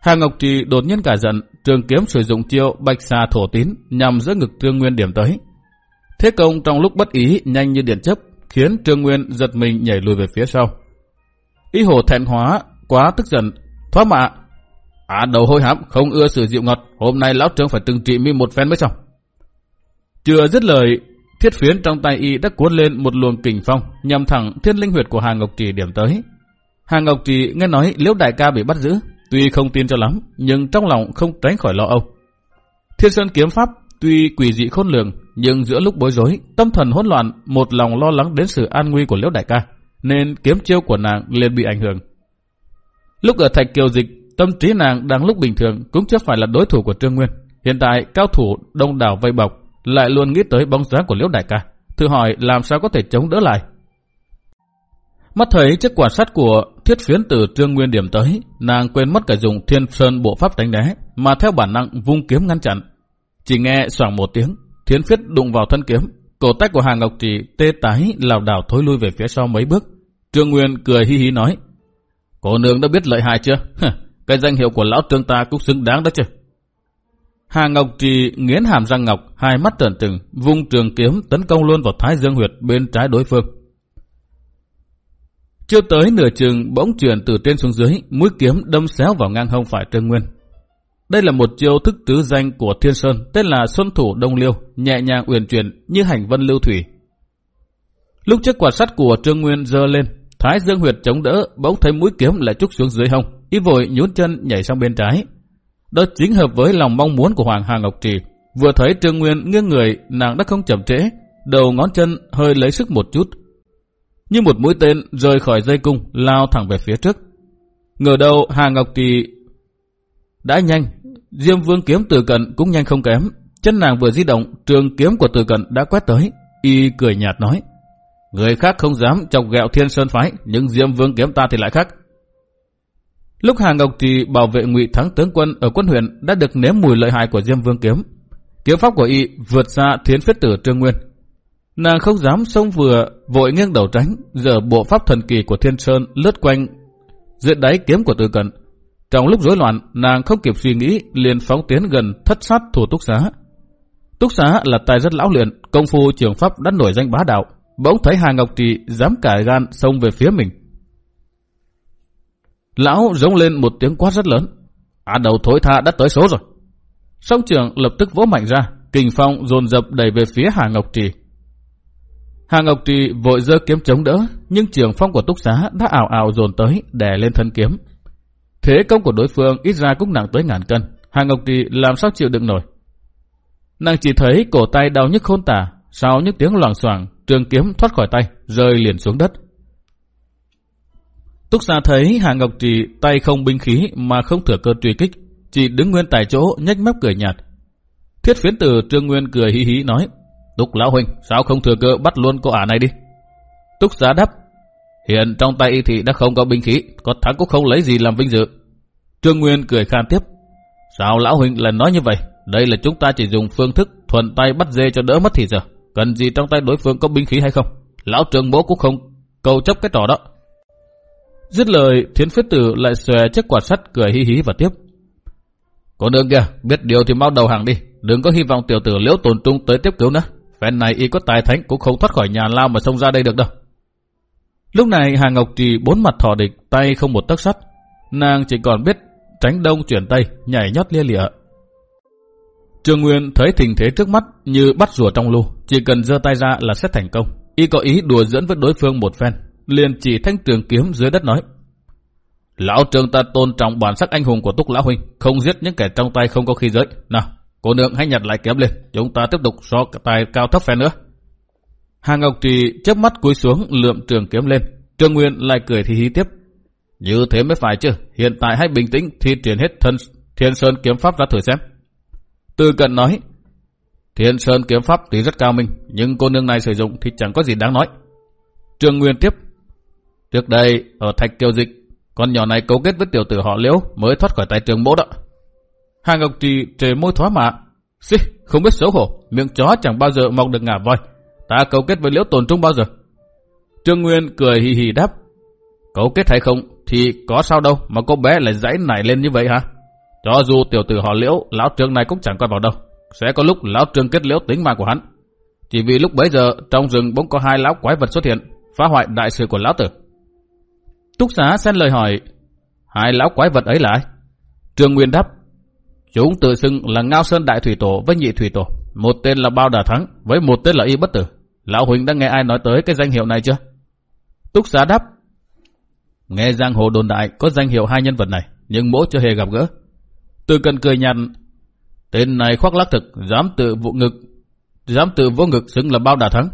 Hà Ngọc Trì đột nhiên cả giận, trường kiếm sử dụng chiêu bạch xà thổ tín nhằm giữa ngực Trương Nguyên điểm tới. Thế công trong lúc bất ý nhanh như điện chớp khiến Trương Nguyên giật mình nhảy lùi về phía sau. ý hồ thẹn hóa, quá tức giận, thoá mạ. À đầu hôi hám, không ưa sự dịu ngọt, hôm nay lão trương phải từng trị mi một phen mới xong. Chưa dứt lời, thiết phiến trong tay y đã cuốn lên một luồng kình phong, nhằm thẳng thiên linh huyệt của Hà Ngọc Trì điểm tới. Hà Ngọc Trì nghe nói liễu đại ca bị bắt giữ, tuy không tin cho lắm, nhưng trong lòng không tránh khỏi lo âu. Thiên Sơn kiếm pháp tuy quỷ dị khôn lường, nhưng giữa lúc bối rối, tâm thần hỗn loạn, một lòng lo lắng đến sự an nguy của liễu đại ca nên kiếm chiêu của nàng liền bị ảnh hưởng. Lúc ở Thạch Kiều Dịch, tâm trí nàng đang lúc bình thường cũng chưa phải là đối thủ của Trương Nguyên. Hiện tại cao thủ đông đảo vây bọc lại luôn nghĩ tới bóng dáng của Liễu Đại ca, thử hỏi làm sao có thể chống đỡ lại. Mắt thấy chiếc quả sắt của thiết phiến từ Trương Nguyên điểm tới, nàng quên mất cả dùng thiên sơn bộ pháp đánh đá, mà theo bản năng vung kiếm ngăn chặn. Chỉ nghe soảng một tiếng, thiên phiết đụng vào thân kiếm, Cổ tay của Hà Ngọc Trì tê tái lảo đảo thối lui về phía sau mấy bước. Trương Nguyên cười hi hi nói. Cô nương đã biết lợi hại chưa? Cái danh hiệu của lão trương ta cũng xứng đáng đó chứ. Hà Ngọc Trì nghiến hàm răng ngọc, hai mắt trợn trừng, vung trường kiếm tấn công luôn vào Thái Dương Huyệt bên trái đối phương. Chưa tới nửa chừng bỗng chuyển từ trên xuống dưới, mũi kiếm đâm xéo vào ngang hông phải Trương Nguyên. Đây là một chiêu thức tứ danh của Thiên Sơn tên là Xuân Thủ Đông Liêu, nhẹ nhàng uyển chuyển như hành vân lưu thủy. Lúc chiếc quả sắt của Trương Nguyên dơ lên, Thái Dương Huyệt chống đỡ, bỗng thấy mũi kiếm lại trúc xuống dưới hông, y vội nhún chân nhảy sang bên trái. Đó chính hợp với lòng mong muốn của Hoàng Hà Ngọc Trì. Vừa thấy Trương Nguyên nghiêng người, nàng đã không chậm trễ, đầu ngón chân hơi lấy sức một chút. Như một mũi tên rời khỏi dây cung, lao thẳng về phía trước. Ngờ đầu Hà Ngọc Trì đã nhanh, Diêm Vương kiếm từ cận cũng nhanh không kém. Chân nàng vừa di động, trường kiếm của từ cận đã quét tới. Y cười nhạt nói, người khác không dám chọc gẹo thiên sơn phái, nhưng Diêm Vương kiếm ta thì lại khác. Lúc Hà Ngọc Trì bảo vệ ngụy thắng tướng quân ở quân huyện đã được nếm mùi lợi hại của Diêm Vương kiếm. Kiếm pháp của y vượt xa thiến phết tử Trương Nguyên. Nàng không dám xông vừa, vội nghiêng đầu tránh, giờ bộ pháp thần kỳ của Thiên Sơn lướt quanh dưới đáy kiếm của Từ Cận. Trong lúc rối loạn, nàng không kịp suy nghĩ, liền phóng tiến gần thất sát thủ túc xá. Túc xá là tài rất lão luyện, công phu trường pháp đã nổi danh bá đạo. Bỗng thấy Hà Ngọc Trì dám cải gan xông về phía mình. Lão giống lên một tiếng quát rất lớn. À đầu thối tha đã tới số rồi. Song trường lập tức vỗ mạnh ra, kình phong dồn dập đẩy về phía Hà Ngọc Trì. Hà Ngọc Trì vội giơ kiếm chống đỡ, nhưng trường phong của túc xá đã ảo ảo dồn tới, đè lên thân kiếm. Thế công của đối phương ít ra cũng nặng tới ngàn cân. Hà Ngọc Trì làm sao chịu đựng nổi. Nàng chỉ thấy cổ tay đau nhức khôn tả, sau những tiếng loảng xoảng, trường kiếm thoát khỏi tay, rơi liền xuống đất. Túc xa thấy Hạ Ngọc Trì tay không binh khí mà không thừa cơ truy kích, chỉ đứng nguyên tại chỗ nhếch mép cười nhạt. Thiết phiến tử Trương Nguyên cười hí hí nói, Túc Lão Huynh, sao không thừa cơ bắt luôn cô ả này đi? Túc giá đáp, hiện trong tay thì đã không có binh khí, có thắng cũng không lấy gì làm vinh dự. Trương Nguyên cười khan tiếp, sao Lão Huynh lại nói như vậy? Đây là chúng ta chỉ dùng phương thức thuận tay bắt dê cho đỡ mất thì giờ. Cần gì trong tay đối phương có binh khí hay không? Lão Trương bố cũng không cầu chấp cái trò đó. Dứt lời, thiến phết tử lại xòe chiếc quạt sắt cười hí hí và tiếp. Cô nương kìa, biết điều thì mau đầu hàng đi. Đừng có hy vọng tiểu tử liễu tồn trung tới tiếp cứu nữa. Phen này y có tài thánh cũng không thoát khỏi nhà lao mà xông ra đây được đâu. Lúc này Hà Ngọc Trì bốn mặt thỏ địch, tay không một tấc sắt. Nàng chỉ còn biết tránh đông chuyển tây, nhảy nhót lia lịa. Trương Nguyên thấy tình thế trước mắt như bắt rùa trong lu, chỉ cần giơ tay ra là sẽ thành công. Y có ý đùa dẫn với đối phương một phen, liền chỉ thanh trường kiếm dưới đất nói. Lão trường ta tôn trọng bản sắc anh hùng của Túc Lão Huynh, không giết những kẻ trong tay không có khí giới. Nào, cô nương hãy nhặt lại kiếm lên, chúng ta tiếp tục so tài cao thấp phe nữa. Hà Ngọc Trì chớp mắt cúi xuống lượm trường kiếm lên, Trương Nguyên lại cười thì hí tiếp. Như thế mới phải chứ, hiện tại hãy bình tĩnh thi triển hết thân Thiên Sơn kiếm pháp ra thử xem. Tư cận nói, Thiên Sơn kiếm pháp thì rất cao minh, nhưng cô nương này sử dụng thì chẳng có gì đáng nói. Trương Nguyên tiếp, Trước đây, ở Thạch Kiều Dịch, con nhỏ này cấu kết với tiểu tử họ liễu mới thoát khỏi tay trường bố đó. Hà Ngọc Trì trề môi thoá mạ. Xì, không biết xấu hổ, miệng chó chẳng bao giờ mọc được ngả voi. Ta cấu kết với liễu tồn trung bao giờ? Trương Nguyên cười hì hì đáp. Cấu kết hay không thì có sao đâu mà cô bé lại dãy nảy lên như vậy hả? Cho dù tiểu tử họ liễu, lão trương này cũng chẳng coi vào đâu. Sẽ có lúc lão trương kết liễu tính mạng của hắn. Chỉ vì lúc bấy giờ trong rừng bỗng có hai lão quái vật xuất hiện, phá hoại đại sự của lão tử. Túc xá xen lời hỏi, hai lão quái vật ấy là ai? Trương Nguyên đáp, chúng tự xưng là Ngao Sơn Đại Thủy Tổ với Nhị Thủy Tổ. Một tên là Bao Đà Thắng, với một tên là Y Bất Tử. Lão Huỳnh đã nghe ai nói tới cái danh hiệu này chưa? Túc xá đáp, nghe giang hồ đồn đại có danh hiệu hai nhân vật này, nhưng mỗi chưa hề gặp gỡ. Từ cần cười nhạt, tên này khoác lác thực, dám tự vụ ngực, dám tự vô ngực xưng là Bao Đà Thắng.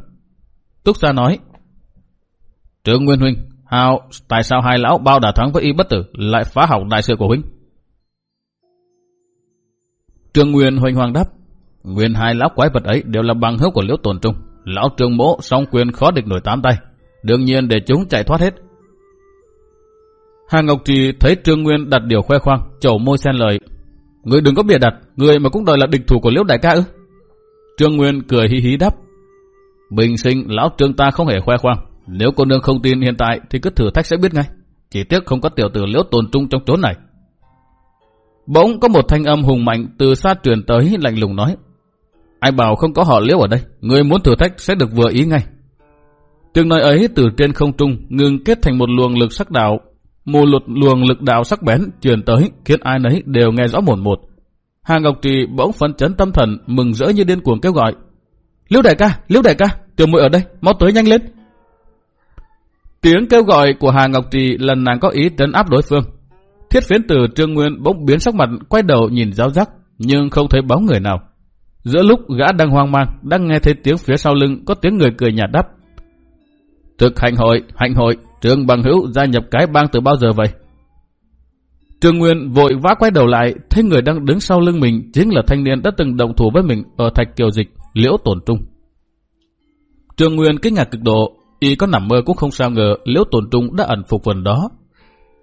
Túc xá nói, Trương Nguyên Huynh, Hào, tại sao hai lão bao đà thắng với y bất tử lại phá hỏng đại sự của huynh? Trương Nguyên hoành hoàng đáp, nguyên hai lão quái vật ấy đều là bằng hữu của liễu tồn trung. Lão trương mỗ song quyền khó địch nổi tám tay, đương nhiên để chúng chạy thoát hết. Hà Ngọc Trì thấy Trương Nguyên đặt điều khoe khoang, chầu môi xen lời. Người đừng có bịa đặt, người mà cũng đòi là địch thủ của liễu đại ca ư. Trương Nguyên cười hí hí đáp. Bình sinh lão trương ta không hề khoe khoang, nếu cô nương không tin hiện tại thì cứ thử thách sẽ biết ngay. Chỉ tiếc không có tiểu tử liễu tồn trung trong chốn này. Bỗng có một thanh âm hùng mạnh từ xa truyền tới lạnh lùng nói. Ai bảo không có họ liễu ở đây, người muốn thử thách sẽ được vừa ý ngay. Tiếng nói ấy từ trên không trung ngừng kết thành một luồng lực sắc đạo. Một luật luồng lực đạo sắc bén truyền tới khiến ai nấy đều nghe rõ một một. Hà Ngọc Trì bỗng phấn chấn tâm thần, mừng rỡ như điên cuồng kêu gọi. Liễu đại ca, Liễu đại ca, tiểu muội ở đây, mau tới nhanh lên. Tiếng kêu gọi của Hà Ngọc Trì lần nàng có ý tấn áp đối phương. Thiết phiến tử Trương Nguyên bỗng biến sắc mặt, quay đầu nhìn giáo giác, nhưng không thấy bóng người nào. Giữa lúc gã đang hoang mang, đang nghe thấy tiếng phía sau lưng có tiếng người cười nhạt đáp. Thực hành hội, hành hội, Trương Bằng Hữu gia nhập cái bang từ bao giờ vậy? Trương Nguyên vội vã quay đầu lại, thấy người đang đứng sau lưng mình chính là thanh niên đã từng động thủ với mình ở Thạch Kiều Dịch, Liễu Tổn Trung. Trương Nguyên kinh ngạc cực độ, y có nằm mơ cũng không sao ngờ Liễu tồn Trung đã ẩn phục phần đó.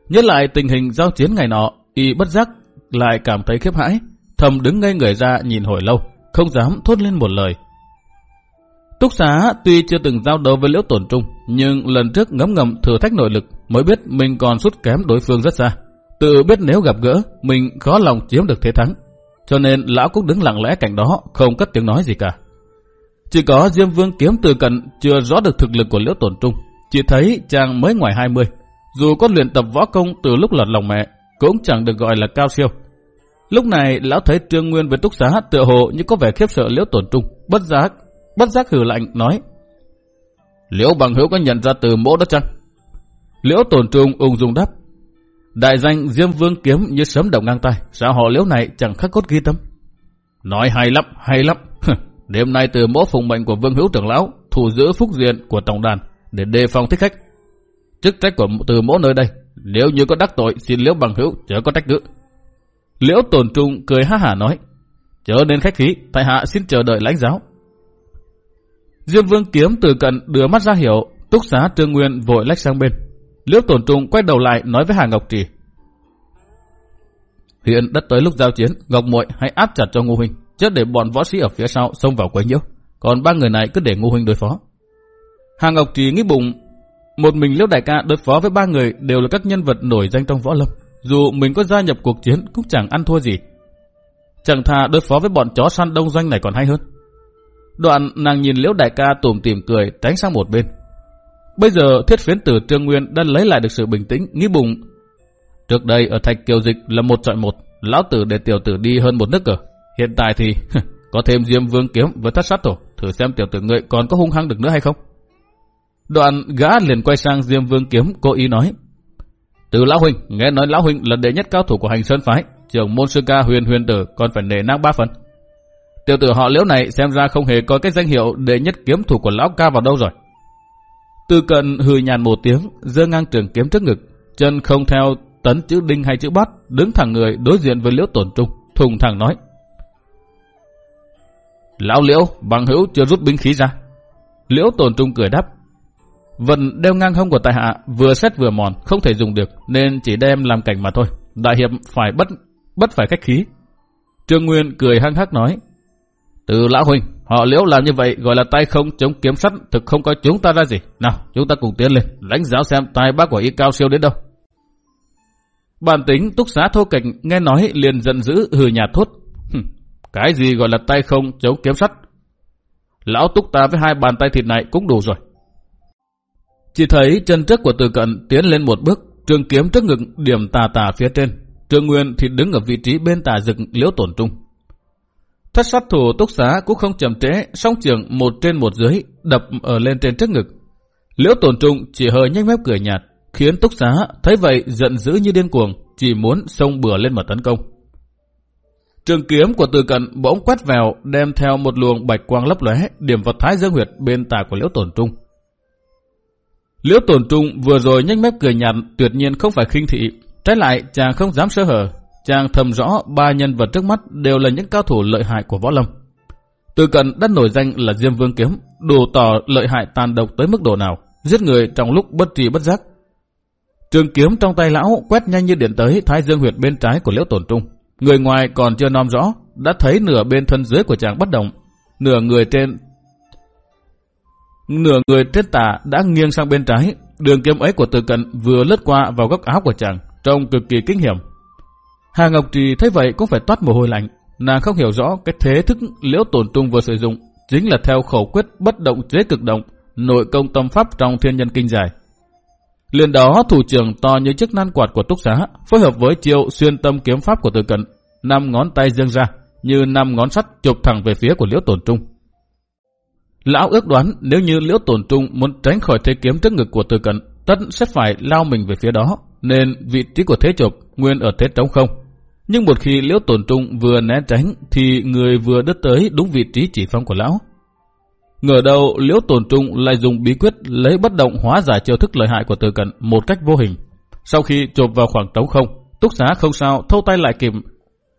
Nhớ lại tình hình giao chiến ngày nọ, y bất giác lại cảm thấy khiếp hãi, thầm đứng ngây người ra nhìn hồi lâu, không dám thốt lên một lời. Túc xá tuy chưa từng giao đấu với Liễu Tổn Trung, nhưng lần trước ngấm ngầm thử thách nội lực mới biết mình còn sút kém đối phương rất xa. Tự biết nếu gặp gỡ, mình khó lòng chiếm được thế thắng. Cho nên lão cũng đứng lặng lẽ cạnh đó, không cất tiếng nói gì cả. Chỉ có Diêm Vương kiếm từ cận chưa rõ được thực lực của Liễu Tổn Trung. Chỉ thấy chàng mới ngoài 20. Dù có luyện tập võ công từ lúc lọt lòng mẹ, cũng chẳng được gọi là cao siêu. Lúc này, lão thấy Trương Nguyên với Túc Xá tựa hồ như có vẻ khiếp sợ Liễu Tổn Trung, bất giác, bất giác hừ lạnh nói. Liễu bằng hữu có nhận ra từ mỗ đó chăng? Liễu Tổn Trung ung dung đáp. Đại danh Diêm Vương kiếm như sấm động ngang tay, sao họ liễu này chẳng khắc cốt ghi tâm. Nói hay lắm, hay lắm. Đêm nay từ mỗ phùng mệnh của Vương Hữu trưởng lão, thủ giữ phúc diện của tổng đàn để đề phòng thích khách. Chức trách của từ mỗ nơi đây, nếu như có đắc tội xin liễu bằng hữu chớ có trách cứ. Liễu tồn trung cười ha hả nói, chớ nên khách khí, tại hạ xin chờ đợi lãnh giáo. Diêm Vương kiếm từ cận đưa mắt ra hiểu, túc xá trương nguyên vội lách sang bên, Liễu tổn trung quay đầu lại nói với Hà Ngọc Trì. Hiện đất tới lúc giao chiến, Ngọc Muội hãy áp chặt cho Ngô Huynh, chứ để bọn võ sĩ ở phía sau xông vào quấy nhiễu. Còn ba người này cứ để Ngô Huynh đối phó. Hà Ngọc Trì nghĩ bụng, một mình Liễu Đại ca đối phó với ba người đều là các nhân vật nổi danh trong võ lâm. Dù mình có gia nhập cuộc chiến cũng chẳng ăn thua gì. Chẳng thà đối phó với bọn chó săn đông doanh này còn hay hơn. Đoạn nàng nhìn Liễu Đại ca tủm tỉm cười tránh sang một bên, Bây giờ thiết phiến tử Trương Nguyên đã lấy lại được sự bình tĩnh, nghĩ bụng. Trước đây ở Thạch Kiều Dịch là một trận một, lão tử để tiểu tử đi hơn một nước cờ. Hiện tại thì có thêm Diêm Vương kiếm với thất sát tổ, thử xem tiểu tử ngươi còn có hung hăng được nữa hay không. Đoạn gã liền quay sang Diêm Vương kiếm, cố ý nói. Từ Lão Huynh, nghe nói Lão Huynh là đệ nhất cao thủ của hành sơn phái, trưởng môn sư ca huyền huyền tử còn phải nể nang ba phần. Tiểu tử họ liễu này xem ra không hề có cái danh hiệu đệ nhất kiếm thủ của Lão ca vào đâu rồi. Tư cận hừ nhàn một tiếng, giơ ngang trường kiếm trước ngực, chân không theo tấn chữ đinh hay chữ bát, đứng thẳng người đối diện với liễu tổn trung, thùng thẳng nói. Lão liễu, bằng hữu chưa rút binh khí ra. Liễu tồn trung cười đáp. Vần đeo ngang hông của tài hạ vừa xét vừa mòn, không thể dùng được, nên chỉ đem làm cảnh mà thôi. Đại hiệp phải bất bất phải khách khí. Trương Nguyên cười hăng hắc nói. Từ lão huynh, Họ liễu làm như vậy gọi là tay không chống kiếm sắt, thực không coi chúng ta ra gì. Nào, chúng ta cùng tiến lên, lãnh giáo xem tài bác của y cao siêu đến đâu. Bản tính túc xá thô kịch nghe nói liền giận dữ hừ nhà thốt. Cái gì gọi là tay không chống kiếm sắt? Lão túc ta với hai bàn tay thịt này cũng đủ rồi. Chỉ thấy chân trước của từ cận tiến lên một bước, trường kiếm trước ngực điểm tà tà phía trên. Trương Nguyên thì đứng ở vị trí bên tà rực liễu tổn trung. Thất sát thủ túc xá cũng không chậm trễ, song trường một trên một dưới, đập ở lên trên trước ngực. Liễu tổn trung chỉ hơi nhanh mép cười nhạt, khiến túc xá thấy vậy giận dữ như điên cuồng, chỉ muốn xông bừa lên mà tấn công. Trường kiếm của từ cận bỗng quét vào, đem theo một luồng bạch quang lấp lóe, điểm vào thái dương huyệt bên tả của liễu tổn trung. Liễu tổn trung vừa rồi nhếch mép cười nhạt, tuyệt nhiên không phải khinh thị, trái lại chàng không dám sơ hở, Chàng thầm rõ ba nhân vật trước mắt đều là những cao thủ lợi hại của võ lâm. Từ cận đã nổi danh là Diêm Vương Kiếm, đủ tỏ lợi hại tàn độc tới mức độ nào, giết người trong lúc bất tri bất giác. Trường kiếm trong tay lão quét nhanh như điện tới thái dương huyệt bên trái của liễu tổn trung. Người ngoài còn chưa nom rõ, đã thấy nửa bên thân dưới của chàng bất động, nửa người trên nửa người trên tả đã nghiêng sang bên trái, đường kiếm ấy của Từ Cận vừa lướt qua vào góc áo của chàng, trông cực kỳ kinh hiểm. Hà Ngọc Trì thấy vậy cũng phải toát mồ hôi lạnh. Nàng không hiểu rõ cái thế thức liễu tổn trung vừa sử dụng chính là theo khẩu quyết bất động chế cực động, nội công tâm pháp trong thiên nhân kinh giải liên đó thủ trưởng to như chiếc nan quạt của túc xá, phối hợp với chiêu xuyên tâm kiếm pháp của từ cận, năm ngón tay dương ra, như năm ngón sắt chụp thẳng về phía của Liễu tổn Trung. Lão ước đoán nếu như Liễu tổn Trung muốn tránh khỏi thế kiếm trước ngực của Từ Cận, tất sẽ phải lao mình về phía đó, nên vị trí của thế chụp nguyên ở thế trống không. Nhưng một khi Liễu tổn Trung vừa né tránh thì người vừa đứt tới đúng vị trí chỉ phong của lão. Ngờ đâu Liễu Tồn Trung lại dùng bí quyết lấy bất động hóa giải chiêu thức lợi hại của Từ Cận một cách vô hình. Sau khi chộp vào khoảng trống không, túc xá không sao thâu tay lại kịp.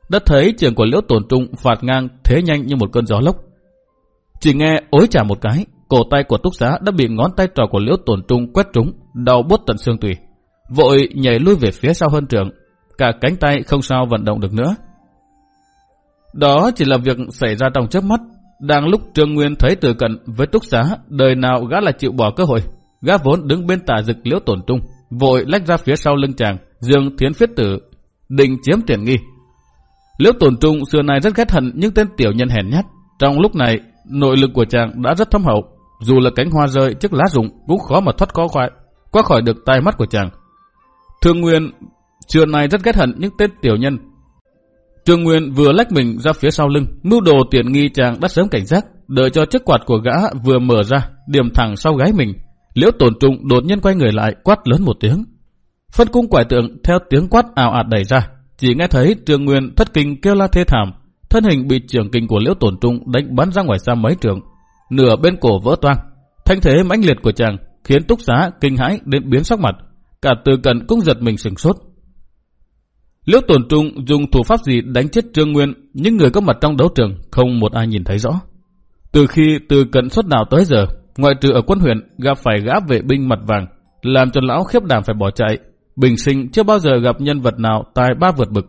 Đã thấy trường của Liễu Tồn Trung phạt ngang thế nhanh như một cơn gió lốc. Chỉ nghe ối trả một cái, cổ tay của túc xá đã bị ngón tay trò của Liễu Tồn Trung quét trúng, đau bút tận xương tùy. Vội nhảy lui về phía sau hơn trường, cả cánh tay không sao vận động được nữa. Đó chỉ là việc xảy ra trong chớp mắt. Đang lúc Trương Nguyên thấy từ cận với túc xá, đời nào gã là chịu bỏ cơ hội. Gã vốn đứng bên tà dực liễu tổn trung, vội lách ra phía sau lưng chàng, dương thiến phiết tử, định chiếm tiền nghi. Liễu tổn trung xưa nay rất ghét hận những tên tiểu nhân hèn nhát. Trong lúc này, nội lực của chàng đã rất thâm hậu. Dù là cánh hoa rơi chiếc lá rụng cũng khó mà thoát khó khỏi, qua khỏi được tai mắt của chàng. Thương Nguyên xưa nay rất ghét hận những tên tiểu nhân. Trương Nguyên vừa lách mình ra phía sau lưng, mưu đồ tiện nghi chàng đã sớm cảnh giác, đợi cho chiếc quạt của gã vừa mở ra, điểm thẳng sau gáy mình. Liễu tổn trung đột nhiên quay người lại, quát lớn một tiếng. Phân cung quải tượng theo tiếng quát ảo ạt đẩy ra, chỉ nghe thấy Trương Nguyên thất kinh kêu la thê thảm, thân hình bị trưởng kinh của Liễu tổn trung đánh bắn ra ngoài xa mấy trường, nửa bên cổ vỡ toang. Thanh thế mãnh liệt của chàng khiến Túc Xá kinh hãi đến biến sắc mặt, cả Từ Cận cũng giật mình sừng sốt. Liễu Tồn trung dùng thủ pháp gì đánh chết Trương Nguyên, những người có mặt trong đấu trường không một ai nhìn thấy rõ. Từ khi từ cận xuất nào tới giờ, ngoại trừ ở quân huyện gặp phải gã vệ binh mặt vàng, làm cho lão khiếp đảm phải bỏ chạy. Bình sinh chưa bao giờ gặp nhân vật nào tài ba vượt bực.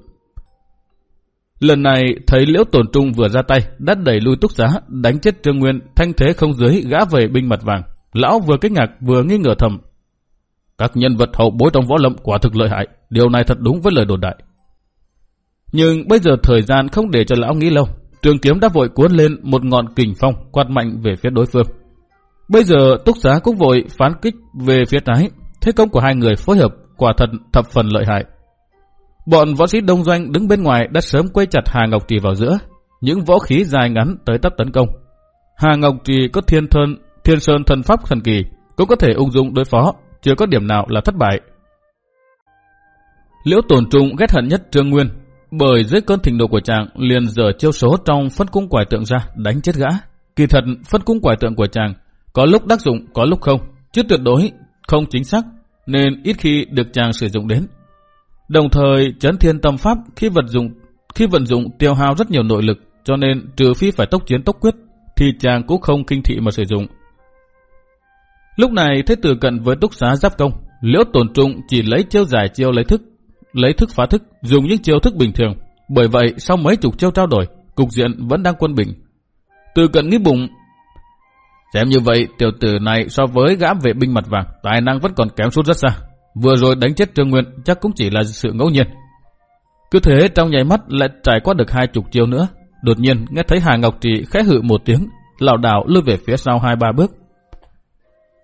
Lần này thấy Liễu Tồn Trung vừa ra tay, đã đẩy lui túc giá, đánh chết Trương Nguyên, thanh thế không dưới gã về binh mặt vàng. Lão vừa kinh ngạc vừa nghi ngờ thầm, các nhân vật hậu bối trong võ lâm quả thực lợi hại, điều này thật đúng với lời đồn đại. Nhưng bây giờ thời gian không để cho lão nghĩ lâu, trường kiếm đã vội cuốn lên một ngọn kình phong quạt mạnh về phía đối phương. Bây giờ túc giá cũng vội phán kích về phía trái, thế công của hai người phối hợp quả thật thập phần lợi hại. Bọn võ sĩ đông doanh đứng bên ngoài đã sớm quay chặt Hà Ngọc Trì vào giữa, những võ khí dài ngắn tới tấp tấn công. Hà Ngọc Trì có thiên thân, thiên sơn thần pháp thần kỳ, cũng có thể ung dung đối phó, chưa có điểm nào là thất bại. Liễu Tồn trung ghét hận nhất Trương Nguyên, bởi dưới cơn thịnh nộ của chàng liền dở chiêu số trong phân cung quải tượng ra đánh chết gã. Kỳ thật phân cung quải tượng của chàng có lúc tác dụng có lúc không, chứ tuyệt đối không chính xác nên ít khi được chàng sử dụng đến. Đồng thời chấn thiên tâm pháp khi vận dụng khi vận dụng tiêu hao rất nhiều nội lực cho nên trừ phi phải tốc chiến tốc quyết thì chàng cũng không kinh thị mà sử dụng. Lúc này thấy từ cận với túc xá giáp công, liễu tổn trung chỉ lấy chiêu giải chiêu lấy thức, lấy thức phá thức, dùng những chiêu thức bình thường. Bởi vậy sau mấy chục chiêu trao đổi, cục diện vẫn đang quân bình. Từ cận nghĩ bụng, xem như vậy tiểu tử này so với gã vệ binh mặt vàng, tài năng vẫn còn kém sút rất xa. Vừa rồi đánh chết Trương Nguyên chắc cũng chỉ là sự ngẫu nhiên. Cứ thế trong nháy mắt lại trải qua được hai chục chiêu nữa. Đột nhiên nghe thấy Hà Ngọc Trì khẽ hự một tiếng, lảo đảo lùi về phía sau hai ba bước.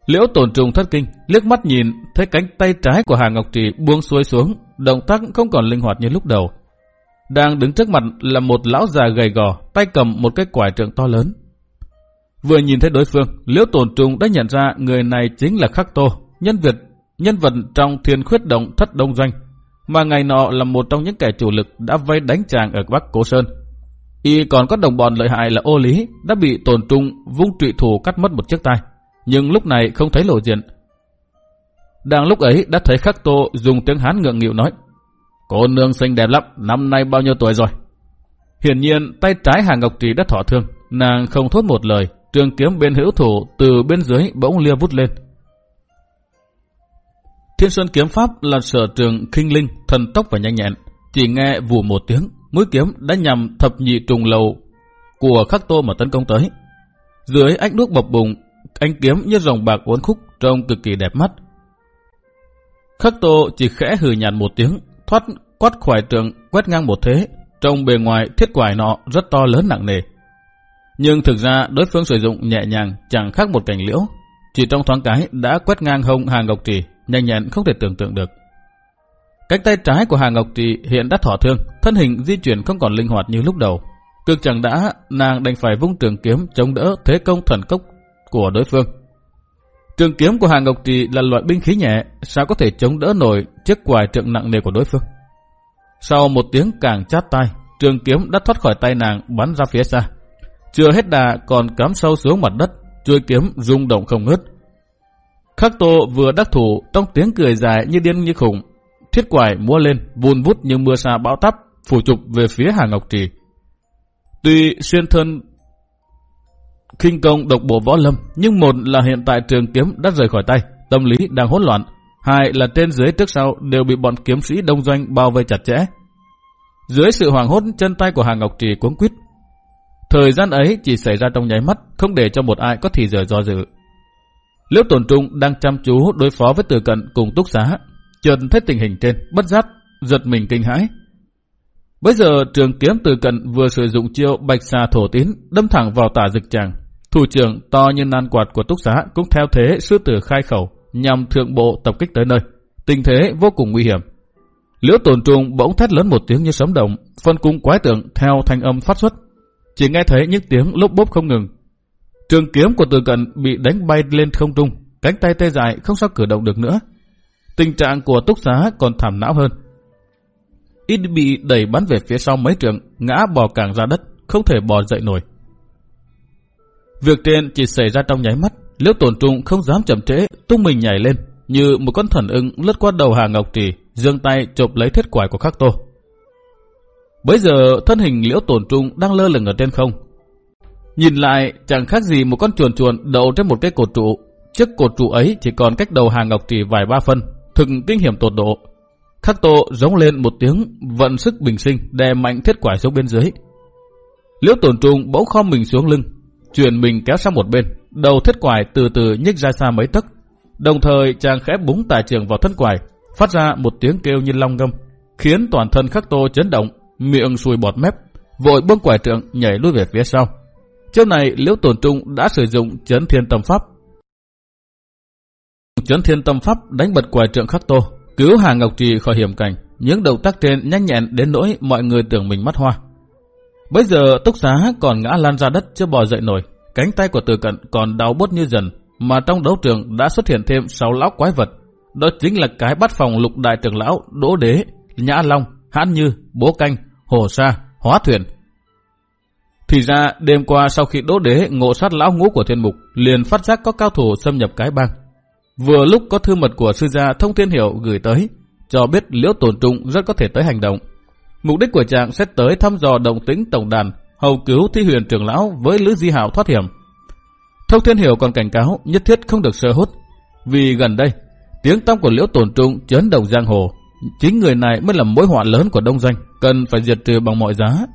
Liễu tổn trùng thất kinh, liếc mắt nhìn, thấy cánh tay trái của Hà Ngọc Trì buông xuôi xuống, động tác không còn linh hoạt như lúc đầu. Đang đứng trước mặt là một lão già gầy gò, tay cầm một cái quải trượng to lớn. Vừa nhìn thấy đối phương, Liễu tổn trùng đã nhận ra người này chính là Khắc Tô, nhân vật nhân vật trong thiên khuyết động thất đông doanh, mà ngày nọ là một trong những kẻ chủ lực đã vây đánh chàng ở Bắc Cố Sơn. Y còn có đồng bọn lợi hại là ô lý, đã bị tổn trung vung trụy thủ cắt mất một chiếc tay nhưng lúc này không thấy lộ diện. Đang lúc ấy đã thấy khắc tô dùng tiếng Hán ngượng nghịu nói, Cô nương xinh đẹp lắm, năm nay bao nhiêu tuổi rồi? Hiển nhiên tay trái Hà Ngọc Trì đã thỏa thương, nàng không thốt một lời, trường kiếm bên hữu thủ từ bên dưới bỗng lia vút lên. Thiên Sơn kiếm pháp là sở trường kinh linh, thần tốc và nhanh nhẹn. Chỉ nghe vù một tiếng, mũi kiếm đã nhằm thập nhị trùng lầu của khắc tô mà tấn công tới. Dưới ánh đuốc bập bùng, anh kiếm như rồng bạc uốn khúc trông cực kỳ đẹp mắt. Khắc tô chỉ khẽ hừ nhạt một tiếng, thoát quát khoải trường quét ngang một thế, trong bề ngoài thiết quải nọ rất to lớn nặng nề. Nhưng thực ra đối phương sử dụng nhẹ nhàng chẳng khác một cành liễu, chỉ trong thoáng cái đã quét ngang hông hàng ngọc trì, nhanh nhẹn không thể tưởng tượng được. Cánh tay trái của Hà Ngọc Trì hiện đã thỏa thương, thân hình di chuyển không còn linh hoạt như lúc đầu. Cực chẳng đã, nàng đành phải vung trường kiếm chống đỡ thế công thần cốc của đối phương. Trường kiếm của Hà Ngọc Trì là loại binh khí nhẹ, sao có thể chống đỡ nổi chiếc quài trượng nặng nề của đối phương. Sau một tiếng càng chát tay, trường kiếm đã thoát khỏi tay nàng bắn ra phía xa. Chưa hết đà còn cắm sâu xuống mặt đất, chuôi kiếm rung động không ngớt. Khắc Tô vừa đắc thủ trong tiếng cười dài như điên như khủng. Thiết quải múa lên, vun vút như mưa xa bão tắp, phủ trục về phía Hà Ngọc Trì. Tuy xuyên thân khinh công độc bộ võ lâm, nhưng một là hiện tại trường kiếm đã rời khỏi tay, tâm lý đang hỗn loạn. Hai là trên dưới trước sau đều bị bọn kiếm sĩ đông doanh bao vây chặt chẽ. Dưới sự hoàng hốt chân tay của Hà Ngọc Trì cuống quýt. Thời gian ấy chỉ xảy ra trong nháy mắt, không để cho một ai có thì giờ do dự. Liễu Tồn Trung đang chăm chú đối phó với Từ Cận cùng Túc Xá, chợt thấy tình hình trên, bất giác, giật mình kinh hãi. Bây giờ trường kiếm Từ Cận vừa sử dụng chiêu bạch xà thổ tín đâm thẳng vào tả dực chàng. Thủ trưởng to như nan quạt của Túc Xá cũng theo thế sư tử khai khẩu nhằm thượng bộ tập kích tới nơi. Tình thế vô cùng nguy hiểm. Liễu Tồn Trung bỗng thét lớn một tiếng như sấm động, phân cung quái tượng theo thanh âm phát xuất. Chỉ nghe thấy những tiếng lốp bốp không ngừng, Trường kiếm của Từ Cận bị đánh bay lên không trung, cánh tay tê dại không sao cử động được nữa. Tình trạng của Túc Xá còn thảm não hơn. Ít bị đẩy bắn về phía sau mấy trường, ngã bò càng ra đất, không thể bò dậy nổi. Việc trên chỉ xảy ra trong nháy mắt, Liễu Tổn Trung không dám chậm trễ, tung mình nhảy lên, như một con thần ưng lướt qua đầu Hà Ngọc Trì, giương tay chụp lấy thiết quải của Khắc Tô. Bây giờ thân hình Liễu Tổn Trung đang lơ lửng ở trên không, Nhìn lại chẳng khác gì một con chuồn chuồn đậu trên một cái cột trụ. Chiếc cột trụ ấy chỉ còn cách đầu hàng ngọc trì vài ba phân, thực kinh hiểm tột độ. Khắc tô giống lên một tiếng vận sức bình sinh đè mạnh thiết quải xuống bên dưới. Liễu tổn trung bỗng khom mình xuống lưng, chuyển mình kéo sang một bên, đầu thiết quải từ từ nhích ra xa mấy tấc. Đồng thời chàng khẽ búng tài trường vào thân quải, phát ra một tiếng kêu như long ngâm, khiến toàn thân khắc tô chấn động, miệng sùi bọt mép, vội bưng quải trượng nhảy lui về phía sau. trước này Liễu Tổn Trung đã sử dụng chấn thiên tâm pháp. Chấn thiên tâm pháp đánh bật quài trượng khắc tô, cứu Hà Ngọc Trì khỏi hiểm cảnh. Những động tác trên nhanh nhẹn đến nỗi mọi người tưởng mình mắt hoa. Bây giờ túc xá còn ngã lan ra đất chưa bò dậy nổi. Cánh tay của từ cận còn đau bớt như dần. Mà trong đấu trường đã xuất hiện thêm 6 lão quái vật. Đó chính là cái bắt phòng lục đại trưởng lão, đỗ đế, nhã long, hãn như, bố canh, hồ sa, hóa thuyền, thì ra đêm qua sau khi đỗ đế ngộ sát lão ngũ của thiên mục, liền phát giác có cao thủ xâm nhập cái bang. Vừa lúc có thư mật của sư gia thông thiên hiệu gửi tới, cho biết liễu tổn trung rất có thể tới hành động. Mục đích của chàng sẽ tới thăm dò động tĩnh tổng đàn, hầu cứu thi huyền trưởng lão với Lữ Di Hảo thoát hiểm. Thông thiên Hiểu còn cảnh cáo nhất thiết không được sơ hút, vì gần đây tiếng tăm của liễu tổn trung chấn động giang hồ. Chính người này mới là mối họa lớn của đông doanh, cần phải diệt trừ bằng mọi giá.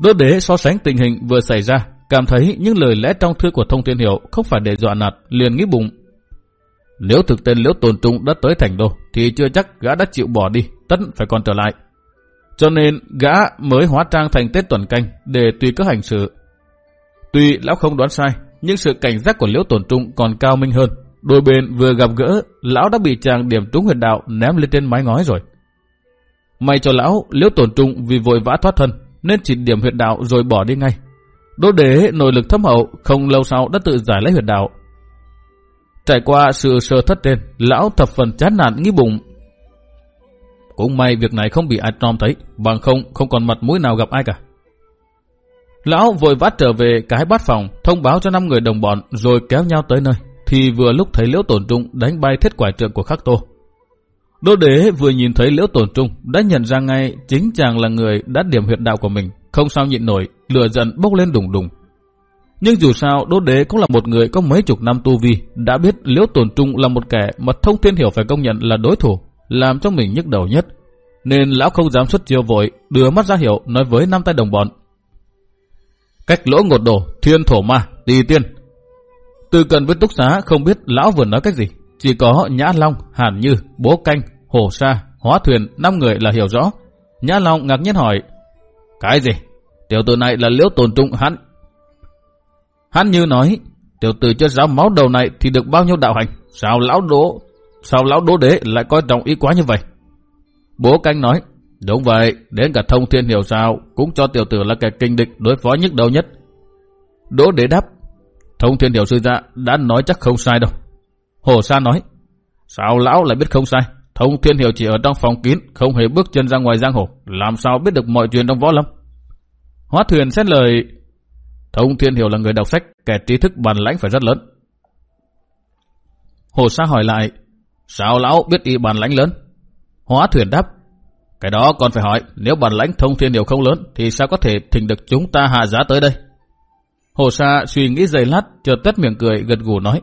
Đô đế so sánh tình hình vừa xảy ra, cảm thấy những lời lẽ trong thư của thông thiên Hiểu không phải để dọa nạt, liền nghĩ bụng. Nếu thực tên liễu tồn trung đã tới thành đô, thì chưa chắc gã đã chịu bỏ đi, tất phải còn trở lại. Cho nên gã mới hóa trang thành Tết tuần canh để tùy các hành sự. Tuy lão không đoán sai, nhưng sự cảnh giác của liễu tồn trung còn cao minh hơn. Đôi bên vừa gặp gỡ, lão đã bị chàng điểm trúng huyệt đạo ném lên trên mái ngói rồi. May cho lão, liễu tồn trung vì vội vã thoát thân, nên chỉ điểm huyệt đạo rồi bỏ đi ngay. Đô đế nội lực thâm hậu, không lâu sau đã tự giải lấy huyệt đạo. Trải qua sự sơ thất trên, lão thập phần chán nản nghĩ bụng. Cũng may việc này không bị ai trông thấy, bằng không không còn mặt mũi nào gặp ai cả. Lão vội vắt trở về cái bát phòng, thông báo cho năm người đồng bọn rồi kéo nhau tới nơi. Thì vừa lúc thấy liễu tổn trung đánh bay thiết quải trượng của khắc tô. Đô đế vừa nhìn thấy liễu tổn trung đã nhận ra ngay chính chàng là người đã điểm huyệt đạo của mình, không sao nhịn nổi, lửa giận bốc lên đùng đùng. Nhưng dù sao đô đế cũng là một người có mấy chục năm tu vi, đã biết liễu tổn trung là một kẻ mà thông thiên hiểu phải công nhận là đối thủ, làm cho mình nhức đầu nhất. Nên lão không dám xuất chiêu vội, đưa mắt ra hiệu nói với năm tay đồng bọn. Cách lỗ ngột đổ, thiên thổ ma, tỳ tiên. Từ cần với túc xá không biết lão vừa nói cách gì, chỉ có Nhã Long, Hàn Như, Bố Canh, Hồ Sa, Hóa Thuyền, năm người là hiểu rõ. Nhã Long ngạc nhiên hỏi, Cái gì? Tiểu tử này là liễu tồn trung hắn. Hắn Như nói, tiểu tử cho giáo máu đầu này thì được bao nhiêu đạo hành? Sao lão đố, sao lão đố đế lại coi trọng ý quá như vậy? Bố canh nói, đúng vậy, đến cả thông thiên hiểu sao, cũng cho tiểu tử là kẻ kinh địch đối phó nhức đầu nhất. Đỗ đế đáp, thông thiên hiểu sư gia đã nói chắc không sai đâu. Hồ Sa nói, sao lão lại biết không sai? Thông thiên hiểu chỉ ở trong phòng kín, không hề bước chân ra ngoài giang hồ, làm sao biết được mọi chuyện trong võ lâm? Hóa thuyền xét lời, thông thiên hiểu là người đọc sách, kẻ trí thức bản lãnh phải rất lớn. Hồ Sa hỏi lại, sao lão biết y bản lãnh lớn? Hóa thuyền đáp, cái đó còn phải hỏi, nếu bản lãnh thông thiên điều không lớn, thì sao có thể thỉnh được chúng ta hạ giá tới đây? Hồ Sa suy nghĩ giây lát, chợt tét miệng cười, gật gù nói,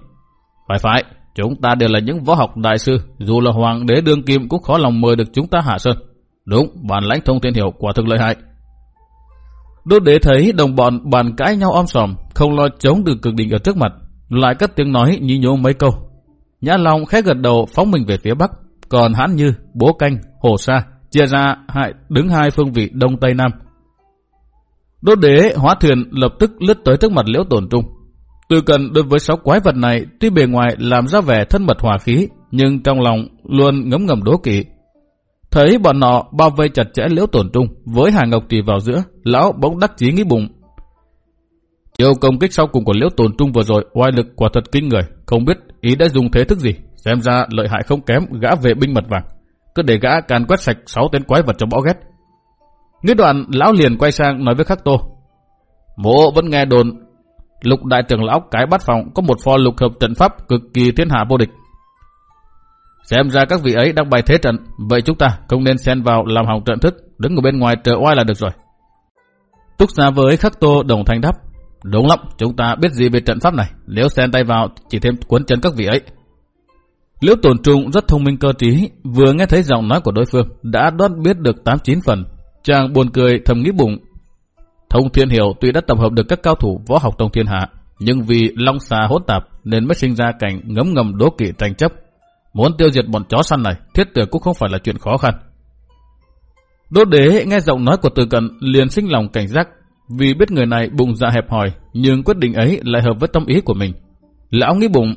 phải phải, chúng ta đều là những võ học đại sư, dù là hoàng đế đương kim cũng khó lòng mời được chúng ta hạ sơn. Đúng, bản lãnh thông thiên hiểu quả thực lợi hại. Đốt đế thấy đồng bọn bàn cãi nhau om sòm, không lo chống được cực đỉnh ở trước mặt, lại cất tiếng nói nhí nhố mấy câu. Nhã Long khẽ gật đầu phóng mình về phía bắc, còn hán như bố canh, hồ sa chia ra hại đứng hai phương vị đông tây nam. Đốt đế hóa thuyền lập tức lướt tới trước mặt liễu tổn trung. Từ cần đối với sáu quái vật này tuy bề ngoài làm ra vẻ thân mật hòa khí, nhưng trong lòng luôn ngấm ngầm đố kỵ. Thấy bọn nọ bao vây chặt chẽ liễu tổn trung với Hà Ngọc Trì vào giữa, lão bỗng đắc chí nghĩ bụng. Chiều công kích sau cùng của liễu tổn trung vừa rồi oai lực quả thật kinh người, không biết ý đã dùng thế thức gì, xem ra lợi hại không kém gã vệ binh mật vàng. Cứ để gã càn quét sạch sáu tên quái vật cho bỏ ghét. Nghĩ đoạn lão liền quay sang nói với khắc tô. Mộ vẫn nghe đồn lục đại trưởng lão cái bát phòng có một pho lục hợp trận pháp cực kỳ thiên hạ vô địch. Xem ra các vị ấy đang bày thế trận, vậy chúng ta không nên xen vào làm hỏng trận thức, đứng ở bên ngoài trợ oai là được rồi. Túc xa với khắc tô đồng thanh đáp. Đúng lắm, chúng ta biết gì về trận pháp này, nếu xen tay vào chỉ thêm cuốn chân các vị ấy. Liễu tổn trung rất thông minh cơ trí, vừa nghe thấy giọng nói của đối phương, đã đoán biết được 8-9 phần. Chàng buồn cười thầm nghĩ bụng. Thông Thiên Hiểu tuy đã tập hợp được các cao thủ võ học trong thiên hạ, nhưng vì long xà hỗn tạp nên mới sinh ra cảnh ngấm ngầm đố kỵ tranh chấp. Muốn tiêu diệt bọn chó săn này, thiết tưởng cũng không phải là chuyện khó khăn. đốt đế nghe giọng nói của từ cận liền sinh lòng cảnh giác, vì biết người này bụng dạ hẹp hòi, nhưng quyết định ấy lại hợp với tâm ý của mình. Lão nghĩ bụng,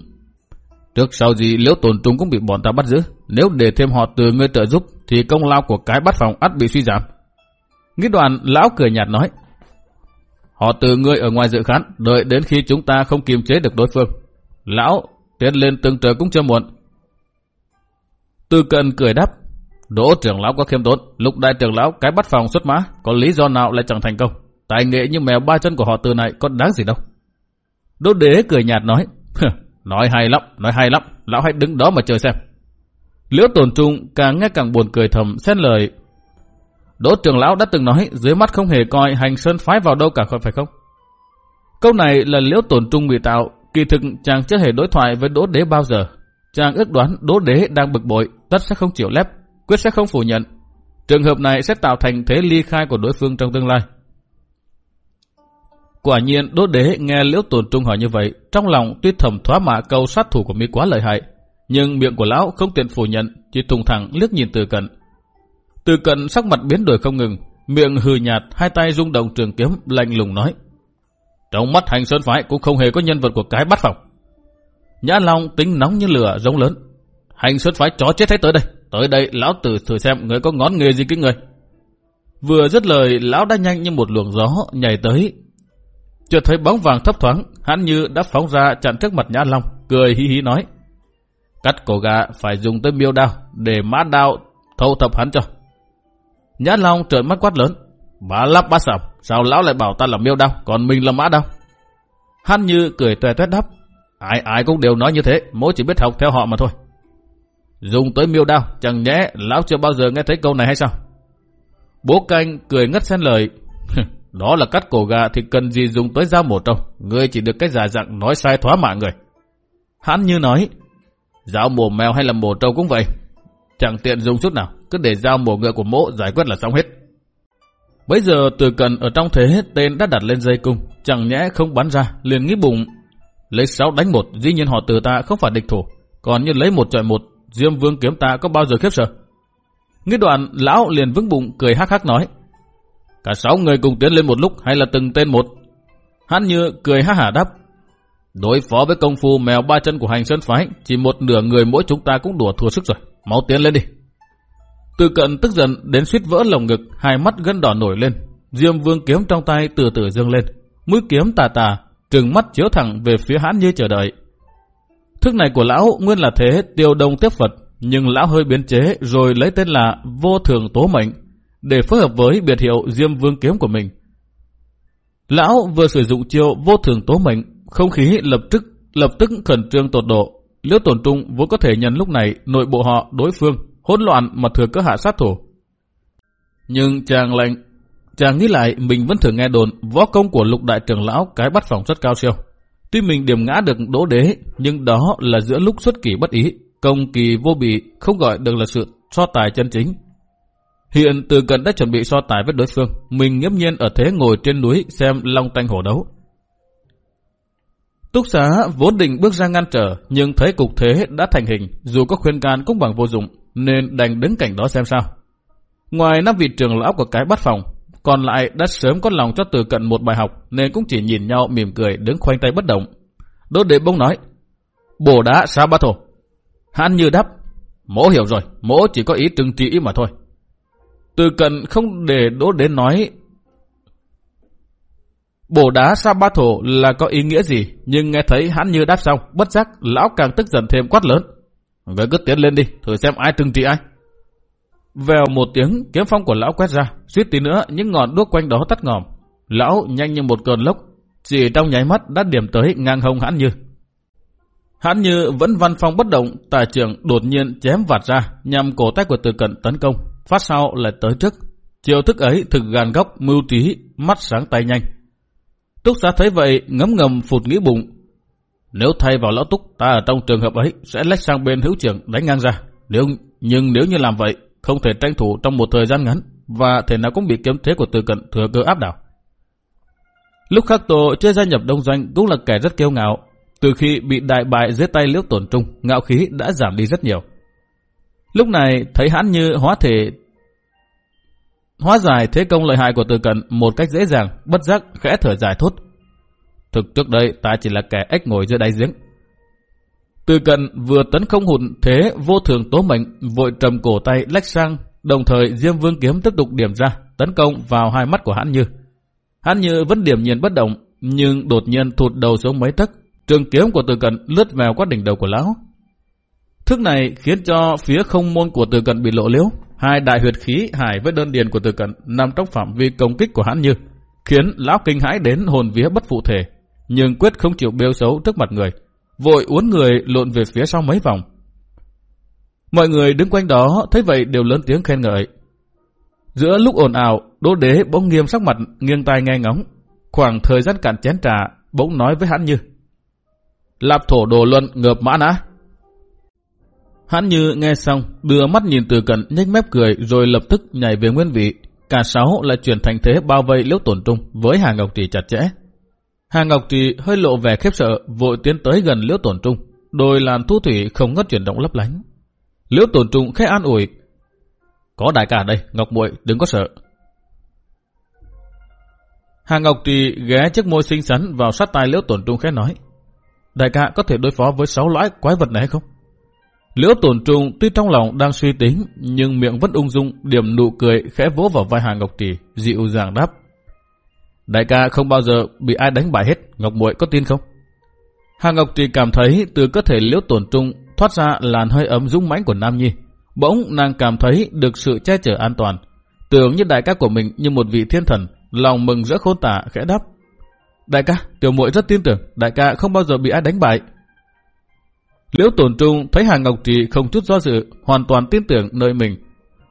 Trước sau gì liễu tổn trung cũng bị bọn ta bắt giữ. Nếu để thêm họ từ người trợ giúp thì công lao của cái bắt phòng ắt bị suy giảm. Nghĩ đoàn lão cười nhạt nói. Họ từ người ở ngoài dự khán, đợi đến khi chúng ta không kiềm chế được đối phương. Lão, tiến lên từng trời cũng chưa muộn. Tư cận cười đáp. Đỗ trưởng lão có khiêm tốn, lúc đại trưởng lão cái bắt phòng xuất mã, có lý do nào lại chẳng thành công. Tài nghệ như mèo ba chân của họ từ này có đáng gì đâu. Đỗ đế cười nhạt nói. Nói hay lắm, nói hay lắm, lão hãy đứng đó mà chờ xem. Liễu tổn trung càng nghe càng buồn cười thầm xen lời. Đỗ trưởng lão đã từng nói dưới mắt không hề coi hành sơn phái vào đâu cả phải không? Câu này là liễu tổn trung bị tạo, kỳ thực chàng chưa hề đối thoại với đỗ đế bao giờ. Chàng ước đoán đỗ đế đang bực bội, tất sẽ không chịu lép, quyết sẽ không phủ nhận. Trường hợp này sẽ tạo thành thế ly khai của đối phương trong tương lai. Quả nhiên đốt đế nghe liễu tồn trung hỏi như vậy, trong lòng tuy thầm thoá mạ câu sát thủ của mi quá lợi hại, nhưng miệng của lão không tiện phủ nhận, chỉ thùng thẳng liếc nhìn từ cận. Từ cận sắc mặt biến đổi không ngừng, miệng hừ nhạt, hai tay rung động trường kiếm, lạnh lùng nói. Trong mắt hành sơn phái cũng không hề có nhân vật của cái bắt phòng. Nhã Long tính nóng như lửa, giống lớn. Hành sơn phái chó chết hết tới đây. Tới đây lão tử thử xem người có ngón nghề gì cái người. Vừa dứt lời, lão đã nhanh như một luồng gió nhảy tới, Chợt thấy bóng vàng thấp thoáng, hắn như đã phóng ra chặn trước mặt Nhã Long, cười hí hí nói. Cắt cổ gà phải dùng tới miêu đao, để mã đao thâu thập hắn cho. Nhã Long trợn mắt quát lớn. Bá lắp bá sầm, sao lão lại bảo ta là miêu đao, còn mình là mã đao? Hắn như cười tòe toét đắp. Ai ai cũng đều nói như thế, mỗi chỉ biết học theo họ mà thôi. Dùng tới miêu đao, chẳng nhẽ lão chưa bao giờ nghe thấy câu này hay sao? Bố canh cười ngất xen lời. Đó là cắt cổ gà thì cần gì dùng tới dao mổ trâu. Ngươi chỉ được cái giả dạng nói sai thoá mạ người. Hắn như nói, dao mổ mèo hay là mổ trâu cũng vậy. Chẳng tiện dùng chút nào, cứ để dao mổ ngựa của mỗ giải quyết là xong hết. Bây giờ từ cần ở trong thế tên đã đặt lên dây cung, chẳng nhẽ không bắn ra, liền nghĩ bụng. Lấy sáu đánh một, dĩ nhiên họ từ ta không phải địch thủ. Còn như lấy một chọi một, Diêm Vương kiếm ta có bao giờ khiếp sợ. Nghĩ đoạn, lão liền vững bụng cười hắc hắc nói. Cả sáu người cùng tiến lên một lúc hay là từng tên một? Hắn như cười ha hả đáp. Đối phó với công phu mèo ba chân của hành sơn phái, chỉ một nửa người mỗi chúng ta cũng đùa thua sức rồi. Máu tiến lên đi. Từ cận tức giận đến suýt vỡ lồng ngực, hai mắt gân đỏ nổi lên. Diêm vương kiếm trong tay từ từ dâng lên. Mũi kiếm tà tà, trừng mắt chiếu thẳng về phía hắn như chờ đợi. Thức này của lão nguyên là thế tiêu đông tiếp Phật, nhưng lão hơi biến chế rồi lấy tên là vô thường tố mệnh để phối hợp với biệt hiệu Diêm Vương kiếm của mình. Lão vừa sử dụng chiêu vô thường tố mệnh, không khí lập tức lập tức khẩn trương tột độ. Liễu tổn trung vốn có thể nhận lúc này nội bộ họ đối phương hỗn loạn mà thừa cơ hạ sát thủ. Nhưng chàng lạnh, chàng nghĩ lại mình vẫn thường nghe đồn võ công của lục đại trưởng lão cái bắt phòng rất cao siêu. Tuy mình điểm ngã được đỗ đế, nhưng đó là giữa lúc xuất kỳ bất ý, công kỳ vô bị không gọi được là sự so tài chân chính. Hiện từ cận đã chuẩn bị so tài với đối phương, mình nghiêm nhiên ở thế ngồi trên núi xem long tanh hổ đấu. Túc xá vốn định bước ra ngăn trở, nhưng thấy cục thế đã thành hình, dù có khuyên can cũng bằng vô dụng, nên đành đứng cảnh đó xem sao. Ngoài năm vị trưởng lão của cái bắt phòng, còn lại đã sớm có lòng cho từ cận một bài học, nên cũng chỉ nhìn nhau mỉm cười đứng khoanh tay bất động. Đốt đệ bông nói, bổ đá sao ba thổ. Hắn như đáp, mỗ hiểu rồi, mỗ chỉ có ý trừng trị mà thôi. Từ cận không để đỗ đến nói Bổ đá sa ba thổ là có ý nghĩa gì, nhưng nghe thấy hắn như đáp xong, bất giác, lão càng tức giận thêm quát lớn. Vậy cứ tiến lên đi, thử xem ai trừng trị ai. Vèo một tiếng, kiếm phong của lão quét ra, suýt tí nữa những ngọn đuốc quanh đó tắt ngòm. Lão nhanh như một cơn lốc, chỉ trong nháy mắt đã điểm tới ngang hông hắn như. Hắn như vẫn văn phong bất động, tài trưởng đột nhiên chém vạt ra, nhằm cổ tay của từ cận tấn công, phát sau lại tới trước. Chiều thức ấy thực gàn góc, mưu trí, mắt sáng tay nhanh. Túc xá thấy vậy, ngấm ngầm phụt nghĩ bụng. Nếu thay vào lão Túc, ta ở trong trường hợp ấy sẽ lách sang bên hữu trưởng đánh ngang ra. Nếu Nhưng nếu như làm vậy, không thể tranh thủ trong một thời gian ngắn, và thể nào cũng bị kiếm thế của từ cận thừa cơ áp đảo. Lúc khắc tổ chưa gia nhập đông doanh cũng là kẻ rất kiêu ngạo. Từ khi bị đại bại dưới tay liễu tổn trung, ngạo khí đã giảm đi rất nhiều. Lúc này thấy hắn như hóa thể hóa giải thế công lợi hại của từ cận một cách dễ dàng, bất giác khẽ thở dài thốt. Thực trước đây ta chỉ là kẻ ếch ngồi dưới đáy giếng. Từ cận vừa tấn công hụt thế vô thường tố mệnh, vội trầm cổ tay lách sang, đồng thời Diêm Vương kiếm tiếp tục điểm ra, tấn công vào hai mắt của hắn Như. Hắn Như vẫn điểm nhiên bất động, nhưng đột nhiên thụt đầu xuống mấy tấc, trường kiếm của Từ Cận lướt vào qua đỉnh đầu của lão. Thức này khiến cho phía không môn của Từ Cận bị lộ liễu hai đại huyệt khí hải với đơn điền của Từ Cận nằm trong phạm vi công kích của hắn Như, khiến lão kinh hãi đến hồn vía bất phụ thể, nhưng quyết không chịu bêu xấu trước mặt người vội uốn người lộn về phía sau mấy vòng. Mọi người đứng quanh đó thấy vậy đều lớn tiếng khen ngợi. Giữa lúc ồn ào, đô đế bỗng nghiêm sắc mặt nghiêng tai nghe ngóng. Khoảng thời gian cạn chén trà, bỗng nói với hắn như. Lạp thổ đồ luận ngợp mã nã. Hắn như nghe xong, đưa mắt nhìn từ cận nhếch mép cười rồi lập tức nhảy về nguyên vị. Cả sáu lại chuyển thành thế bao vây liễu tổn trung với Hà Ngọc Trì chặt chẽ. Hà Ngọc Trì hơi lộ vẻ khiếp sợ, vội tiến tới gần Liễu Tổn Trung. Đôi làn thu thủy không ngất chuyển động lấp lánh. Liễu Tổn Trung khẽ an ủi. Có đại ca đây, Ngọc muội đừng có sợ. Hà Ngọc Trì ghé chiếc môi xinh xắn vào sát tai Liễu Tổn Trung khẽ nói. Đại ca có thể đối phó với sáu lõi quái vật này hay không? Liễu Tổn Trung tuy trong lòng đang suy tính, nhưng miệng vẫn ung dung, điểm nụ cười khẽ vỗ vào vai Hà Ngọc Trì, dịu dàng đáp. Đại ca không bao giờ bị ai đánh bại hết, Ngọc Muội có tin không? Hà Ngọc Trì cảm thấy từ cơ thể liễu tổn trung thoát ra làn hơi ấm dũng mãnh của Nam Nhi. Bỗng nàng cảm thấy được sự che chở an toàn. Tưởng như đại ca của mình như một vị thiên thần, lòng mừng giữa khôn tả khẽ đáp. Đại ca, tiểu muội rất tin tưởng, đại ca không bao giờ bị ai đánh bại. Liễu Tồn trung thấy Hà Ngọc Trì không chút do dự, hoàn toàn tin tưởng nơi mình.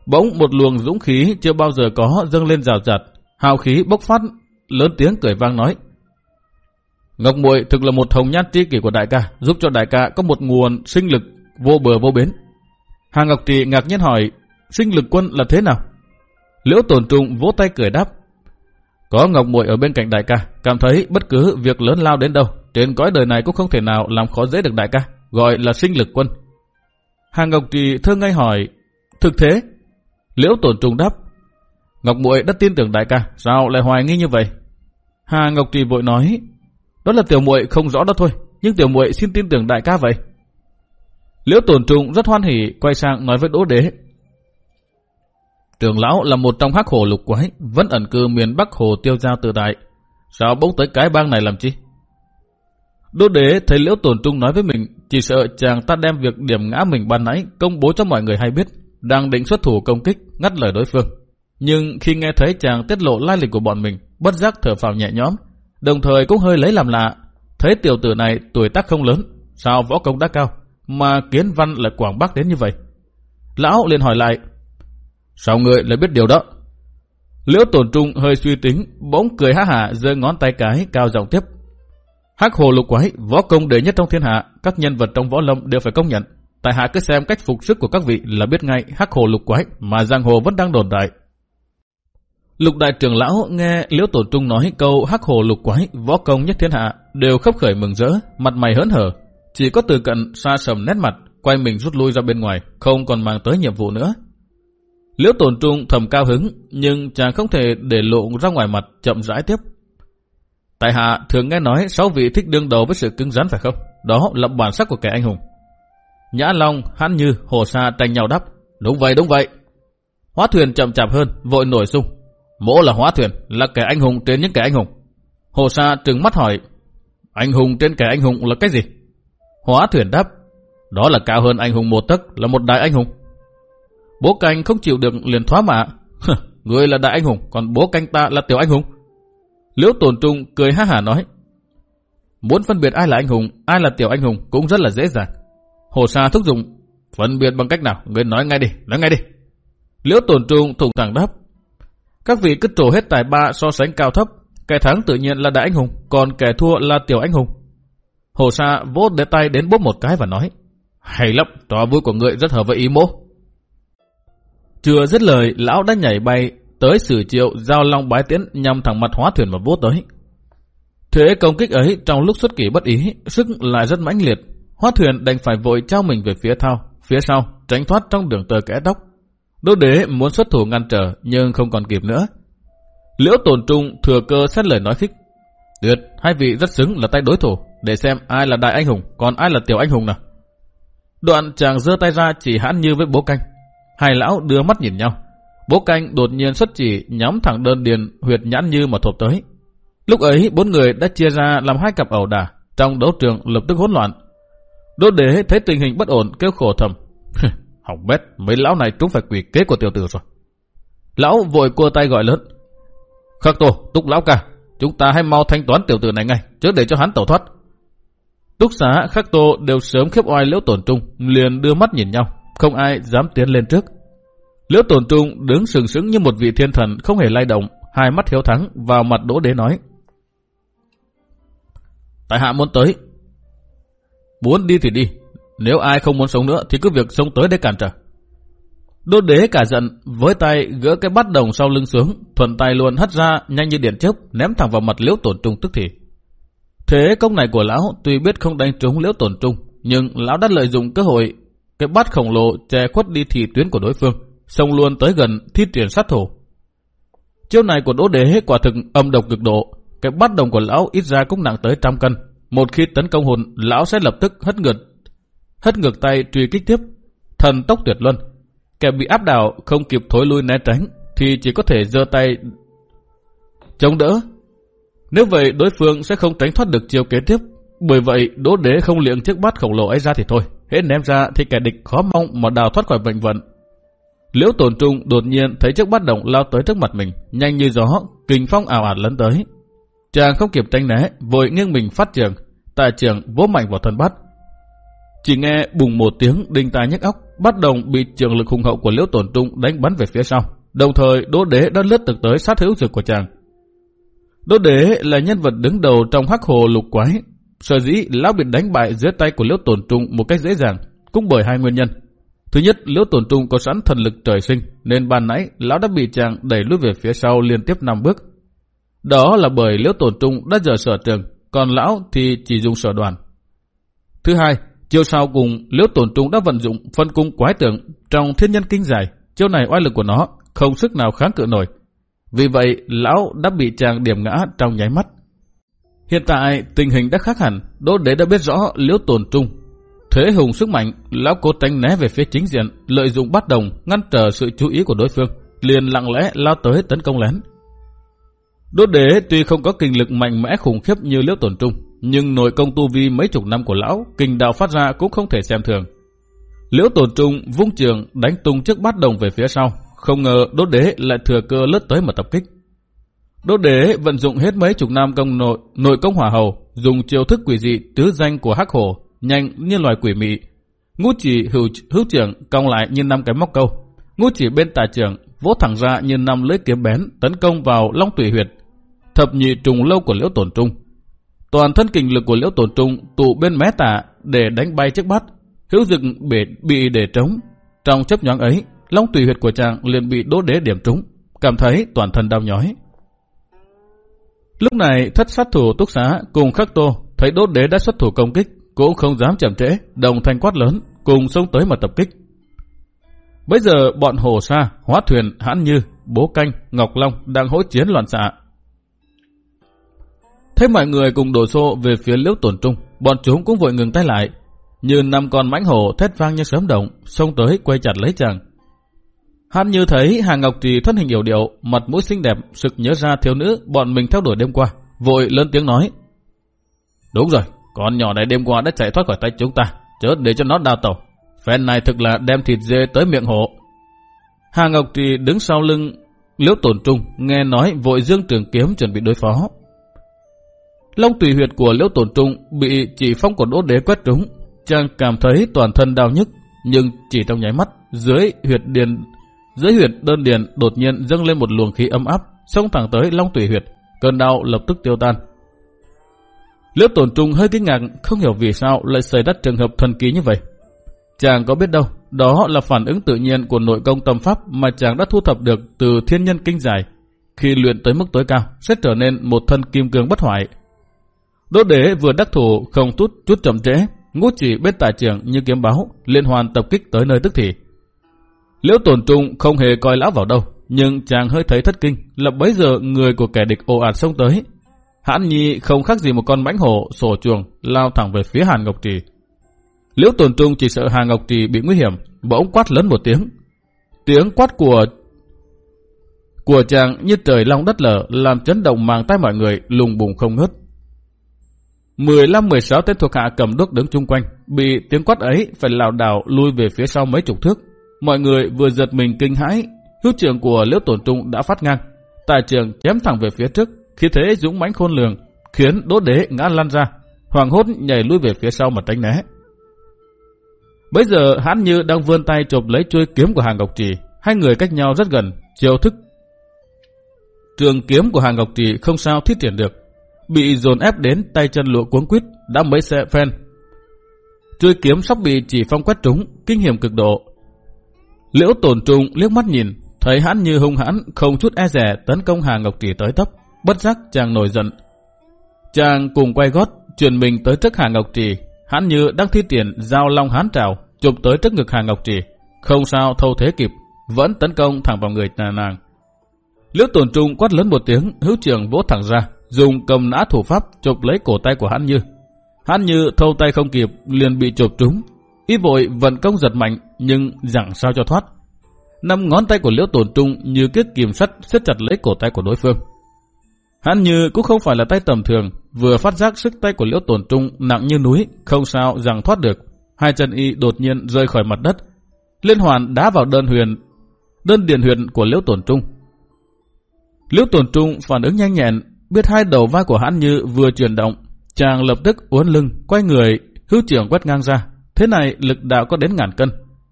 Bỗng một luồng dũng khí chưa bao giờ có dâng lên rào rạt, hào khí bốc phát lớn tiếng cười vang nói. Ngọc Muội thực là một hồng nhan tri kỷ của đại ca, giúp cho đại ca có một nguồn sinh lực vô bờ vô bến. Hà Ngọc Trì ngạc nhiên hỏi, sinh lực quân là thế nào? Liễu Tồn Trung vỗ tay cười đáp. Có Ngọc Muội ở bên cạnh đại ca, cảm thấy bất cứ việc lớn lao đến đâu, trên cõi đời này cũng không thể nào làm khó dễ được đại ca, gọi là sinh lực quân. Hà Ngọc Trì thơ ngay hỏi, thực thế? Liễu Tồn Trung đáp, Ngọc Muội đã tin tưởng đại ca, sao lại hoài nghi như vậy? Hà Ngọc Trì vội nói, đó là tiểu muội không rõ đó thôi, nhưng tiểu muội xin tin tưởng đại ca vậy. Liễu Tổn Trung rất hoan hỉ quay sang nói với Đỗ Đế. Trường lão là một trong hắc hồ lục quái, vẫn ẩn cư miền Bắc hồ tiêu giao tự tại. Sao bỗng tới cái bang này làm chi? Đô đế thấy liễu tổn trung nói với mình, chỉ sợ chàng ta đem việc điểm ngã mình ban nãy công bố cho mọi người hay biết, đang định xuất thủ công kích, ngắt lời đối phương. Nhưng khi nghe thấy chàng tiết lộ lai lịch của bọn mình, bất giác thở phào nhẹ nhõm, đồng thời cũng hơi lấy làm lạ. Thấy tiểu tử này tuổi tác không lớn, sao võ công đã cao, mà kiến văn lại quảng bắc đến như vậy. Lão liền hỏi lại, sao người lại biết điều đó? Liễu tổn trung hơi suy tính, bỗng cười há hả giơ ngón tay cái cao giọng tiếp. Hắc hồ lục quái, võ công đệ nhất trong thiên hạ, các nhân vật trong võ lâm đều phải công nhận. Tại hạ cứ xem cách phục sức của các vị là biết ngay hắc hồ lục quái mà giang hồ vẫn đang đồn đại. Lục đại trưởng lão nghe Liễu Tổ Trung nói câu hắc hồ lục quái, võ công nhất thiên hạ, đều khóc khởi mừng rỡ, mặt mày hớn hở. Chỉ có từ cận xa sầm nét mặt, quay mình rút lui ra bên ngoài, không còn mang tới nhiệm vụ nữa. Liễu Tổn Trung thầm cao hứng, nhưng chàng không thể để lộ ra ngoài mặt chậm rãi tiếp. Tại hạ thường nghe nói sáu vị thích đương đầu với sự cứng rắn phải không? Đó là bản sắc của kẻ anh hùng. Nhã Long, Hán Như, Hồ Sa tranh nhau đáp, Đúng vậy, đúng vậy. Hóa thuyền chậm chạp hơn, vội nổi sung. Mỗ là hóa thuyền, là kẻ anh hùng trên những kẻ anh hùng. Hồ Sa trừng mắt hỏi, anh hùng trên kẻ anh hùng là cái gì? Hóa thuyền đáp, đó là cao hơn anh hùng một tấc, là một đại anh hùng. Bố canh không chịu được liền thoá mạ. Người là đại anh hùng, còn bố canh ta là tiểu anh hùng. Liễu Tồn trung cười ha hả nói. Muốn phân biệt ai là anh hùng, ai là tiểu anh hùng cũng rất là dễ dàng. Hồ Sa thúc giục, phân biệt bằng cách nào, người nói ngay đi, nói ngay đi. Liễu Tồn trung thủng thẳng đáp. Các vị cứ trổ hết tài ba so sánh cao thấp, kẻ thắng tự nhiên là đại anh hùng, còn kẻ thua là tiểu anh hùng. Hồ Sa vỗ để tay đến bốp một cái và nói, hay lắm, trò vui của người rất hợp với ý mô. Chưa dứt lời, lão đã nhảy bay tới sử triệu giao long bái tiến nhằm thẳng mặt hóa thuyền và vô tới. Thế công kích ấy trong lúc xuất kỳ bất ý, sức lại rất mãnh liệt. Hóa thuyền đành phải vội trao mình về phía thao, phía sau, tránh thoát trong đường tờ kẽ tóc. Đô đế muốn xuất thủ ngăn trở nhưng không còn kịp nữa. Liễu tồn trung thừa cơ xét lời nói khích. Tuyệt, hai vị rất xứng là tay đối thủ, để xem ai là đại anh hùng, còn ai là tiểu anh hùng nào. Đoạn chàng giơ tay ra chỉ hãn như với bố canh. Hai lão đưa mắt nhìn nhau. Bố canh đột nhiên xuất chỉ nhóm thẳng đơn điền huyệt nhãn như mà thộp tới. Lúc ấy bốn người đã chia ra làm hai cặp ẩu đả, trong đấu trường lập tức hỗn loạn. Đô đế thấy tình hình bất ổn kêu khổ thầm. Hỏng bét, mấy lão này trúng phải quỷ kế của tiểu tử rồi. Lão vội cua tay gọi lớn. Khắc tổ, túc lão ca, chúng ta hãy mau thanh toán tiểu tử này ngay, trước để cho hắn tẩu thoát. Túc xá, khắc tô đều sớm khiếp oai liễu tổn trung, liền đưa mắt nhìn nhau, không ai dám tiến lên trước. Liễu tổn trung đứng sừng sững như một vị thiên thần không hề lay động, hai mắt hiếu thắng vào mặt đỗ đế nói. Tại hạ muốn tới. Muốn đi thì đi, nếu ai không muốn sống nữa thì cứ việc sống tới để cản trở. Đỗ đế cả giận, với tay gỡ cái bát đồng sau lưng xuống, thuận tay luôn hất ra nhanh như điện chớp, ném thẳng vào mặt liễu tổn trung tức thì. Thế công này của lão tuy biết không đánh trúng liễu tổn trung, nhưng lão đã lợi dụng cơ hội cái bát khổng lồ che khuất đi thị tuyến của đối phương, xông luôn tới gần thiết triển sát thủ. Chiêu này của đỗ đế quả thực âm độc cực độ, cái bắt đồng của lão ít ra cũng nặng tới trăm cân. Một khi tấn công hồn, lão sẽ lập tức hất ngược, hất ngược tay truy kích tiếp, thần tốc tuyệt luân. Kẻ bị áp đảo không kịp thối lui né tránh, thì chỉ có thể giơ tay chống đỡ. Nếu vậy đối phương sẽ không tránh thoát được chiêu kế tiếp. Bởi vậy đỗ đế không liệng chiếc bát khổng lồ ấy ra thì thôi. Hết ném ra thì kẻ địch khó mong mà đào thoát khỏi bệnh vận. Liễu Tồn trung đột nhiên thấy chiếc bát đồng lao tới trước mặt mình, nhanh như gió, kình phong ảo ạt lấn tới. Chàng không kịp tránh né, vội nghiêng mình phát trường, tại trường vỗ mạnh vào thân bát. Chỉ nghe bùng một tiếng đinh tai nhức óc, bát đồng bị trường lực hùng hậu của liễu Tồn trung đánh bắn về phía sau. Đồng thời đỗ đế đã lướt thực tới sát hữu dược của chàng. Đỗ đế là nhân vật đứng đầu trong hắc hồ lục quái. Sở dĩ lão bị đánh bại dưới tay của liễu Tồn trung một cách dễ dàng, cũng bởi hai nguyên nhân. Thứ nhất, liễu tổn trung có sẵn thần lực trời sinh, nên ban nãy lão đã bị chàng đẩy lùi về phía sau liên tiếp 5 bước. Đó là bởi liễu tổn trung đã dở sở trường, còn lão thì chỉ dùng sở đoàn. Thứ hai, chiều sau cùng liễu tổn trung đã vận dụng phân cung quái tượng trong thiên nhân kinh giải. Chiêu này oai lực của nó không sức nào kháng cự nổi. Vì vậy, lão đã bị chàng điểm ngã trong nháy mắt. Hiện tại, tình hình đã khác hẳn, đốt đế đã biết rõ liễu tổn trung Thế hùng sức mạnh, lão cố tránh né về phía chính diện, lợi dụng bắt đồng, ngăn trở sự chú ý của đối phương. liền lặng lẽ lao tới tấn công lén. Đốt đế tuy không có kinh lực mạnh mẽ khủng khiếp như liễu tổn trung, nhưng nội công tu vi mấy chục năm của lão, kinh đạo phát ra cũng không thể xem thường. Liễu tổn trung vung trường đánh tung chiếc bát đồng về phía sau, không ngờ đốt đế lại thừa cơ lướt tới mà tập kích. Đốt đế vận dụng hết mấy chục năm công nội, nội công hỏa hầu, dùng chiêu thức quỷ dị tứ danh của hắc hổ, nhanh như loài quỷ mị. Ngũ chỉ hữu, hữu trưởng cong lại như năm cái móc câu. Ngũ chỉ bên tà trưởng vỗ thẳng ra như năm lưỡi kiếm bén tấn công vào long tùy huyệt. Thập nhị trùng lâu của liễu tổn trung. Toàn thân kinh lực của liễu tổn trung tụ bên mé tả để đánh bay chiếc bát. Hữu dực bị, bị để trống. Trong chấp nhoáng ấy, long tùy huyệt của chàng liền bị đố đế điểm trúng. Cảm thấy toàn thân đau nhói. Lúc này thất sát thủ túc xá cùng khắc tô thấy đốt đế đã xuất thủ công kích cũng không dám chậm trễ đồng thanh quát lớn cùng xông tới mà tập kích. Bây giờ bọn hồ sa, hóa thuyền, hãn như, bố canh, ngọc long đang hỗ chiến loạn xạ. Thấy mọi người cùng đổ xô về phía liễu tổn trung, bọn chúng cũng vội ngừng tay lại. Như năm con mãnh hổ thét vang như sớm động, xông tới quay chặt lấy chàng. Hãn như thấy Hà Ngọc Trì thân hình hiểu điệu, mặt mũi xinh đẹp, sực nhớ ra thiếu nữ bọn mình theo đuổi đêm qua, vội lớn tiếng nói. Đúng rồi, con nhỏ này đêm qua đã chạy thoát khỏi tay chúng ta, chớ để cho nó đào tẩu. Phen này thực là đem thịt dê tới miệng hộ. Hà Ngọc Trì đứng sau lưng liễu tổn trung, nghe nói vội dương trường kiếm chuẩn bị đối phó. Long tùy huyệt của liễu tổn trung bị chỉ phong của đỗ đế quét trúng, chàng cảm thấy toàn thân đau nhức, nhưng chỉ trong nháy mắt, dưới huyệt điền dưới huyệt đơn điền đột nhiên dâng lên một luồng khí ấm áp, xông thẳng tới long tủy huyệt, cơn đau lập tức tiêu tan. Lớp tổn trung hơi kinh ngạc, không hiểu vì sao lại xảy ra trường hợp thần kỳ như vậy. Chàng có biết đâu, đó là phản ứng tự nhiên của nội công tâm pháp mà chàng đã thu thập được từ thiên nhân kinh giải. Khi luyện tới mức tối cao, sẽ trở nên một thân kim cương bất hoại. Đỗ đế vừa đắc thủ không chút chút chậm trễ, ngút chỉ bên tả trường như kiếm báo, liên hoàn tập kích tới nơi tức thì. Liễu tổn trung không hề coi lão vào đâu, nhưng chàng hơi thấy thất kinh, lập bấy giờ người của kẻ địch ồ ạt xông tới. Hãn nhi không khác gì một con mãnh hổ sổ chuồng, lao thẳng về phía Hàn Ngọc Trì. Liễu Tồn trung chỉ sợ Hàn Ngọc Trì bị nguy hiểm, bỗng quát lớn một tiếng. Tiếng quát của của chàng như trời long đất lở làm chấn động màng tay mọi người lùng bùng không ngớt. 15-16 tên thuộc hạ cầm đuốc đứng chung quanh, bị tiếng quát ấy phải lảo đảo lui về phía sau mấy chục thước, Mọi người vừa giật mình kinh hãi, hữu trưởng của Liễu Tổn Trung đã phát ngang. Tài trường chém thẳng về phía trước, khi thế dũng mãnh khôn lường, khiến đốt đế ngã lăn ra. Hoàng hốt nhảy lui về phía sau mà tránh né. Bây giờ hắn như đang vươn tay chộp lấy chuôi kiếm của hàng ngọc trì, hai người cách nhau rất gần, chiêu thức. Trường kiếm của hàng ngọc trì không sao thiết triển được, bị dồn ép đến tay chân lụa cuống quýt đã mấy xe phen. Chuôi kiếm sắp bị chỉ phong quét trúng, kinh hiểm cực độ, Liễu tổn trung liếc mắt nhìn, thấy hắn như hung hãn, không chút e rẻ tấn công hàng Ngọc Trì tới tấp, bất giác chàng nổi giận. Chàng cùng quay gót, chuyển mình tới trước Hà Ngọc Trì, hắn như đang thi triển giao long hán trào, chụp tới trước ngực Hà Ngọc Trì, không sao thâu thế kịp, vẫn tấn công thẳng vào người nàng nàng. Liễu tổn trung quát lớn một tiếng, hữu trường vỗ thẳng ra, dùng cầm nã thủ pháp chụp lấy cổ tay của hắn như. Hắn như thâu tay không kịp, liền bị chụp trúng, Ý vội vận công giật mạnh nhưng chẳng sao cho thoát. Năm ngón tay của Liễu Tồn Trung như kiết kìm sắt siết chặt lấy cổ tay của đối phương. Hắn như cũng không phải là tay tầm thường, vừa phát giác sức tay của Liễu tổn Trung nặng như núi, không sao rằng thoát được. Hai chân y đột nhiên rơi khỏi mặt đất. Liên hoàn đá vào đơn huyền, đơn điền huyền của Liễu tổn Trung. Liễu tổn Trung phản ứng nhanh nhẹn, biết hai đầu vai của hắn như vừa chuyển động, chàng lập tức uốn lưng, quay người, hữu trưởng quét ngang ra, Thế này lực đạo có đến ngàn cân.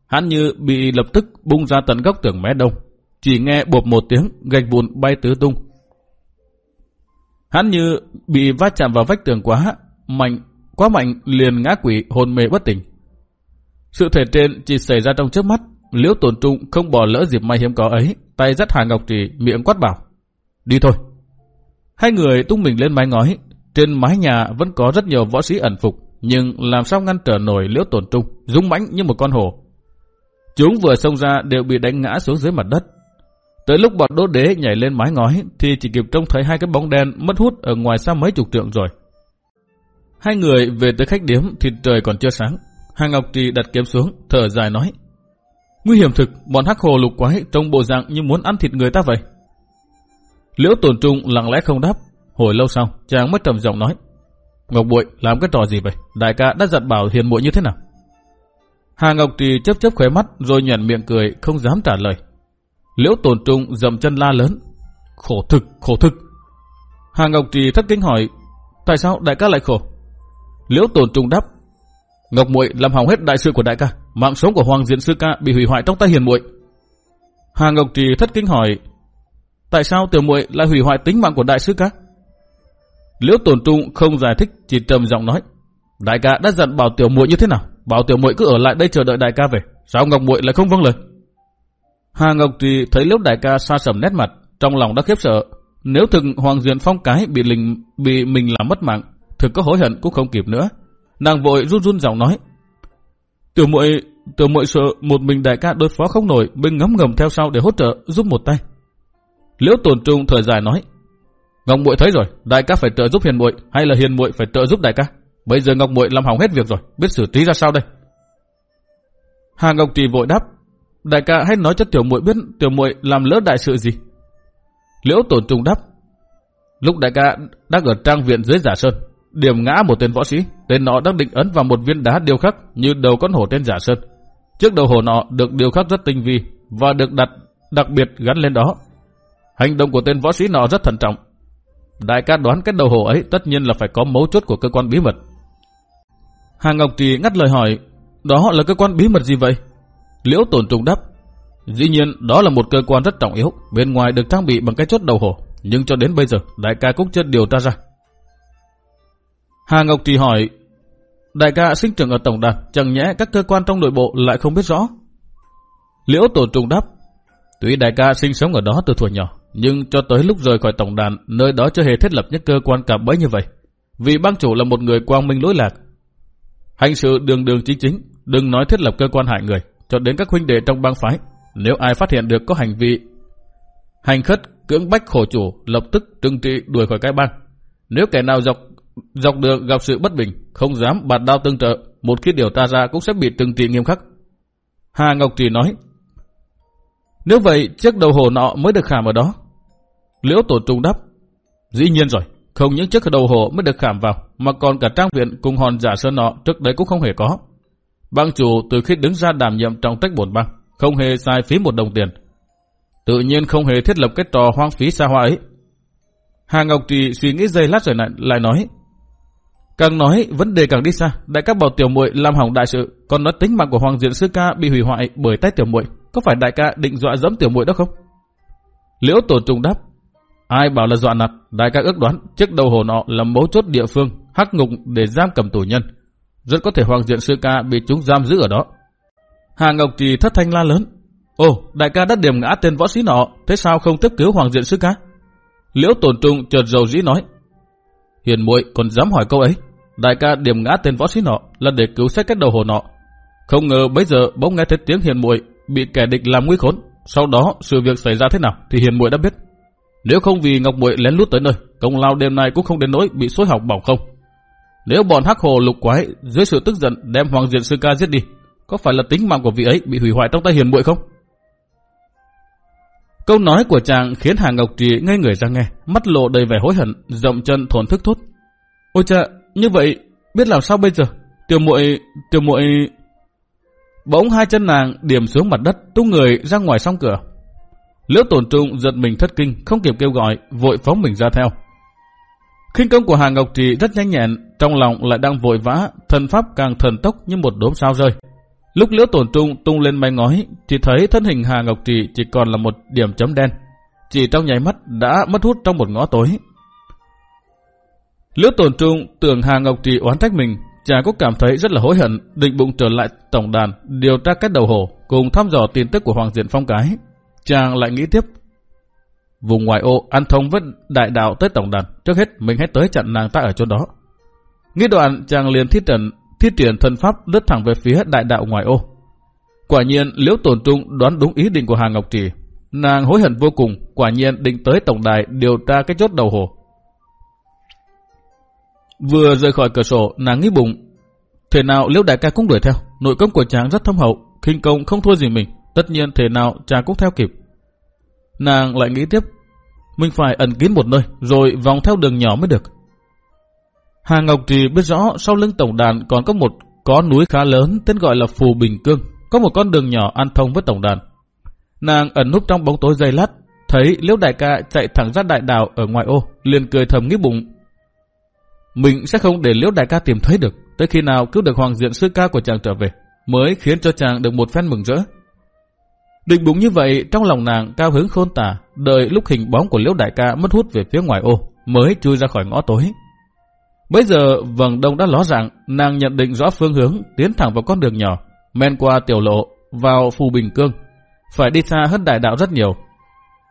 Hắn như bị lập tức bung ra tận góc tường mé đông. Chỉ nghe bộp một tiếng, gạch vụn bay tứ tung. Hắn như bị va chạm vào vách tường quá mạnh, quá mạnh liền ngã quỷ hôn mê bất tỉnh. Sự thể trên chỉ xảy ra trong trước mắt, liễu tổn trung không bỏ lỡ dịp may hiếm có ấy, tay dắt Hà Ngọc Trì miệng quát bảo. Đi thôi. Hai người tung mình lên mái ngói, trên mái nhà vẫn có rất nhiều võ sĩ ẩn phục, nhưng làm sao ngăn trở nổi liễu tổn trung, dũng mãnh như một con hổ. Chúng vừa xông ra đều bị đánh ngã xuống dưới mặt đất. Tới lúc bọn đỗ đế nhảy lên mái ngói thì chỉ kịp trông thấy hai cái bóng đen mất hút ở ngoài xa mấy chục trượng rồi. Hai người về tới khách điếm thì trời còn chưa sáng. Hàng Ngọc Trì đặt kiếm xuống, thở dài nói. Nguy hiểm thực, bọn hắc hồ lục quái trông bộ dạng như muốn ăn thịt người ta vậy. Liễu tổn trung lặng lẽ không đáp. Hồi lâu sau, chàng mới trầm giọng nói. Ngọc Bụi làm cái trò gì vậy? Đại ca đã dặn bảo hiền muội như thế nào? Hà Ngọc Trì chấp chấp khóe mắt rồi nhận miệng cười không dám trả lời. Liễu Tồn trung dậm chân la lớn. Khổ thực, khổ thực. Hà Ngọc Trì thất kính hỏi. Tại sao đại ca lại khổ? Liễu Tồn trung đáp. Ngọc Muội làm hỏng hết đại sự của đại ca, mạng sống của Hoàng Diện sư ca bị hủy hoại trong tay hiền muội. Hà Ngọc Trì thất kính hỏi, tại sao tiểu muội lại hủy hoại tính mạng của đại sư ca? Liễu Tồn Trung không giải thích, chỉ trầm giọng nói, đại ca đã dặn bảo tiểu muội như thế nào? Bảo tiểu muội cứ ở lại đây chờ đợi đại ca về, sao Ngọc Muội lại không vâng lời? Hà Ngọc Trì thấy Liễu đại ca xa sầm nét mặt, trong lòng đã khiếp sợ. Nếu thực Hoàng Duyên Phong cái bị lình bị mình làm mất mạng, thực có hối hận cũng không kịp nữa. Nàng vội run run giọng nói. Tiểu muội, tiểu muội sợ một mình đại ca đối phó không nổi, bên ngấm ngầm theo sau để hỗ trợ giúp một tay. Liễu Tồn Trung thở dài nói. Ngọc muội thấy rồi, đại ca phải trợ giúp hiền muội hay là hiền muội phải trợ giúp đại ca? Bây giờ Ngọc muội làm hỏng hết việc rồi, biết xử trí ra sao đây? Hà Ngọc Trì vội đáp, đại ca hãy nói cho tiểu muội biết tiểu muội làm lỡ đại sự gì. Liễu tổn Trung đáp, lúc đại ca đang ở trang viện dưới giả sơn, điểm ngã một tên võ sĩ, tên nọ đang định ấn vào một viên đá điêu khắc như đầu con hổ trên giả sơn. Trước đầu hổ nọ được điêu khắc rất tinh vi và được đặt đặc biệt gắn lên đó. Hành động của tên võ sĩ nọ rất thận trọng. Đại ca đoán cái đầu hổ ấy tất nhiên là phải có mấu chốt của cơ quan bí mật. Hà Ngọc Trì ngắt lời hỏi, đó là cơ quan bí mật gì vậy? Liễu tổn trùng đáp, dĩ nhiên đó là một cơ quan rất trọng yếu, bên ngoài được trang bị bằng cái chốt đầu hổ, nhưng cho đến bây giờ đại ca cũng chưa điều tra ra. Hà Ngọc Trì hỏi, đại ca sinh trưởng ở tổng đàn, chẳng nhẽ các cơ quan trong nội bộ lại không biết rõ. Liễu Tổ Trung đáp, tuy đại ca sinh sống ở đó từ thuở nhỏ, nhưng cho tới lúc rời khỏi tổng đàn, nơi đó chưa hề thiết lập những cơ quan cả bấy như vậy. Vì bang chủ là một người quang minh lối lạc. Hành sự đường đường chính chính, đừng nói thiết lập cơ quan hại người, cho đến các huynh đệ trong bang phái. Nếu ai phát hiện được có hành vi hành khất, cưỡng bách khổ chủ, lập tức trừng trị đuổi khỏi cái bang. Nếu kẻ nào dọc Dọc đường gặp sự bất bình, không dám bạt đao tương trợ, một khi điều tra ra cũng sẽ bị trừng trị nghiêm khắc. Hà Ngọc Trì nói, nếu vậy chiếc đầu hồ nọ mới được khảm ở đó. Liễu Tổ Trung đáp, dĩ nhiên rồi, không những chiếc đầu hồ mới được khảm vào, mà còn cả trang viện cùng hòn giả sơn nọ trước đấy cũng không hề có. Bang chủ từ khi đứng ra đảm nhiệm trọng trách bổn bang, không hề sai phí một đồng tiền. Tự nhiên không hề thiết lập cái trò hoang phí xa hoa ấy. Hà Ngọc Trì suy nghĩ giây lát rồi lại, lại nói, Càng nói vấn đề càng đi xa, đại ca bảo tiểu muội làm hỏng đại sự, còn nói tính mạng của Hoàng Diện sư ca bị hủy hoại bởi tay tiểu muội, có phải đại ca định dọa dẫm tiểu muội đó không? Liễu Tổ trùng đáp, ai bảo là dọa nạt, đại ca ước đoán chiếc đầu hồ nọ là mấu chốt địa phương, hắc ngục để giam cầm tù nhân, rất có thể Hoàng Diện sư ca bị chúng giam giữ ở đó. Hà Ngọc Trì thất thanh la lớn, ồ, đại ca đã điểm ngã tên võ sĩ nọ, thế sao không tiếp cứu Hoàng Diện sư ca? Liễu Tổn Trung chợt dầu dĩ nói, Hiền muội còn dám hỏi câu ấy. Đại ca điểm ngã tên võ sĩ nọ là để cứu xét cái đầu hồ nọ. Không ngờ bây giờ bỗng nghe thấy tiếng hiền muội bị kẻ địch làm nguy khốn. Sau đó sự việc xảy ra thế nào thì hiền muội đã biết. Nếu không vì Ngọc muội lén lút tới nơi, công lao đêm nay cũng không đến nỗi bị xối học bỏng không. Nếu bọn hắc hồ lục quái dưới sự tức giận đem Hoàng Diện Sư Ca giết đi, có phải là tính mạng của vị ấy bị hủy hoại trong tay hiền muội không? Câu nói của chàng khiến Hà Ngọc Trì ngây người ra nghe, mắt lộ đầy vẻ hối hận, rộng chân thốn thức thốt. Ôi cha, như vậy, biết làm sao bây giờ? Tiểu muội, tiểu muội... Bỗng hai chân nàng điểm xuống mặt đất, tung người ra ngoài song cửa. Liễu tổn trung giật mình thất kinh, không kịp kêu gọi, vội phóng mình ra theo khinh công của Hà Ngọc Trì rất nhanh nhẹn, trong lòng lại đang vội vã, thần pháp càng thần tốc như một đốm sao rơi. Lúc liễu tổn trung tung lên mái ngói, chỉ thấy thân hình Hà Ngọc Trì chỉ còn là một điểm chấm đen. Chỉ trong nháy mắt đã mất hút trong một ngõ tối. Liễu tổn trung tưởng Hà Ngọc Trì oán trách mình, chàng cũng cảm thấy rất là hối hận, định bụng trở lại tổng đàn, điều tra cách đầu hồ, cùng thăm dò tin tức của Hoàng Diện Phong Cái. Chàng lại nghĩ tiếp, vùng ngoài ô ăn thông với đại đạo tới tổng đàn, trước hết mình hãy tới chặn nàng ta ở chỗ đó. Nghĩ đoạn chàng liền thiết trần thiết triển thần pháp lướt thẳng về phía đại đạo ngoài ô. Quả nhiên Liễu Tồn Trung đoán đúng ý định của Hà Ngọc Trì. Nàng hối hận vô cùng, quả nhiên định tới tổng đài điều tra cái chốt đầu hồ. Vừa rời khỏi cửa sổ, nàng nghĩ bụng, thể nào Liễu Đại ca cũng đuổi theo, nội công của chàng rất thâm hậu, khinh công không thua gì mình. tất nhiên thể nào chàng cũng theo kịp. Nàng lại nghĩ tiếp, mình phải ẩn kín một nơi, rồi vòng theo đường nhỏ mới được. Hà Ngọc Trì biết rõ sau lưng tổng đàn còn có một có núi khá lớn tên gọi là Phù Bình Cương, có một con đường nhỏ an thông với tổng đàn. Nàng ẩn núp trong bóng tối dày lát, thấy Liễu Đại ca chạy thẳng ra đại đảo ở ngoài ô, liền cười thầm nghĩ bụng. Mình sẽ không để Liễu Đại ca tìm thấy được, tới khi nào cứu được hoàng diện sư ca của chàng trở về, mới khiến cho chàng được một phen mừng rỡ. Định bụng như vậy, trong lòng nàng cao hứng khôn tả, đợi lúc hình bóng của Liễu Đại ca mất hút về phía ngoài ô, mới chui ra khỏi ngõ tối. Bây giờ vầng đông đã ló dạng, nàng nhận định rõ phương hướng, tiến thẳng vào con đường nhỏ, men qua tiểu lộ, vào phù bình cương. Phải đi xa hơn đại đạo rất nhiều.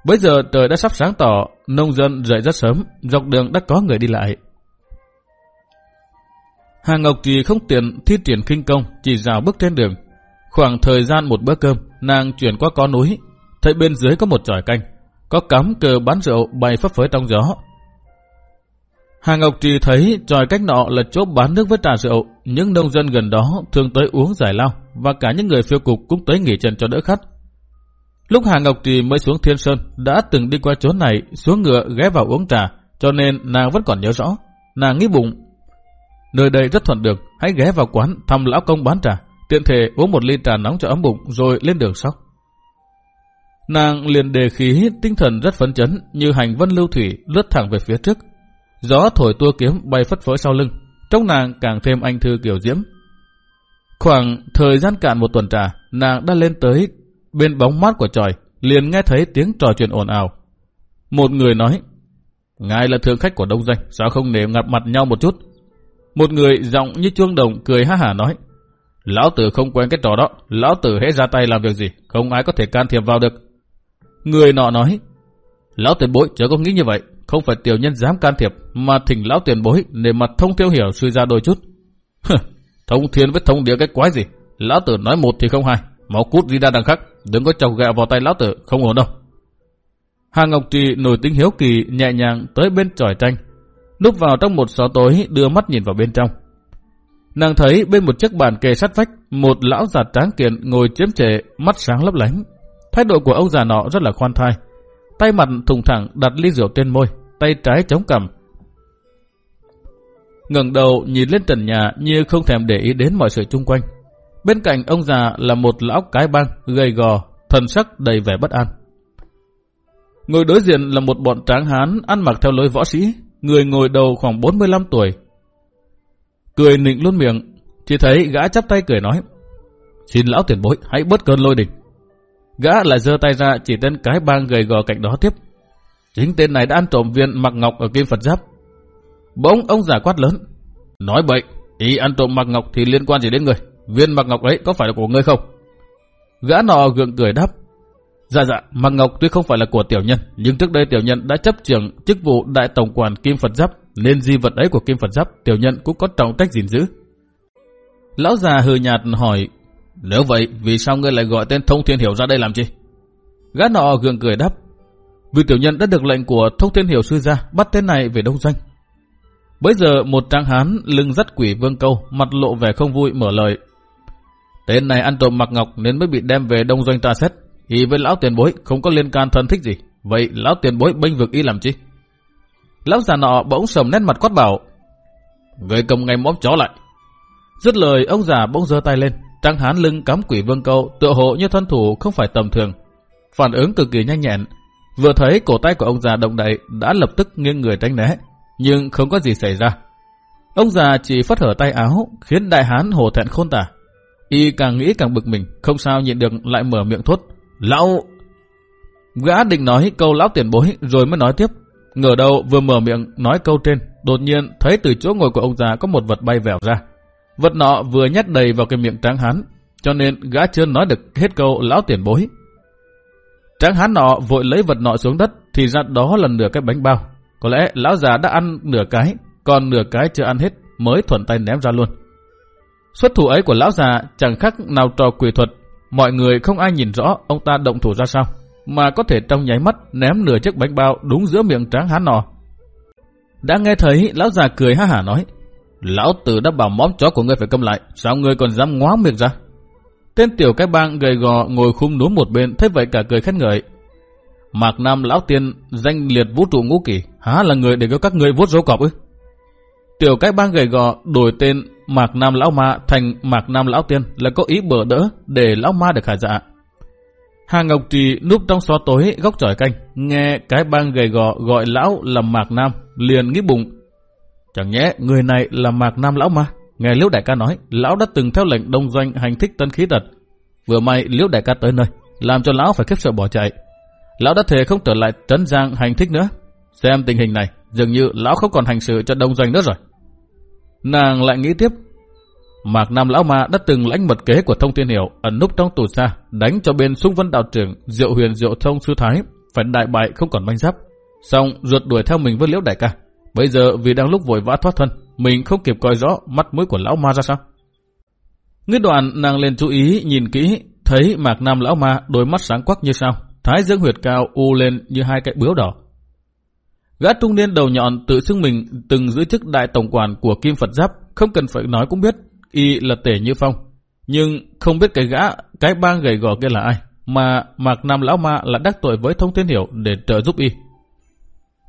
Bây giờ trời đã sắp sáng tỏ, nông dân dậy rất sớm, dọc đường đã có người đi lại. Hà Ngọc Trì không tiện thi triển kinh công, chỉ rào bước trên đường. Khoảng thời gian một bữa cơm, nàng chuyển qua có núi, thấy bên dưới có một chòi canh, có cắm cờ bán rượu bay phấp phới trong gió, Hà Ngọc Trì thấy tròi cách nọ là chỗ bán nước với trà rượu, những nông dân gần đó thường tới uống giải lao và cả những người phiêu cục cũng tới nghỉ chân cho đỡ khách. Lúc Hà Ngọc Trì mới xuống Thiên Sơn đã từng đi qua chỗ này xuống ngựa ghé vào uống trà cho nên nàng vẫn còn nhớ rõ. Nàng nghĩ bụng nơi đây rất thuận được, hãy ghé vào quán thăm lão công bán trà, tiện thể uống một ly trà nóng cho ấm bụng rồi lên đường sóc Nàng liền đề khí tinh thần rất phấn chấn như hành vân lưu thủy lướt thẳng về phía trước. Gió thổi tua kiếm bay phất phới sau lưng, trong nàng càng thêm anh thư kiểu diễm. Khoảng thời gian cạn một tuần trà, nàng đã lên tới bên bóng mát của tròi, liền nghe thấy tiếng trò chuyện ồn ào. Một người nói, Ngài là thượng khách của đông danh sao không nếm ngặt mặt nhau một chút? Một người giọng như chuông đồng cười ha hả nói, Lão tử không quen cái trò đó, lão tử hễ ra tay làm việc gì, không ai có thể can thiệp vào được. Người nọ nói, Lão tiền bối chớ có nghĩ như vậy, không phải tiểu nhân dám can thiệp, mà thỉnh lão tiền bối để mặt thông theo hiểu suy ra đôi chút. thông thiên với thông địa cái quái gì? Lão tử nói một thì không hai, máu cút đi ra đằng khác, đừng có chọc gẹo vào tay lão tử, không ổn đâu. Hà Ngọc Trì nổi tính hiếu kỳ nhẹ nhàng tới bên tròi tranh, núp vào trong một xó tối đưa mắt nhìn vào bên trong. Nàng thấy bên một chiếc bàn kề sát vách, một lão già tráng kiện ngồi chiếm trệ, mắt sáng lấp lánh. Thái độ của ông già nọ rất là khoan thai, tay mặt thùng thẳng đặt ly rượu trên môi, tay trái chống cằm. ngẩng đầu nhìn lên trần nhà như không thèm để ý đến mọi sự chung quanh. Bên cạnh ông già là một lão cái băng, gầy gò, thần sắc đầy vẻ bất an. Ngồi đối diện là một bọn tráng hán ăn mặc theo lối võ sĩ, người ngồi đầu khoảng 45 tuổi. Cười nịnh luôn miệng, chỉ thấy gã chắp tay cười nói, Xin lão tiền bối, hãy bớt cơn lôi đình. Gã lại giơ tay ra chỉ tên cái bang gầy gò cạnh đó tiếp. Chính tên này đã ăn trộm viên mặc ngọc ở kim Phật Giáp. Bỗng ông giả quát lớn. Nói bậy, ý ăn trộm mặc ngọc thì liên quan gì đến người? Viên mặc ngọc ấy có phải là của ngươi không? Gã nọ gượng cười đáp. Dạ dạ, mặc ngọc tuy không phải là của tiểu nhân, nhưng trước đây tiểu nhân đã chấp trưởng chức vụ đại tổng quản kim Phật Giáp, nên di vật ấy của kim Phật Giáp tiểu nhân cũng có trọng trách gìn giữ. Lão già hừ nhạt hỏi nếu vậy, vì sao ngươi lại gọi tên Thông Thiên Hiểu ra đây làm chi? Gã nọ gượng cười đáp. Vì tiểu nhân đã được lệnh của Thông Thiên Hiểu sư ra bắt tên này về đông doanh. Bây giờ một trang hán lưng dắt quỷ vương câu, mặt lộ vẻ không vui mở lời. Tên này ăn trộm mặc ngọc nên mới bị đem về đông doanh ta xét. Ý với lão tiền bối không có liên can thân thích gì. Vậy lão tiền bối bênh vực y làm chi? Lão già nọ bỗng sầm nét mặt quát bảo. Người cầm ngay móp chó lại. Dứt lời ông già bỗng giơ tay lên, Trang hán lưng cắm quỷ vương câu tựa hộ như thân thủ không phải tầm thường. Phản ứng cực kỳ nhanh nhẹn. Vừa thấy cổ tay của ông già động đậy đã lập tức nghiêng người tránh né. Nhưng không có gì xảy ra. Ông già chỉ phất hở tay áo khiến đại hán hổ thẹn khôn tả. Y càng nghĩ càng bực mình, không sao nhịn được lại mở miệng thốt. Lão... Gã định nói câu lão tiền bối rồi mới nói tiếp. Ngờ đầu vừa mở miệng nói câu trên, đột nhiên thấy từ chỗ ngồi của ông già có một vật bay vèo ra. Vật nọ vừa nhét đầy vào cái miệng tráng hán, cho nên gã chưa nói được hết câu lão tiền bối. Tráng hán nọ vội lấy vật nọ xuống đất, thì ra đó là nửa cái bánh bao. Có lẽ lão già đã ăn nửa cái, còn nửa cái chưa ăn hết, mới thuận tay ném ra luôn. Xuất thủ ấy của lão già chẳng khác nào trò quỷ thuật, mọi người không ai nhìn rõ ông ta động thủ ra sao, mà có thể trong nháy mắt ném nửa chiếc bánh bao đúng giữa miệng tráng hán nọ. Đã nghe thấy lão già cười ha hả nói, Lão tử đã bảo móm chó của ngươi phải câm lại, sao ngươi còn dám ngó miệng ra? Tên tiểu cái bang gầy gò ngồi khum núm một bên, thấy vậy cả cười khét ngợi. Mạc Nam lão tiên danh liệt vũ trụ ngũ kỷ, há là người để cho các ngươi vuốt râu cọp ư? Tiểu cái bang gầy gò đổi tên Mạc Nam lão ma thành Mạc Nam lão tiên là có ý bờ đỡ để lão ma được khả dạ. Hà Ngọc Trì núp trong xó tối góc tròi canh, nghe cái bang gầy gò gọi lão là Mạc Nam, liền nghĩ bụng. Chẳng nhẽ người này là Mạc Nam lão ma. Nghe Liễu Đại ca nói, lão đã từng theo lệnh đông doanh hành thích tân khí đật. Vừa may Liễu Đại ca tới nơi, làm cho lão phải khiếp sợ bỏ chạy. Lão đã thề không trở lại trấn giang hành thích nữa. Xem tình hình này, dường như lão không còn hành sự cho đông doanh nữa rồi. Nàng lại nghĩ tiếp, Mạc Nam Lão Ma đã từng lãnh mật kế của Thông Thiên Hiểu ẩn núp trong tù xa, đánh cho bên sung vân đạo trưởng Diệu Huyền Diệu Thông Sư Thái, phải đại bại không còn manh giáp. Xong ruột đuổi theo mình với Liễu Đại ca. Bây giờ vì đang lúc vội vã thoát thân, mình không kịp coi rõ mắt mũi của Lão Ma ra sao. Ngươi đoàn nàng lên chú ý nhìn kỹ, thấy Mạc Nam Lão Ma đôi mắt sáng quắc như sao, thái dương huyệt cao u lên như hai cái bướu đỏ. Gã trung niên đầu nhọn tự xưng mình từng giữ chức đại tổng quản của Kim Phật Giáp, không cần phải nói cũng biết y là tể như phong. Nhưng không biết cái gã, cái bang gầy gò kia là ai, mà Mạc Nam Lão Ma là đắc tội với Thông Thiên Hiểu để trợ giúp y.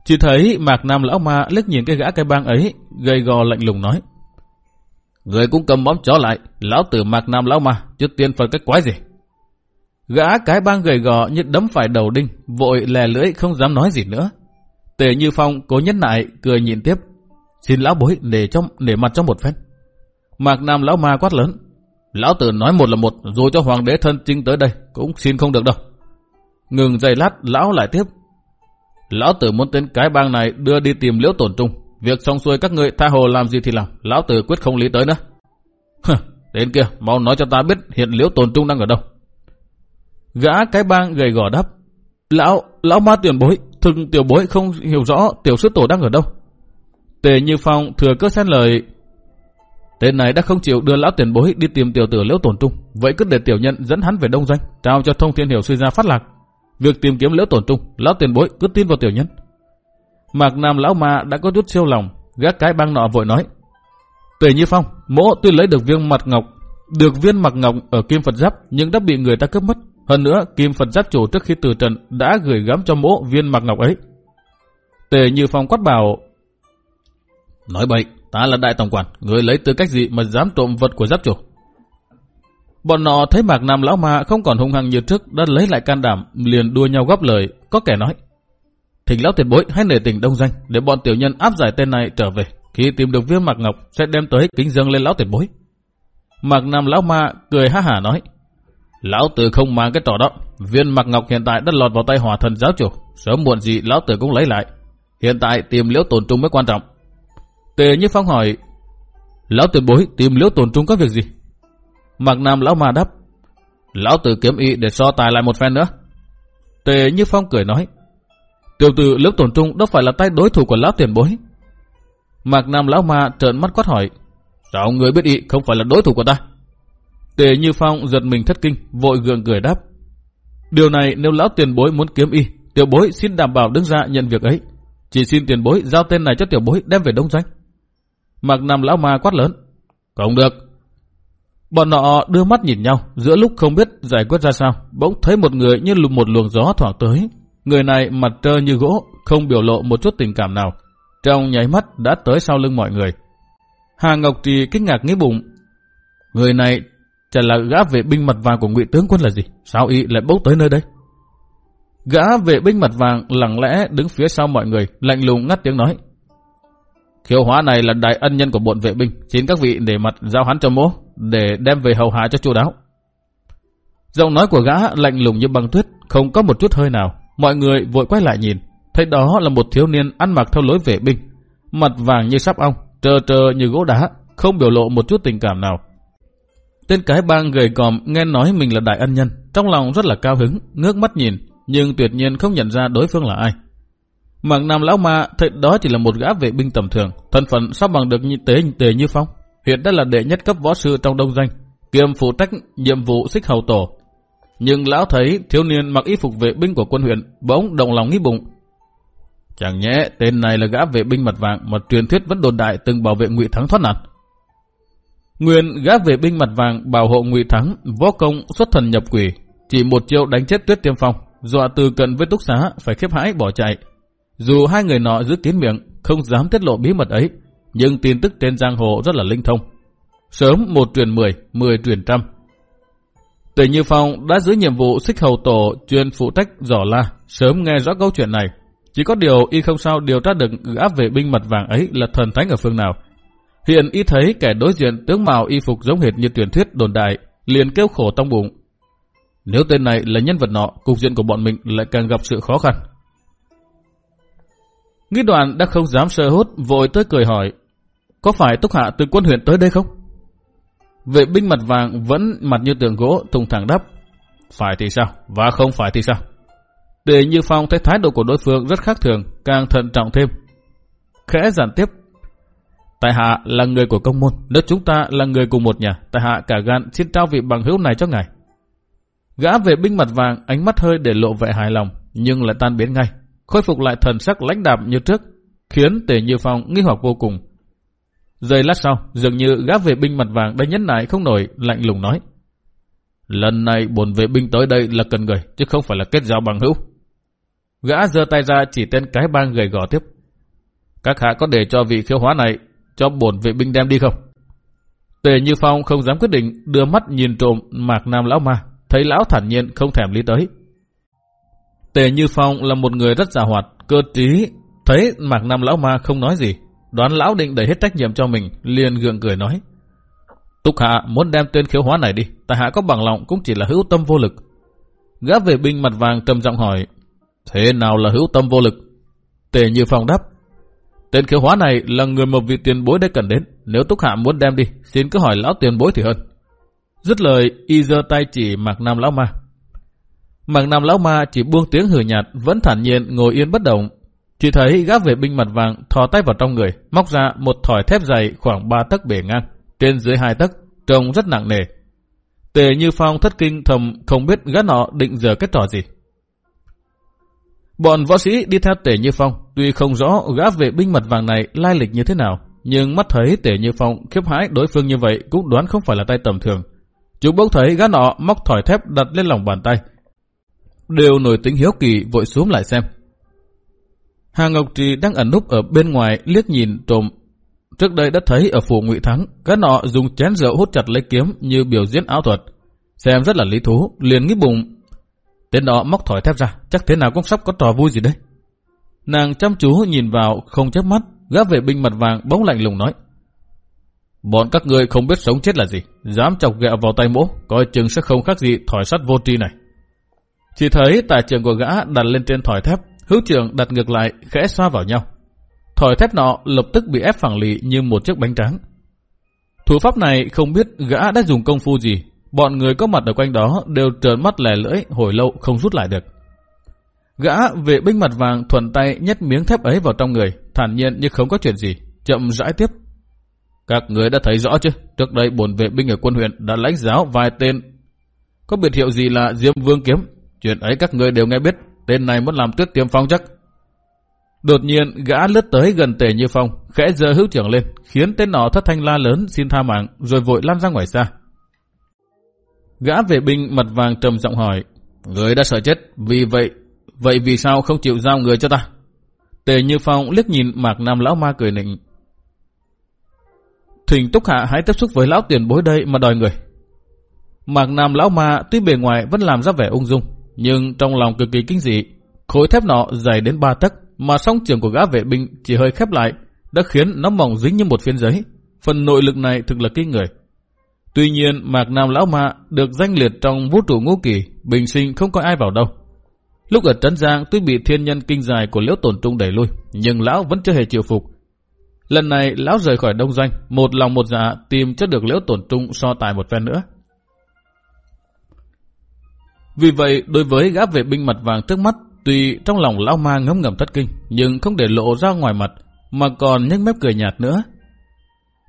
Chỉ thấy Mạc Nam Lão Ma liếc nhìn cái gã cái bang ấy, gầy gò lạnh lùng nói. Người cũng cầm bóng chó lại, lão tử Mạc Nam Lão Ma, chứ tiên phần cái quái gì. Gã cái bang gầy gò như đấm phải đầu đinh, vội lè lưỡi không dám nói gì nữa. Tề Như Phong cố nhẫn nại, cười nhìn tiếp. Xin lão bối để trong để mặt trong một phen. Mạc Nam lão ma quát lớn. Lão tử nói một là một, rồi cho hoàng đế thân chinh tới đây, cũng xin không được đâu. Ngừng giây lát, lão lại tiếp. Lão tử muốn tên cái bang này đưa đi tìm liễu tổn trung. Việc xong xuôi các người tha hồ làm gì thì làm, lão tử quyết không lý tới nữa. Hừ, đến kia, mau nói cho ta biết hiện liễu tổn trung đang ở đâu. Gã cái bang gầy gò đáp. Lão, lão ma tiền bối, thực tiểu bối không hiểu rõ tiểu sư tổ đang ở đâu. Tề Như Phong thừa cơ xen lời Tên này đã không chịu đưa lão tiền bối đi tìm tiểu tử liễu tổn trung. Vậy cứ để tiểu nhân dẫn hắn về đông doanh, trao cho thông thiên hiểu suy ra phát lạc. Việc tìm kiếm liễu tổn trung, lão tiền bối cứ tin vào tiểu nhân. Mạc Nam lão ma đã có chút siêu lòng, gác cái băng nọ vội nói. Tề Như Phong, mỗ tuy lấy được viên mặt ngọc, được viên mặt ngọc ở Kim Phật Giáp nhưng đã bị người ta cướp mất. Hơn nữa, Kim Phật Giáp chủ trước khi từ trần đã gửi gắm cho mỗ viên mặt ngọc ấy. Tề Như Phong quát bảo, Nói bậy, Ta là đại tổng quản, người lấy tư cách gì mà dám trộm vật của giáp chủ? Bọn nọ thấy Mạc Nam Lão Ma không còn hung hăng như trước đã lấy lại can đảm, liền đua nhau góp lời, có kẻ nói. Thỉnh Lão tiền bối hãy nể tình đông danh để bọn tiểu nhân áp giải tên này trở về. Khi tìm được viên Mạc Ngọc sẽ đem tới kính dâng lên Lão tiền bối. Mạc Nam Lão Ma cười ha hả nói. Lão tử không mang cái trò đó. Viên Mạc Ngọc hiện tại đã lọt vào tay hỏa thần giáo chủ. Sớm muộn gì Lão tử cũng lấy lại. Hiện tại tìm liễu tổn trung mới quan trọng. Tề Như Phong hỏi, Lão tiền bối tìm liễu tổn trung có việc gì? Mạc Nam lão mà đáp, Lão tử kiếm y để so tài lại một phen nữa. Tề Như Phong cười nói, Tiểu tử liễu tổn trung đâu phải là tay đối thủ của lão tiền bối. Mạc Nam lão ma trợn mắt quát hỏi, Sao người biết y không phải là đối thủ của ta? Tề Như Phong giật mình thất kinh, vội gượng cười đáp. Điều này nếu lão tiền bối muốn kiếm y, tiểu bối xin đảm bảo đứng ra nhận việc ấy. Chỉ xin tiền bối giao tên này cho tiểu bối đem về đông doanh mặc Nam lão ma quát lớn. Không được. Bọn nọ đưa mắt nhìn nhau, giữa lúc không biết giải quyết ra sao, bỗng thấy một người như một luồng gió thoảng tới. Người này mặt trơ như gỗ, không biểu lộ một chút tình cảm nào. Trong nháy mắt đã tới sau lưng mọi người. Hà Ngọc Trì kinh ngạc nghĩ bụng. Người này chả là gã vệ binh mặt vàng của ngụy tướng quân là gì? Sao y lại bốc tới nơi đây? Gã vệ binh mặt vàng lặng lẽ đứng phía sau mọi người, lạnh lùng ngắt tiếng nói. Khiêu hóa này là đại ân nhân của bộn vệ binh, xin các vị để mặt giao hắn cho mỗ, để đem về hầu hạ cho chu đáo. Giọng nói của gã lạnh lùng như băng tuyết, không có một chút hơi nào. Mọi người vội quay lại nhìn, thấy đó là một thiếu niên ăn mặc theo lối vệ binh, mặt vàng như sắp ong, trơ trơ như gỗ đá, không biểu lộ một chút tình cảm nào. Tên cái bang gầy còm nghe nói mình là đại ân nhân, trong lòng rất là cao hứng, ngước mắt nhìn, nhưng tuyệt nhiên không nhận ra đối phương là ai. Mạc Nam Lão Ma thấy đó chỉ là một gã vệ binh tầm thường, thân phận sao bằng được như tế tề như phong. Hiện đã là đệ nhất cấp võ sư trong đông danh, kiêm phụ trách nhiệm vụ xích hầu tổ. Nhưng lão thấy thiếu niên mặc y phục vệ binh của quân huyện bỗng đồng lòng nghĩ bụng. Chẳng nhẽ tên này là gã vệ binh mặt vàng mà truyền thuyết vẫn đồn đại từng bảo vệ ngụy thắng thoát nạn. Nguyên gã vệ binh mặt vàng bảo hộ ngụy Thắng, võ công xuất thần nhập quỷ, chỉ một chiêu đánh chết Tuyết Tiêm Phong, dọa từ cận với Túc Xá phải khiếp hãi bỏ chạy. Dù hai người nọ giữ kín miệng, không dám tiết lộ bí mật ấy, nhưng tin tức trên giang hồ rất là linh thông. Sớm một truyền mười, mười truyền trăm. Tề Như Phong đã giữ nhiệm vụ xích hầu tổ chuyên phụ trách dò la, sớm nghe rõ câu chuyện này. Chỉ có điều y không sao điều tra được gã về binh mặt vàng ấy là thần thánh ở phương nào. Hiện y thấy kẻ đối diện tướng mạo y phục giống hệt như truyền thuyết đồn đại, liền kêu khổ trong bụng. Nếu tên này là nhân vật nọ, cục diện của bọn mình lại càng gặp sự khó khăn. Nghĩ đoàn đã không dám sơ hốt, vội tới cười hỏi, có phải Túc Hạ từ quân huyện tới đây không? Vệ binh mặt vàng vẫn mặt như tượng gỗ, thùng thẳng đắp, Phải thì sao? Và không phải thì sao? Để Như Phong thấy thái độ của đối phương rất khác thường, càng thận trọng thêm. Khẽ giản tiếp. Tại hạ là người của công môn, nếu chúng ta là người cùng một nhà, tại hạ cả gan xin trao vị bằng hữu này cho ngài. Gã vệ binh mặt vàng, ánh mắt hơi để lộ vẻ hài lòng, nhưng lại tan biến ngay, khôi phục lại thần sắc lãnh đạm như trước, khiến Tề Như Phong nghi hoặc vô cùng. Giây lát sau, dường như gã vệ binh mặt vàng đã nhấn nại không nổi, lạnh lùng nói. Lần này bổn vệ binh tới đây là cần người, chứ không phải là kết giao bằng hữu. Gã giơ tay ra chỉ tên cái bang gầy gò tiếp. Các hạ có để cho vị khiêu hóa này cho bổn vệ binh đem đi không? Tề Như Phong không dám quyết định, đưa mắt nhìn trộm Mạc Nam Lão Ma, thấy Lão thản nhiên không thèm lý tới. Tề Như Phong là một người rất giả hoạt, cơ trí, thấy Mạc Nam Lão Ma không nói gì, đoán Lão định đẩy hết trách nhiệm cho mình, liền gượng cười nói. Túc Hạ muốn đem tên khiếu hóa này đi, tại hạ có bằng lòng cũng chỉ là hữu tâm vô lực. Gã vệ binh mặt vàng trầm giọng hỏi, thế nào là hữu tâm vô lực? Tề Như Phong đáp, Tên khiếu hóa này là người một vị tiền bối đã cần đến. Nếu Túc Hạ muốn đem đi, xin cứ hỏi lão tiền bối thì hơn. Dứt lời, y giơ tay chỉ Mạc Nam Lão Ma. Mạc Nam Lão Ma chỉ buông tiếng hừ nhạt, vẫn thản nhiên ngồi yên bất động. Chỉ thấy gác vệ binh mặt vàng thò tay vào trong người, móc ra một thỏi thép dày khoảng 3 tấc bề ngang, trên dưới 2 tấc, trông rất nặng nề. Tề Như Phong thất kinh thầm không biết gã nọ định giờ cái trò gì. Bọn võ sĩ đi theo Tề Như Phong, tuy không rõ gã vệ binh mặt vàng này lai lịch như thế nào, nhưng mắt thấy Tề Như Phong khiếp hãi đối phương như vậy cũng đoán không phải là tay tầm thường. Chúng bỗng thấy gã nọ móc thỏi thép đặt lên lòng bàn tay. Đều nổi tính hiếu kỳ vội xuống lại xem. Hà Ngọc Trì đang ẩn núp ở bên ngoài liếc nhìn trộm. Trước đây đã thấy ở phủ Ngụy Thắng, các nọ dùng chén rượu hút chặt lấy kiếm như biểu diễn áo thuật. Xem rất là lý thú, liền nghĩ bụng Tên đó móc thỏi thép ra, chắc thế nào cũng sắp có trò vui gì đấy. Nàng chăm chú nhìn vào, không chớp mắt, gã vệ binh mặt vàng bỗng lạnh lùng nói. Bọn các ngươi không biết sống chết là gì, dám chọc ghẹo vào tay mỗ, coi chừng sẽ không khác gì thỏi sắt vô tri này. Chỉ thấy tài trường của gã đặt lên trên thỏi thép, hữu trưởng đặt ngược lại, khẽ xoa vào nhau. Thỏi thép nọ lập tức bị ép phẳng lì như một chiếc bánh trắng. Thủ pháp này không biết gã đã dùng công phu gì, Bọn người có mặt ở quanh đó đều trợn mắt lẻ lưỡi hồi lâu không rút lại được. Gã vệ binh mặt vàng thuần tay nhét miếng thép ấy vào trong người, thản nhiên như không có chuyện gì, chậm rãi tiếp. Các người đã thấy rõ chứ, trước đây bổn vệ binh ở quân huyện đã lãnh giáo vài tên. Có biệt hiệu gì là Diêm Vương Kiếm, chuyện ấy các người đều nghe biết, tên này muốn làm tuyết tiêm phong chắc. Đột nhiên gã lướt tới gần tề như phong, khẽ giơ hữu trưởng lên, khiến tên nọ thất thanh la lớn xin tha mạng, rồi vội lăn ra ngoài xa. Gã vệ binh mặt vàng trầm giọng hỏi, người đã sợ chết, vì vậy, vậy vì sao không chịu giao người cho ta? Tề Như Phong liếc nhìn Mạc Nam Lão Ma cười nịnh. Thỉnh Túc Hạ hãy tiếp xúc với Lão tiền bối đây mà đòi người. Mạc Nam Lão Ma tuy bề ngoài vẫn làm ra vẻ ung dung, nhưng trong lòng cực kỳ kinh dị, khối thép nọ dày đến ba tấc mà song trường của gã vệ binh chỉ hơi khép lại đã khiến nó mỏng dính như một phiến giấy. Phần nội lực này thực là kinh người. Tuy nhiên, Mạc Nam Lão Ma được danh liệt trong vũ trụ ngũ kỳ, bình sinh không có ai vào đâu. Lúc ở Trấn Giang tuy bị thiên nhân kinh dài của Liễu Tổn Trung đẩy lui, nhưng Lão vẫn chưa hề chịu phục. Lần này, Lão rời khỏi đông doanh, một lòng một dạ tìm cho được Liễu Tổn Trung so tài một phen nữa. Vì vậy, đối với gã vệ binh mặt vàng trước mắt, tuy trong lòng Lão Ma ngấm ngầm thất kinh, nhưng không để lộ ra ngoài mặt, mà còn nhếch mép cười nhạt nữa,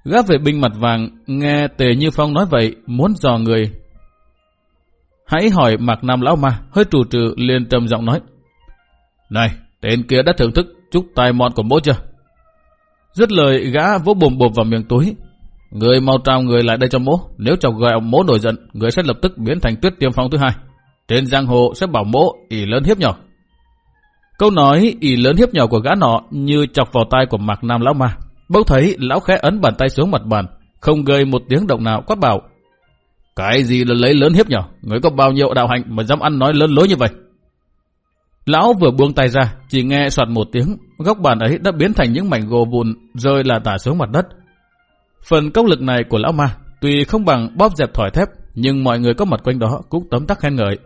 Gã vệ binh mặt vàng nghe Tề Như Phong nói vậy muốn dò người. Hãy hỏi Mạc Nam Lão Ma hơi trù trừ liền trầm giọng nói. Này, tên kia đã thưởng thức chút tài mọn của bố chưa? Dứt lời gã vỗ bồm bộp vào miệng túi. Người mau trao người lại đây cho bố Nếu chọc gọi ông mỗ nổi giận, người sẽ lập tức biến thành tuyết tiêm phong thứ hai. Trên giang hồ sẽ bảo mỗ ỷ lớn hiếp nhỏ. Câu nói ỷ lớn hiếp nhỏ của gã nọ như chọc vào tay của mạc nam lão ma. Bỗng thấy lão khẽ ấn bàn tay xuống mặt bàn, không gây một tiếng động nào quát bảo. Cái gì là lấy lớn hiếp nhỏ? Người có bao nhiêu đạo hạnh mà dám ăn nói lớn lối như vậy? Lão vừa buông tay ra, chỉ nghe soạt một tiếng, góc bàn ấy đã biến thành những mảnh gồ vụn rơi là tả xuống mặt đất. Phần công lực này của lão ma, tuy không bằng bóp dẹp thỏi thép, nhưng mọi người có mặt quanh đó cũng tấm tắc khen ngợi.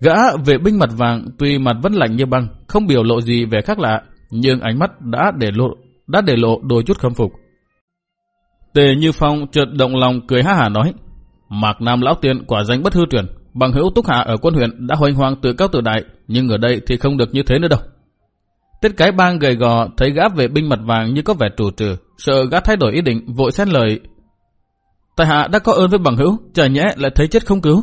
Gã vệ binh mặt vàng tuy mặt vẫn lạnh như băng, không biểu lộ gì về khác lạ, nhưng ánh mắt đã để lộ đã để lộ đôi chút khâm phục. Tề Như Phong chợt động lòng cười ha hả nói, Mạc Nam lão tiền quả danh bất hư truyền, bằng hữu túc hạ ở quân huyện đã hoành hoàng từ cao từ đại, nhưng ở đây thì không được như thế nữa đâu. Tiết cái bang gầy gò thấy gã vệ binh mặt vàng như có vẻ trù trừ, sợ gã thay đổi ý định, vội xen lời. Tại hạ đã có ơn với bằng hữu, chả nhẽ lại thấy chết không cứu.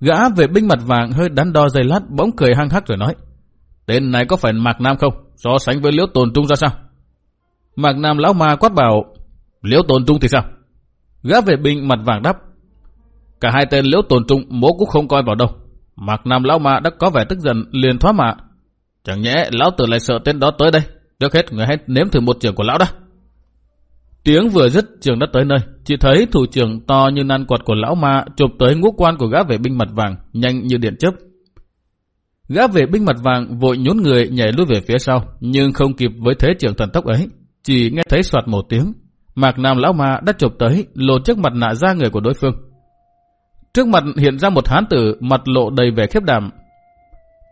Gã vệ binh mặt vàng hơi đắn đo dây lát, bỗng cười hăng hắc rồi nói. Tên này có phải Mạc Nam không? So sánh với Liễu Tồn Trung ra sao? Mạc Nam lão ma quát bảo. Liễu Tồn Trung thì sao? Gã vệ binh mặt vàng đáp. Cả hai tên Liễu Tồn Trung mố cũng không coi vào đâu. Mạc Nam lão ma đã có vẻ tức giận, liền thoát mạ. Chẳng nhẽ lão tử lại sợ tên đó tới đây. Trước hết người hãy nếm thử một trường của lão đã. Tiếng vừa dứt trường đã tới nơi, chỉ thấy thủ trưởng to như nan quạt của lão ma chụp tới ngũ quan của gã vệ binh mặt vàng, nhanh như điện chớp. Gã vệ binh mặt vàng vội nhún người nhảy lùi về phía sau, nhưng không kịp với thế trường thần tốc ấy, chỉ nghe thấy soạt một tiếng. Mạc Nam lão ma đã chụp tới, lột trước mặt nạ ra người của đối phương. Trước mặt hiện ra một hán tử mặt lộ đầy vẻ khiếp đảm.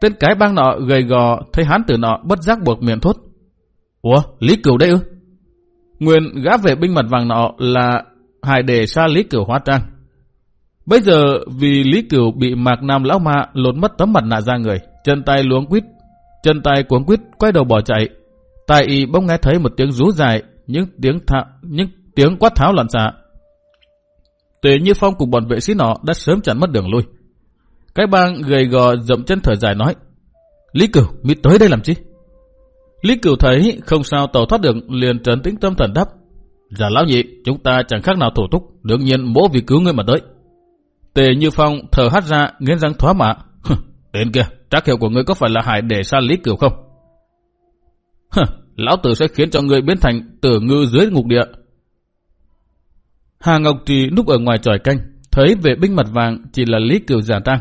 Tên cái bang nọ gầy gò thấy hán tử nọ bất giác buộc miệng thốt. Ủa, Lý Cửu đây ư? Nguyên gã vệ binh mặt vàng nọ là hải đề xa Lý Cửu hóa trang. Bây giờ vì Lý Cửu bị Mạc Nam lão ma lột mất tấm mặt nạ ra người, chân tay luống quýt, chân tay cuống quýt quay đầu bỏ chạy. Tài y bỗng nghe thấy một tiếng rú dài, những tiếng thạ, những tiếng quát tháo loạn xạ. Tề Như Phong cùng bọn vệ sĩ nọ đã sớm chặn mất đường lui. Cái bang gầy gò dậm chân thở dài nói, Lý Cửu, mi tới đây làm chi? Lý Cửu thấy không sao tàu thoát được liền trấn tĩnh tâm thần đáp. Giả lão nhị, chúng ta chẳng khác nào thủ túc, đương nhiên mỗ vì cứu ngươi mà tới. Tề Như Phong thở hắt ra, nghiến răng thoá mạ. đến kia, trác hiệu của ngươi có phải là hải để xa Lý Cửu không? lão tử sẽ khiến cho ngươi biến thành tử ngư dưới ngục địa. Hà Ngọc Trì núp ở ngoài tròi canh, thấy vệ binh mặt vàng chỉ là Lý Cửu giả trang.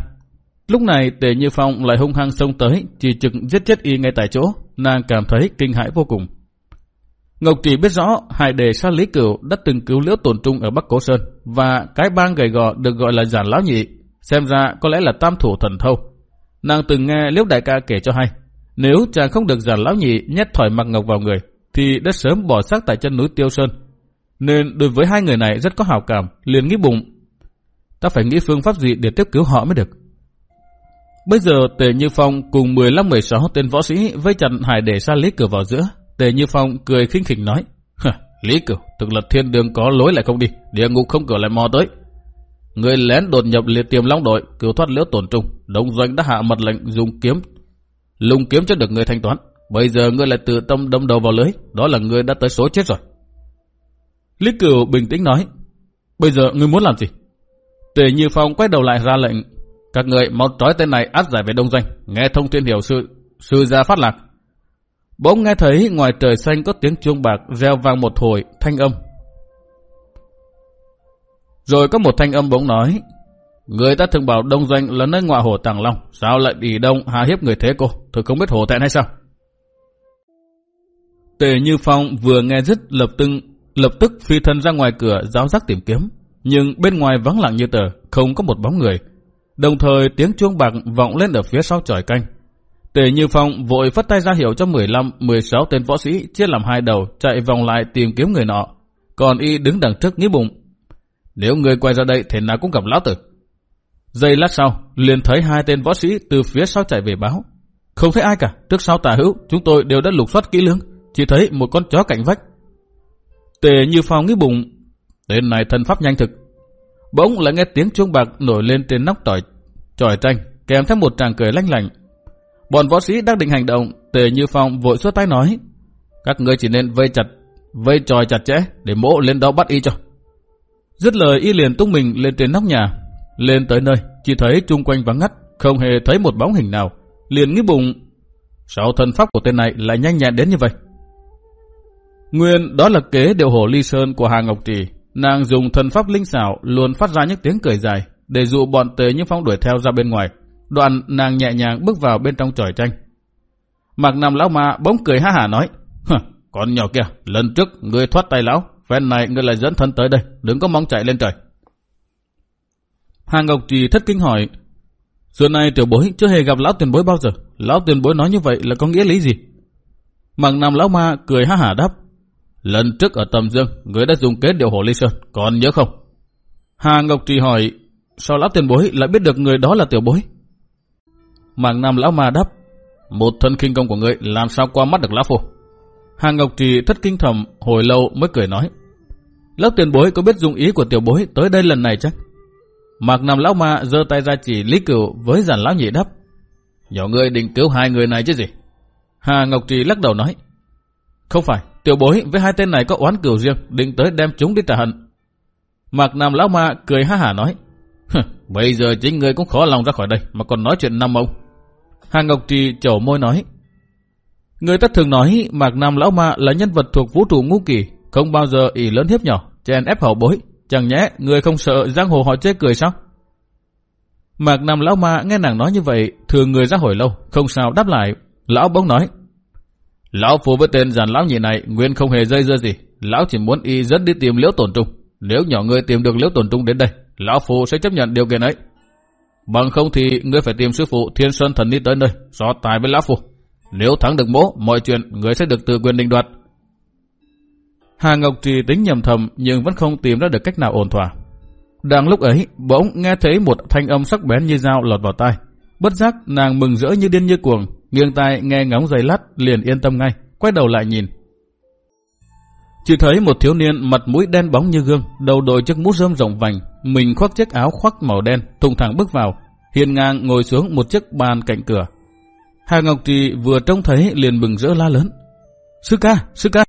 Lúc này Tề Như Phong lại hung hăng xông tới, chỉ trực giết chết y ngay tại chỗ, nàng cảm thấy kinh hãi vô cùng. Ngọc Trì biết rõ hai đề sa Lý Cửu đã từng cứu liễu tổn trung ở Bắc Cố Sơn và cái bang gầy gò được gọi là giản lão nhị, xem ra có lẽ là tam thủ thần thâu. Nàng từng nghe liễu đại ca kể cho hay, nếu chàng không được giản lão nhị nhét thỏi mặc ngọc vào người, thì đã sớm bỏ xác tại chân núi Tiêu Sơn. Nên đối với hai người này rất có hào cảm, liền nghĩ bụng. Ta phải nghĩ phương pháp gì để tiếp cứu họ mới được. Bây giờ Tề Như Phong cùng 15-16 tên võ sĩ vây chặt hải để xa Lý Cửu vào giữa. Tề Như Phong cười khinh khỉnh nói. Lý Cửu, thực là thiên đường có lối lại không đi, địa ngục không cửa lại mò tới. Người lén đột nhập liệt tiềm long đội, cứu thoát liễu tổn trung. Đông doanh đã hạ mật lệnh dùng kiếm, lùng kiếm cho được người thanh toán. Bây giờ ngươi lại tự tâm đâm đầu vào lưới, đó là ngươi đã tới số chết rồi. Lý Cửu bình tĩnh nói. Bây giờ ngươi muốn làm gì? Tề Như Phong quay đầu lại ra lệnh các người mau trói tên này áp giải về đông doanh, nghe thông tin hiểu sự, sư gia phát lạc. Bỗng nghe thấy ngoài trời xanh có tiếng chuông bạc reo vang một hồi thanh âm. Rồi có một thanh âm bỗng nói, Người ta thường bảo đông doanh là nơi ngoại hồ tàng long, sao lại bị đông hà hiếp người thế cô, thử không biết hồ thẹn hay sao? Tề Như Phong vừa nghe dứt lập tức lập tức phi thân ra ngoài cửa giáo giác tìm kiếm, nhưng bên ngoài vắng lặng như tờ, không có một bóng người. Đồng thời tiếng chuông bạc vọng lên ở phía sau tròi canh. Tề Như Phong vội phất tay ra hiệu cho 15, 16 tên võ sĩ chia làm hai đầu chạy vòng lại tìm kiếm người nọ. Còn y đứng đằng trước nghĩ bụng. Nếu người quay ra đây thì nào cũng gặp lão tử. Giây lát sau, liền thấy hai tên võ sĩ từ phía sau chạy về báo. Không thấy ai cả, trước sau tà hữu, chúng tôi đều đã lục soát kỹ lưỡng, chỉ thấy một con chó cạnh vách. Tề Như Phong nghĩ bụng, tên này thân pháp nhanh thực, Bỗng lại nghe tiếng chuông bạc nổi lên trên nóc tỏi tròi tranh, kèm theo một tràng cười lanh lành. Bọn võ sĩ đang định hành động, Tề Như Phong vội xuất tay nói, các ngươi chỉ nên vây chặt vây tròi chặt chẽ để mỗ lên đó bắt y cho. Dứt lời y liền tung mình lên trên nóc nhà. Lên tới nơi, chỉ thấy chung quanh vắng ngắt, không hề thấy một bóng hình nào. Liền nghĩ bụng, sao thân pháp của tên này lại nhanh nhẹn đến như vậy? Nguyên đó là kế điều hổ ly sơn của Hà Ngọc Trì. Nàng dùng thần pháp linh xảo luôn phát ra những tiếng cười dài để dụ bọn tế những phong đuổi theo ra bên ngoài. Đoạn nàng nhẹ nhàng bước vào bên trong tròi tranh. Mạc Nam lão ma bỗng cười ha hả nói, con nhỏ kia, lần trước ngươi thoát tay lão, phen này ngươi lại dẫn thân tới đây, đừng có mong chạy lên trời. Hà Ngọc Trì thất kinh hỏi, giờ này tiểu bối chưa hề gặp lão tiền bối bao giờ, lão tiền bối nói như vậy là có nghĩa lý gì? Mạc Nam lão ma cười ha hả đáp, lần trước ở Tầm Dương, ngươi đã dùng kế điệu hồ ly sơn, còn nhớ không? Hà Ngọc Trì hỏi, sao lão tiền bối lại biết được người đó là tiểu bối? Mạc Nam lão ma đáp, một thân kinh công của ngươi làm sao qua mắt được lão phu? Hàng Ngọc Trì thất kinh thầm hồi lâu mới cười nói. Lão tiền bối có biết dùng ý của tiểu bối tới đây lần này chắc? Mạc Nam lão ma giơ tay ra chỉ Lý Cửu với giản lão nhị đáp. Nhỏ ngươi định cứu hai người này chứ gì? Hà Ngọc Trì lắc đầu nói. Không phải, tiểu bối với hai tên này có oán cửu riêng, định tới đem chúng đi trả hận. Mạc Nam lão ma cười ha hả nói. Bây giờ chính người cũng khó lòng ra khỏi đây mà còn nói chuyện năm ông. Hà Ngọc Trì chổ môi nói. Người ta thường nói Mạc Nam Lão Ma là nhân vật thuộc vũ trụ ngũ kỳ, không bao giờ ỷ lớn hiếp nhỏ, chèn ép hậu bối. Chẳng nhẽ người không sợ giang hồ họ chê cười sao? Mạc Nam Lão Ma nghe nàng nói như vậy, thường người ra hồi lâu, không sao đáp lại. Lão bỗng nói, Lão phù với tên giàn lão nhị này nguyên không hề dây dưa gì, lão chỉ muốn y dẫn đi tìm liễu tổn trung. Nếu nhỏ người tìm được liễu tổn trung đến đây, lão phù sẽ chấp nhận điều kiện ấy. Bằng không thì ngươi phải tìm sư phụ Thiên Sơn Thần đi tới nơi, so tài với lão phù. Nếu thắng được mỗ, mọi chuyện người sẽ được tự quyền định đoạt. Hà Ngọc Trì tính nhầm thầm nhưng vẫn không tìm ra được cách nào ổn thỏa. Đang lúc ấy, bỗng nghe thấy một thanh âm sắc bén như dao lọt vào tai. Bất giác nàng mừng rỡ như điên như cuồng, nghiêng tai nghe ngóng giày lát liền yên tâm ngay, quay đầu lại nhìn. Chỉ thấy một thiếu niên mặt mũi đen bóng như gương, đầu đội chiếc mũ rơm rộng vành, mình khoác chiếc áo khoác màu đen, thùng thẳng bước vào, hiền ngang ngồi xuống một chiếc bàn cạnh cửa, Hà Ngọc Trì vừa trông thấy liền bừng rỡ la lớn. Sư ca, sư ca.